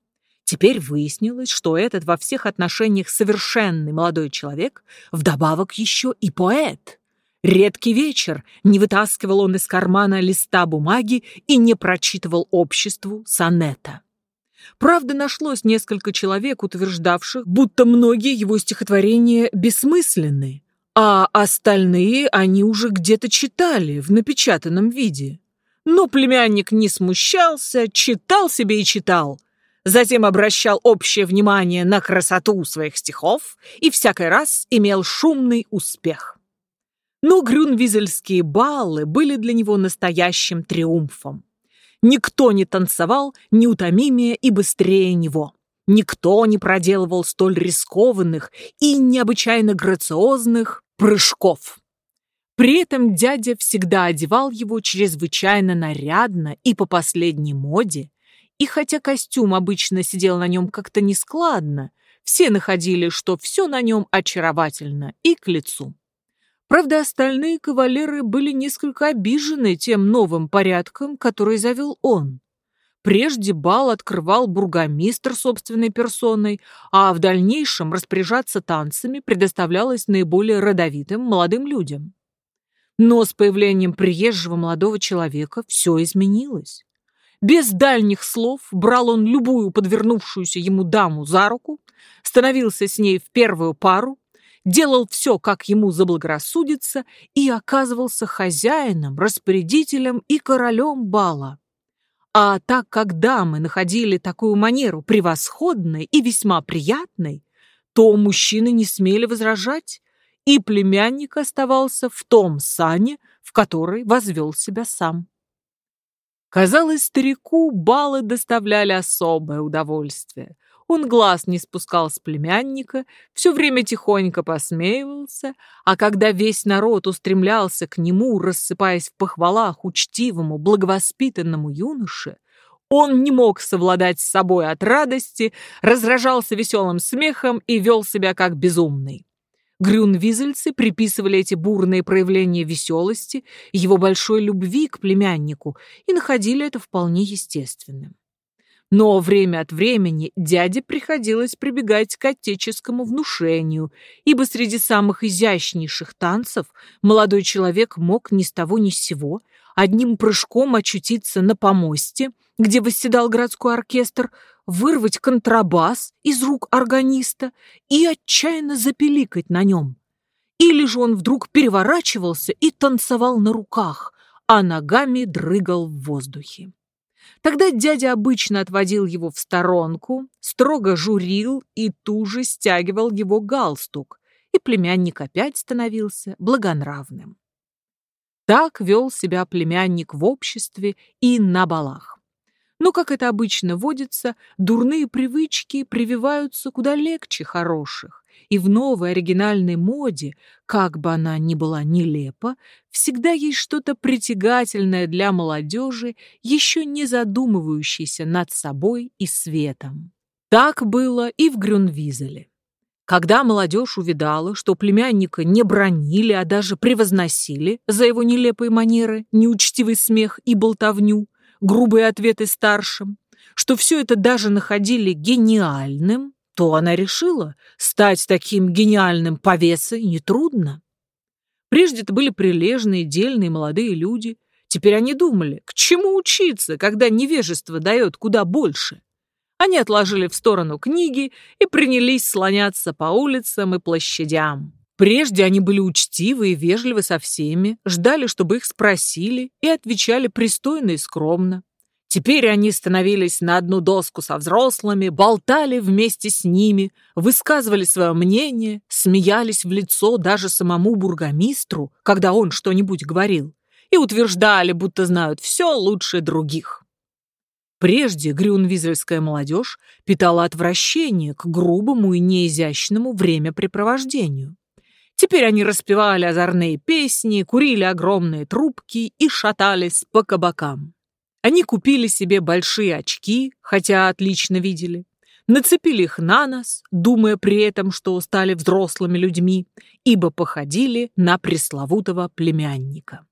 Теперь выяснилось, что этот во всех отношениях совершенный молодой человек вдобавок еще и поэт. Редкий вечер не вытаскивал он из кармана листа бумаги и не прочитывал обществу сонета. Правда, нашлось несколько человек, утверждавших, будто многие его стихотворения бессмысленны, а остальные они уже где-то читали в напечатанном виде. Но племянник не смущался, читал себе и читал – затем обращал общее внимание на красоту своих стихов и всякий раз имел шумный успех. Но грюнвизельские баллы были для него настоящим триумфом. Никто не танцевал неутомимее и быстрее него. Никто не проделывал столь рискованных и необычайно грациозных прыжков. При этом дядя всегда одевал его чрезвычайно нарядно и по последней моде, и хотя костюм обычно сидел на нем как-то нескладно, все находили, что все на нем очаровательно и к лицу. Правда, остальные кавалеры были несколько обижены тем новым порядком, который завел он. Прежде бал открывал бургомистр собственной персоной, а в дальнейшем распоряжаться танцами предоставлялось наиболее родовитым молодым людям. Но с появлением приезжего молодого человека все изменилось. Без дальних слов брал он любую подвернувшуюся ему даму за руку, становился с ней в первую пару, делал все, как ему заблагорассудится, и оказывался хозяином, распорядителем и королем бала. А так как дамы находили такую манеру превосходной и весьма приятной, то мужчины не смели возражать, и племянник оставался в том сане, в который возвел себя сам. Казалось, старику баллы доставляли особое удовольствие. Он глаз не спускал с племянника, все время тихонько посмеивался, а когда весь народ устремлялся к нему, рассыпаясь в похвалах учтивому, благовоспитанному юноше, Он не мог совладать с собой от радости, разражался веселым смехом и вел себя как безумный. Грюнвизельцы приписывали эти бурные проявления веселости его большой любви к племяннику и находили это вполне естественным. Но время от времени дяде приходилось прибегать к отеческому внушению, ибо среди самых изящнейших танцев молодой человек мог ни с того ни с сего одним прыжком очутиться на помосте, где восседал городской оркестр, вырвать контрабас из рук органиста и отчаянно запеликать на нем. Или же он вдруг переворачивался и танцевал на руках, а ногами дрыгал в воздухе. Тогда дядя обычно отводил его в сторонку, строго журил и туже стягивал его галстук, и племянник опять становился благонравным. Так вел себя племянник в обществе и на балах. Но, как это обычно водится, дурные привычки прививаются куда легче хороших, и в новой оригинальной моде, как бы она ни была нелепа, всегда есть что-то притягательное для молодежи, еще не задумывающейся над собой и светом. Так было и в Грюнвизеле. Когда молодежь увидала, что племянника не бронили, а даже превозносили за его нелепые манеры, неучтивый смех и болтовню, грубые ответы старшим, что все это даже находили гениальным, то она решила, стать таким гениальным повесой нетрудно. Прежде это были прилежные, дельные молодые люди. Теперь они думали, к чему учиться, когда невежество дает куда больше. Они отложили в сторону книги и принялись слоняться по улицам и площадям. Прежде они были учтивы и вежливы со всеми, ждали, чтобы их спросили, и отвечали пристойно и скромно. Теперь они становились на одну доску со взрослыми, болтали вместе с ними, высказывали свое мнение, смеялись в лицо даже самому бургомистру, когда он что-нибудь говорил, и утверждали, будто знают все лучше других. Прежде грюнвизельская молодежь питала отвращение к грубому и неизящному времяпрепровождению. Теперь они распевали озорные песни, курили огромные трубки и шатались по кабакам. Они купили себе большие очки, хотя отлично видели, нацепили их на нос, думая при этом, что стали взрослыми людьми, ибо походили на пресловутого племянника.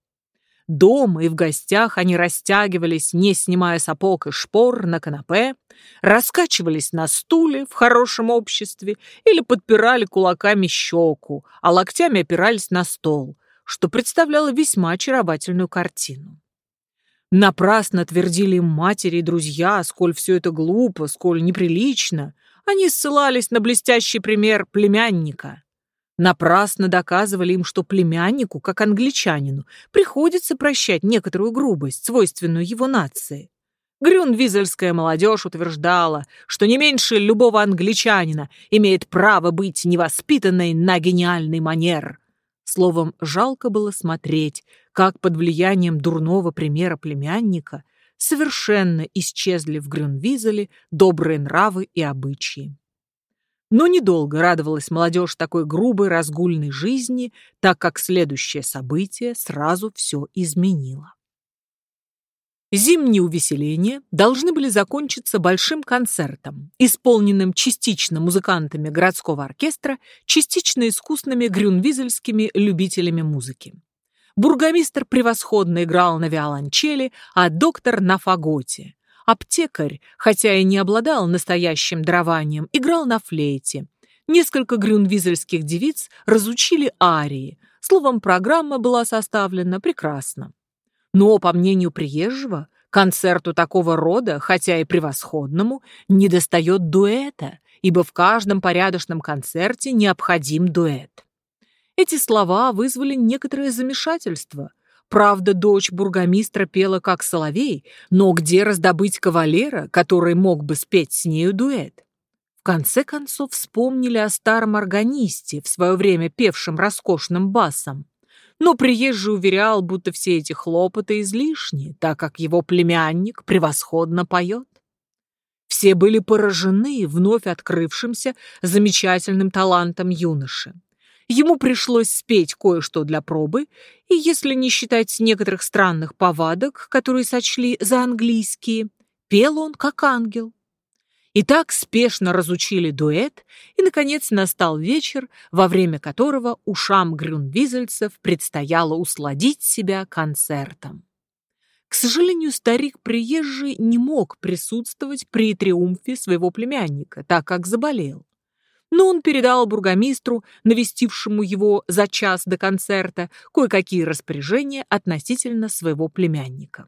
Дома и в гостях они растягивались, не снимая сапог и шпор, на канапе, раскачивались на стуле в хорошем обществе или подпирали кулаками щеку, а локтями опирались на стол, что представляло весьма очаровательную картину. Напрасно твердили матери и друзья, сколь все это глупо, сколь неприлично. Они ссылались на блестящий пример племянника. Напрасно доказывали им, что племяннику, как англичанину, приходится прощать некоторую грубость, свойственную его нации. Грюнвизельская молодежь утверждала, что не меньше любого англичанина имеет право быть невоспитанной на гениальный манер. Словом, жалко было смотреть, как под влиянием дурного примера племянника совершенно исчезли в Грюнвизеле добрые нравы и обычаи. Но недолго радовалась молодежь такой грубой разгульной жизни, так как следующее событие сразу все изменило. Зимние увеселения должны были закончиться большим концертом, исполненным частично музыкантами городского оркестра, частично искусными грюнвизельскими любителями музыки. Бургомистр превосходно играл на виолончели, а доктор на фаготе. Аптекарь, хотя и не обладал настоящим дарованием, играл на флейте. Несколько грюнвизельских девиц разучили арии. Словом, программа была составлена прекрасно. Но, по мнению приезжего, концерту такого рода, хотя и превосходному, недостает дуэта, ибо в каждом порядочном концерте необходим дуэт. Эти слова вызвали некоторое замешательство, Правда, дочь бургомистра пела как соловей, но где раздобыть кавалера, который мог бы спеть с нею дуэт? В конце концов вспомнили о старом органисте, в свое время певшем роскошным басом. Но приезжий уверял, будто все эти хлопоты излишни, так как его племянник превосходно поет. Все были поражены вновь открывшимся замечательным талантом юноши. Ему пришлось спеть кое-что для пробы, и если не считать некоторых странных повадок, которые сочли за английские, Пел он, как ангел. И так спешно разучили дуэт, и, наконец, настал вечер, во время которого ушам грюнвизельцев предстояло усладить себя концертом. К сожалению, старик-приезжий не мог присутствовать при триумфе своего племянника, так как заболел. Но он передал бургомистру, навестившему его за час до концерта, кое-какие распоряжения относительно своего племянника.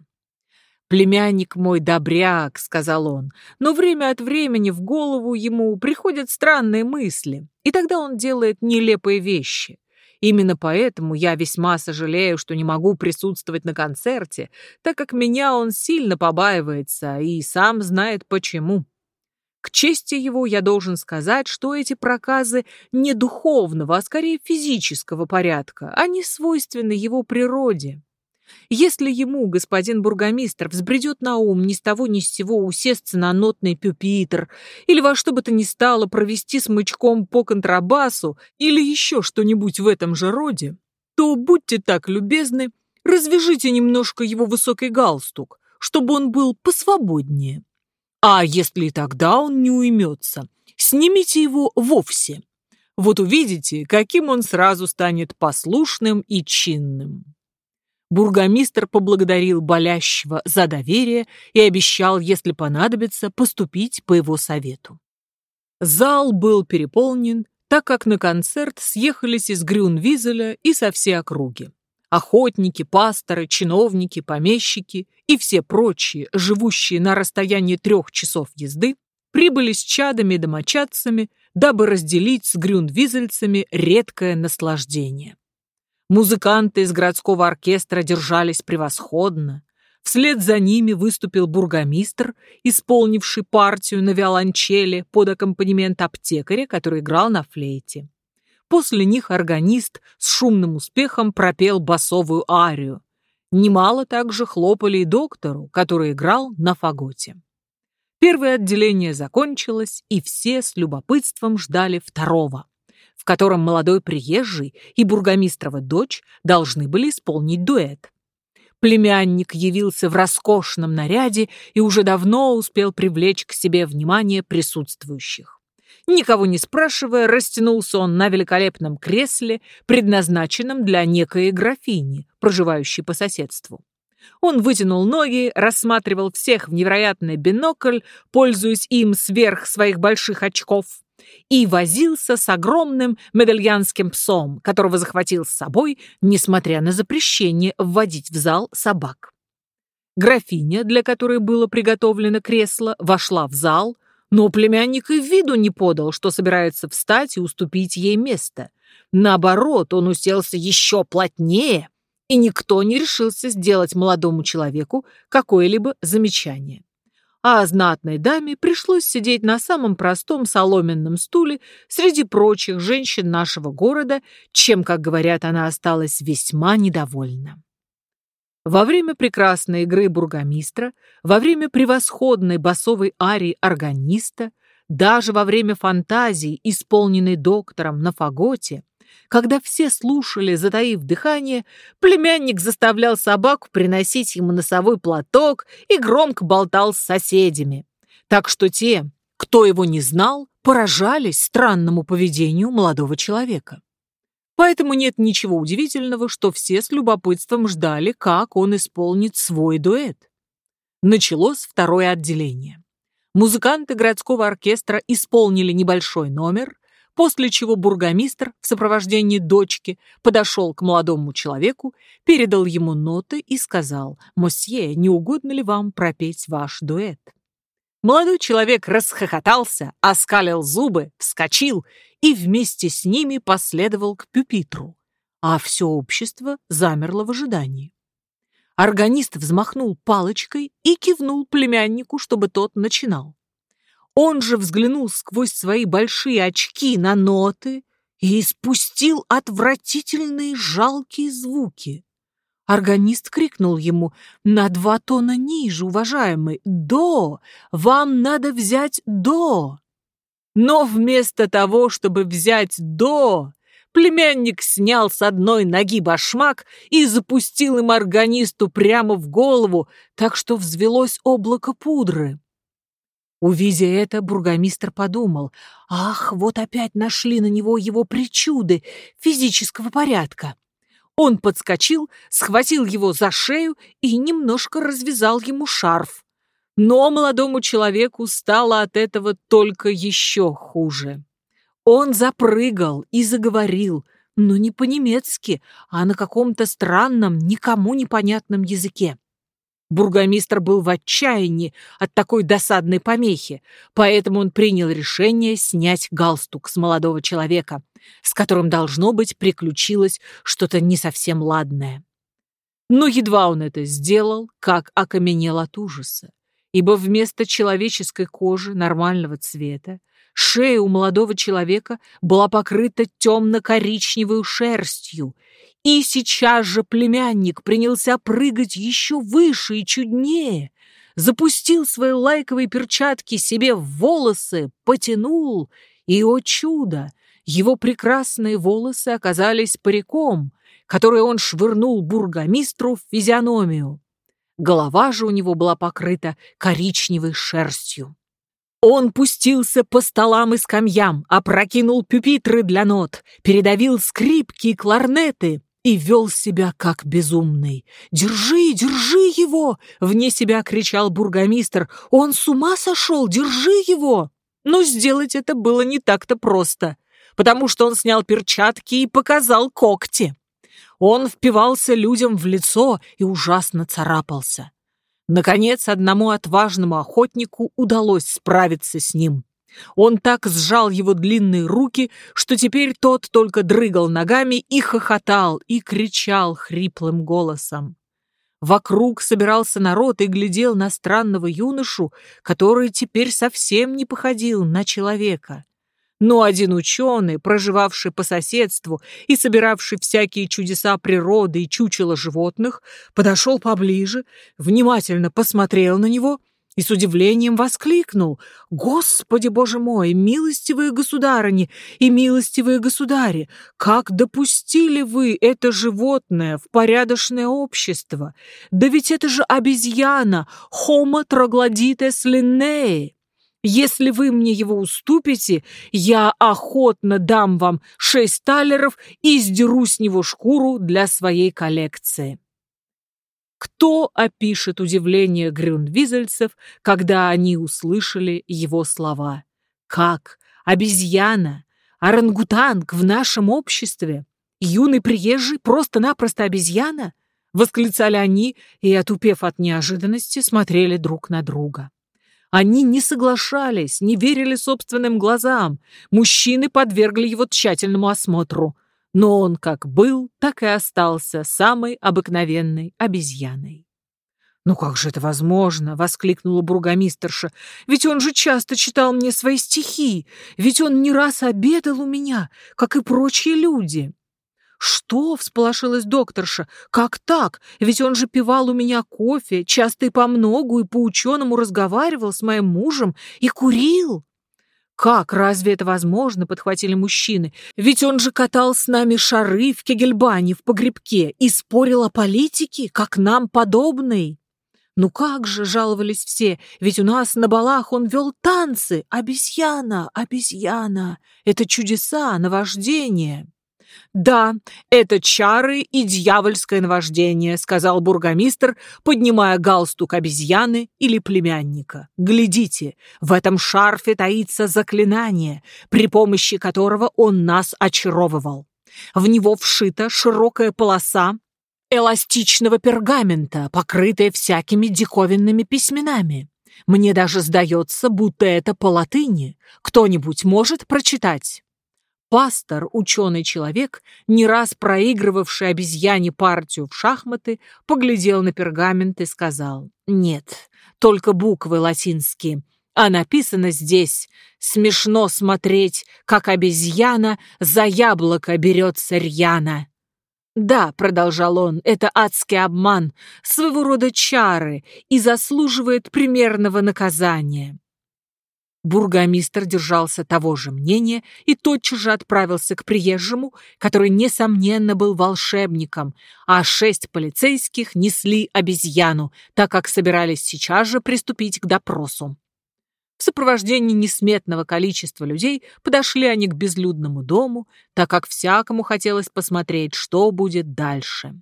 «Племянник мой добряк», — сказал он, но время от времени в голову ему приходят странные мысли, и тогда он делает нелепые вещи. Именно поэтому я весьма сожалею, что не могу присутствовать на концерте, так как меня он сильно побаивается и сам знает почему. К чести его я должен сказать, что эти проказы не духовного, а скорее физического порядка, они свойственны его природе. Если ему, господин бургомистр, взбредет на ум ни с того ни с сего усесться на нотный пюпитр или во что бы то ни стало провести смычком по контрабасу или еще что-нибудь в этом же роде, то будьте так любезны, развяжите немножко его высокий галстук, чтобы он был посвободнее. А если и тогда он не уймется, снимите его вовсе. Вот увидите, каким он сразу станет послушным и чинным. Бургомистр поблагодарил болящего за доверие и обещал, если понадобится, поступить по его совету. Зал был переполнен, так как на концерт съехались из Грюнвизеля и со всей округи. Охотники, пасторы, чиновники, помещики и все прочие, живущие на расстоянии трех часов езды, прибыли с чадами и домочадцами, дабы разделить с грюнвизельцами редкое наслаждение. Музыканты из городского оркестра держались превосходно. Вслед за ними выступил бургомистр, исполнивший партию на виолончели под аккомпанемент аптекаря, который играл на флейте. После них органист с шумным успехом пропел басовую арию. Немало также хлопали и доктору, который играл на фаготе. Первое отделение закончилось, и все с любопытством ждали второго в котором молодой приезжий и бургомистрова дочь должны были исполнить дуэт. Племянник явился в роскошном наряде и уже давно успел привлечь к себе внимание присутствующих. Никого не спрашивая, растянулся он на великолепном кресле, предназначенном для некой графини, проживающей по соседству. Он вытянул ноги, рассматривал всех в невероятный бинокль, пользуясь им сверх своих больших очков, и возился с огромным медальянским псом, которого захватил с собой, несмотря на запрещение вводить в зал собак. Графиня, для которой было приготовлено кресло, вошла в зал, но племянник и виду не подал, что собирается встать и уступить ей место. Наоборот, он уселся еще плотнее, и никто не решился сделать молодому человеку какое-либо замечание а знатной даме пришлось сидеть на самом простом соломенном стуле среди прочих женщин нашего города, чем, как говорят, она осталась весьма недовольна. Во время прекрасной игры бургомистра, во время превосходной басовой арии органиста, даже во время фантазии, исполненной доктором на фаготе, когда все слушали, затаив дыхание, племянник заставлял собаку приносить ему носовой платок и громко болтал с соседями. Так что те, кто его не знал, поражались странному поведению молодого человека. Поэтому нет ничего удивительного, что все с любопытством ждали, как он исполнит свой дуэт. Началось второе отделение. Музыканты городского оркестра исполнили небольшой номер, после чего бургомистр в сопровождении дочки подошел к молодому человеку, передал ему ноты и сказал, «Мосье, не угодно ли вам пропеть ваш дуэт?» Молодой человек расхохотался, оскалил зубы, вскочил и вместе с ними последовал к пюпитру, а все общество замерло в ожидании. Органист взмахнул палочкой и кивнул племяннику, чтобы тот начинал. Он же взглянул сквозь свои большие очки на ноты и испустил отвратительные жалкие звуки. Органист крикнул ему «На два тона ниже, уважаемый! До! Вам надо взять до!» Но вместо того, чтобы взять до, Племянник снял с одной ноги башмак и запустил им органисту прямо в голову, так что взвелось облако пудры. Увидя это, бургомистр подумал, ах, вот опять нашли на него его причуды физического порядка. Он подскочил, схватил его за шею и немножко развязал ему шарф. Но молодому человеку стало от этого только еще хуже. Он запрыгал и заговорил, но не по-немецки, а на каком-то странном, никому непонятном языке. Бургомистр был в отчаянии от такой досадной помехи, поэтому он принял решение снять галстук с молодого человека, с которым, должно быть, приключилось что-то не совсем ладное. Но едва он это сделал, как окаменел от ужаса, ибо вместо человеческой кожи нормального цвета шея у молодого человека была покрыта темно-коричневой шерстью, и сейчас же племянник принялся прыгать еще выше и чуднее, запустил свои лайковые перчатки себе в волосы, потянул, и, о чудо, его прекрасные волосы оказались париком, который он швырнул бургомистру в физиономию. Голова же у него была покрыта коричневой шерстью. Он пустился по столам и скамьям, опрокинул пюпитры для нот, передавил скрипки и кларнеты, и вел себя как безумный. «Держи, держи его!» — вне себя кричал бургомистр. «Он с ума сошел! Держи его!» Но сделать это было не так-то просто, потому что он снял перчатки и показал когти. Он впивался людям в лицо и ужасно царапался. Наконец, одному отважному охотнику удалось справиться с ним. Он так сжал его длинные руки, что теперь тот только дрыгал ногами и хохотал, и кричал хриплым голосом. Вокруг собирался народ и глядел на странного юношу, который теперь совсем не походил на человека. Но один ученый, проживавший по соседству и собиравший всякие чудеса природы и чучела животных, подошел поближе, внимательно посмотрел на него — и с удивлением воскликнул «Господи, Боже мой, милостивые государыни и милостивые государи, как допустили вы это животное в порядочное общество? Да ведь это же обезьяна, Homo troglodytes linnei!» Если вы мне его уступите, я охотно дам вам шесть талеров и сдеру с него шкуру для своей коллекции. Кто опишет удивление грюнвизельцев, когда они услышали его слова? Как? Обезьяна? Орангутанг в нашем обществе? Юный приезжий просто-напросто обезьяна? Восклицали они и, отупев от неожиданности, смотрели друг на друга. Они не соглашались, не верили собственным глазам. Мужчины подвергли его тщательному осмотру но он как был, так и остался самой обыкновенной обезьяной. «Ну как же это возможно?» — воскликнула бургомистерша. «Ведь он же часто читал мне свои стихи, ведь он не раз обедал у меня, как и прочие люди». «Что?» — всполошилась докторша. «Как так? Ведь он же пивал у меня кофе, часто и по многу, и по-ученому разговаривал с моим мужем и курил». «Как? Разве это возможно?» — подхватили мужчины. «Ведь он же катал с нами шары в Кегельбане, в погребке, и спорил о политике, как нам подобный». «Ну как же?» — жаловались все. «Ведь у нас на балах он вел танцы. Обезьяна, обезьяна. Это чудеса, наваждение». «Да, это чары и дьявольское наваждение», — сказал бургомистр, поднимая галстук обезьяны или племянника. «Глядите, в этом шарфе таится заклинание, при помощи которого он нас очаровывал. В него вшита широкая полоса эластичного пергамента, покрытая всякими диковинными письменами. Мне даже сдается, будто это по латыни. Кто-нибудь может прочитать?» Пастор, ученый человек, не раз проигрывавший обезьяне партию в шахматы, поглядел на пергамент и сказал «Нет, только буквы латинские, а написано здесь «Смешно смотреть, как обезьяна за яблоко берется рьяна». «Да», — продолжал он, — «это адский обман, своего рода чары и заслуживает примерного наказания». Бургомистр держался того же мнения и тотчас же отправился к приезжему, который, несомненно, был волшебником, а шесть полицейских несли обезьяну, так как собирались сейчас же приступить к допросу. В сопровождении несметного количества людей подошли они к безлюдному дому, так как всякому хотелось посмотреть, что будет дальше.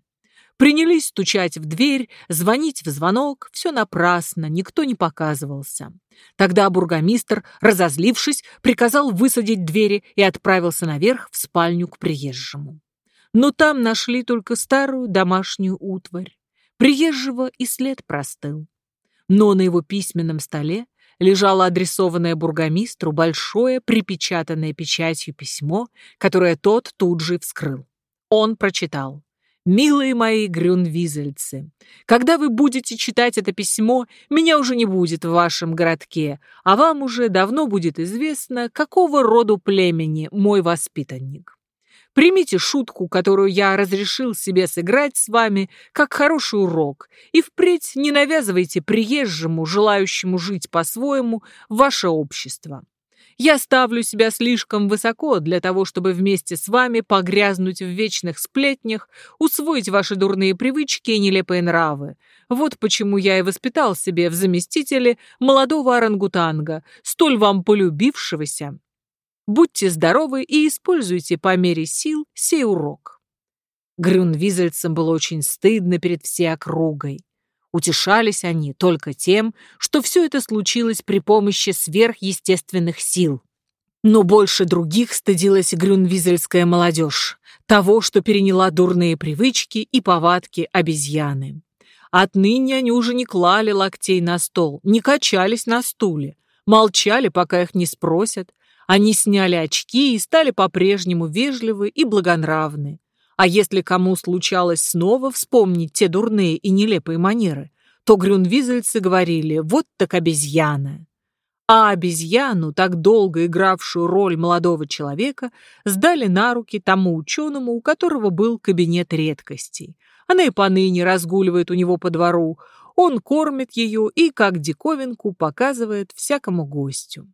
Принялись стучать в дверь, звонить в звонок. Все напрасно, никто не показывался. Тогда бургомистр, разозлившись, приказал высадить двери и отправился наверх в спальню к приезжему. Но там нашли только старую домашнюю утварь. Приезжего и след простыл. Но на его письменном столе лежало адресованное бургомистру большое припечатанное печатью письмо, которое тот тут же вскрыл. Он прочитал. Милые мои грюнвизельцы, когда вы будете читать это письмо, меня уже не будет в вашем городке, а вам уже давно будет известно, какого роду племени мой воспитанник. Примите шутку, которую я разрешил себе сыграть с вами, как хороший урок, и впредь не навязывайте приезжему, желающему жить по-своему, ваше общество. Я ставлю себя слишком высоко для того, чтобы вместе с вами погрязнуть в вечных сплетнях, усвоить ваши дурные привычки и нелепые нравы. Вот почему я и воспитал себе в заместителе молодого орангутанга, столь вам полюбившегося. Будьте здоровы и используйте по мере сил сей урок. Грюнвизельцам было очень стыдно перед всей округой. Утешались они только тем, что все это случилось при помощи сверхъестественных сил. Но больше других стыдилась грюнвизельская молодежь, того, что переняла дурные привычки и повадки обезьяны. Отныне они уже не клали локтей на стол, не качались на стуле, молчали, пока их не спросят. Они сняли очки и стали по-прежнему вежливы и благонравны. А если кому случалось снова вспомнить те дурные и нелепые манеры, то грюнвизельцы говорили «вот так обезьяна». А обезьяну, так долго игравшую роль молодого человека, сдали на руки тому ученому, у которого был кабинет редкостей. Она и поныне разгуливает у него по двору, он кормит ее и, как диковинку, показывает всякому гостю.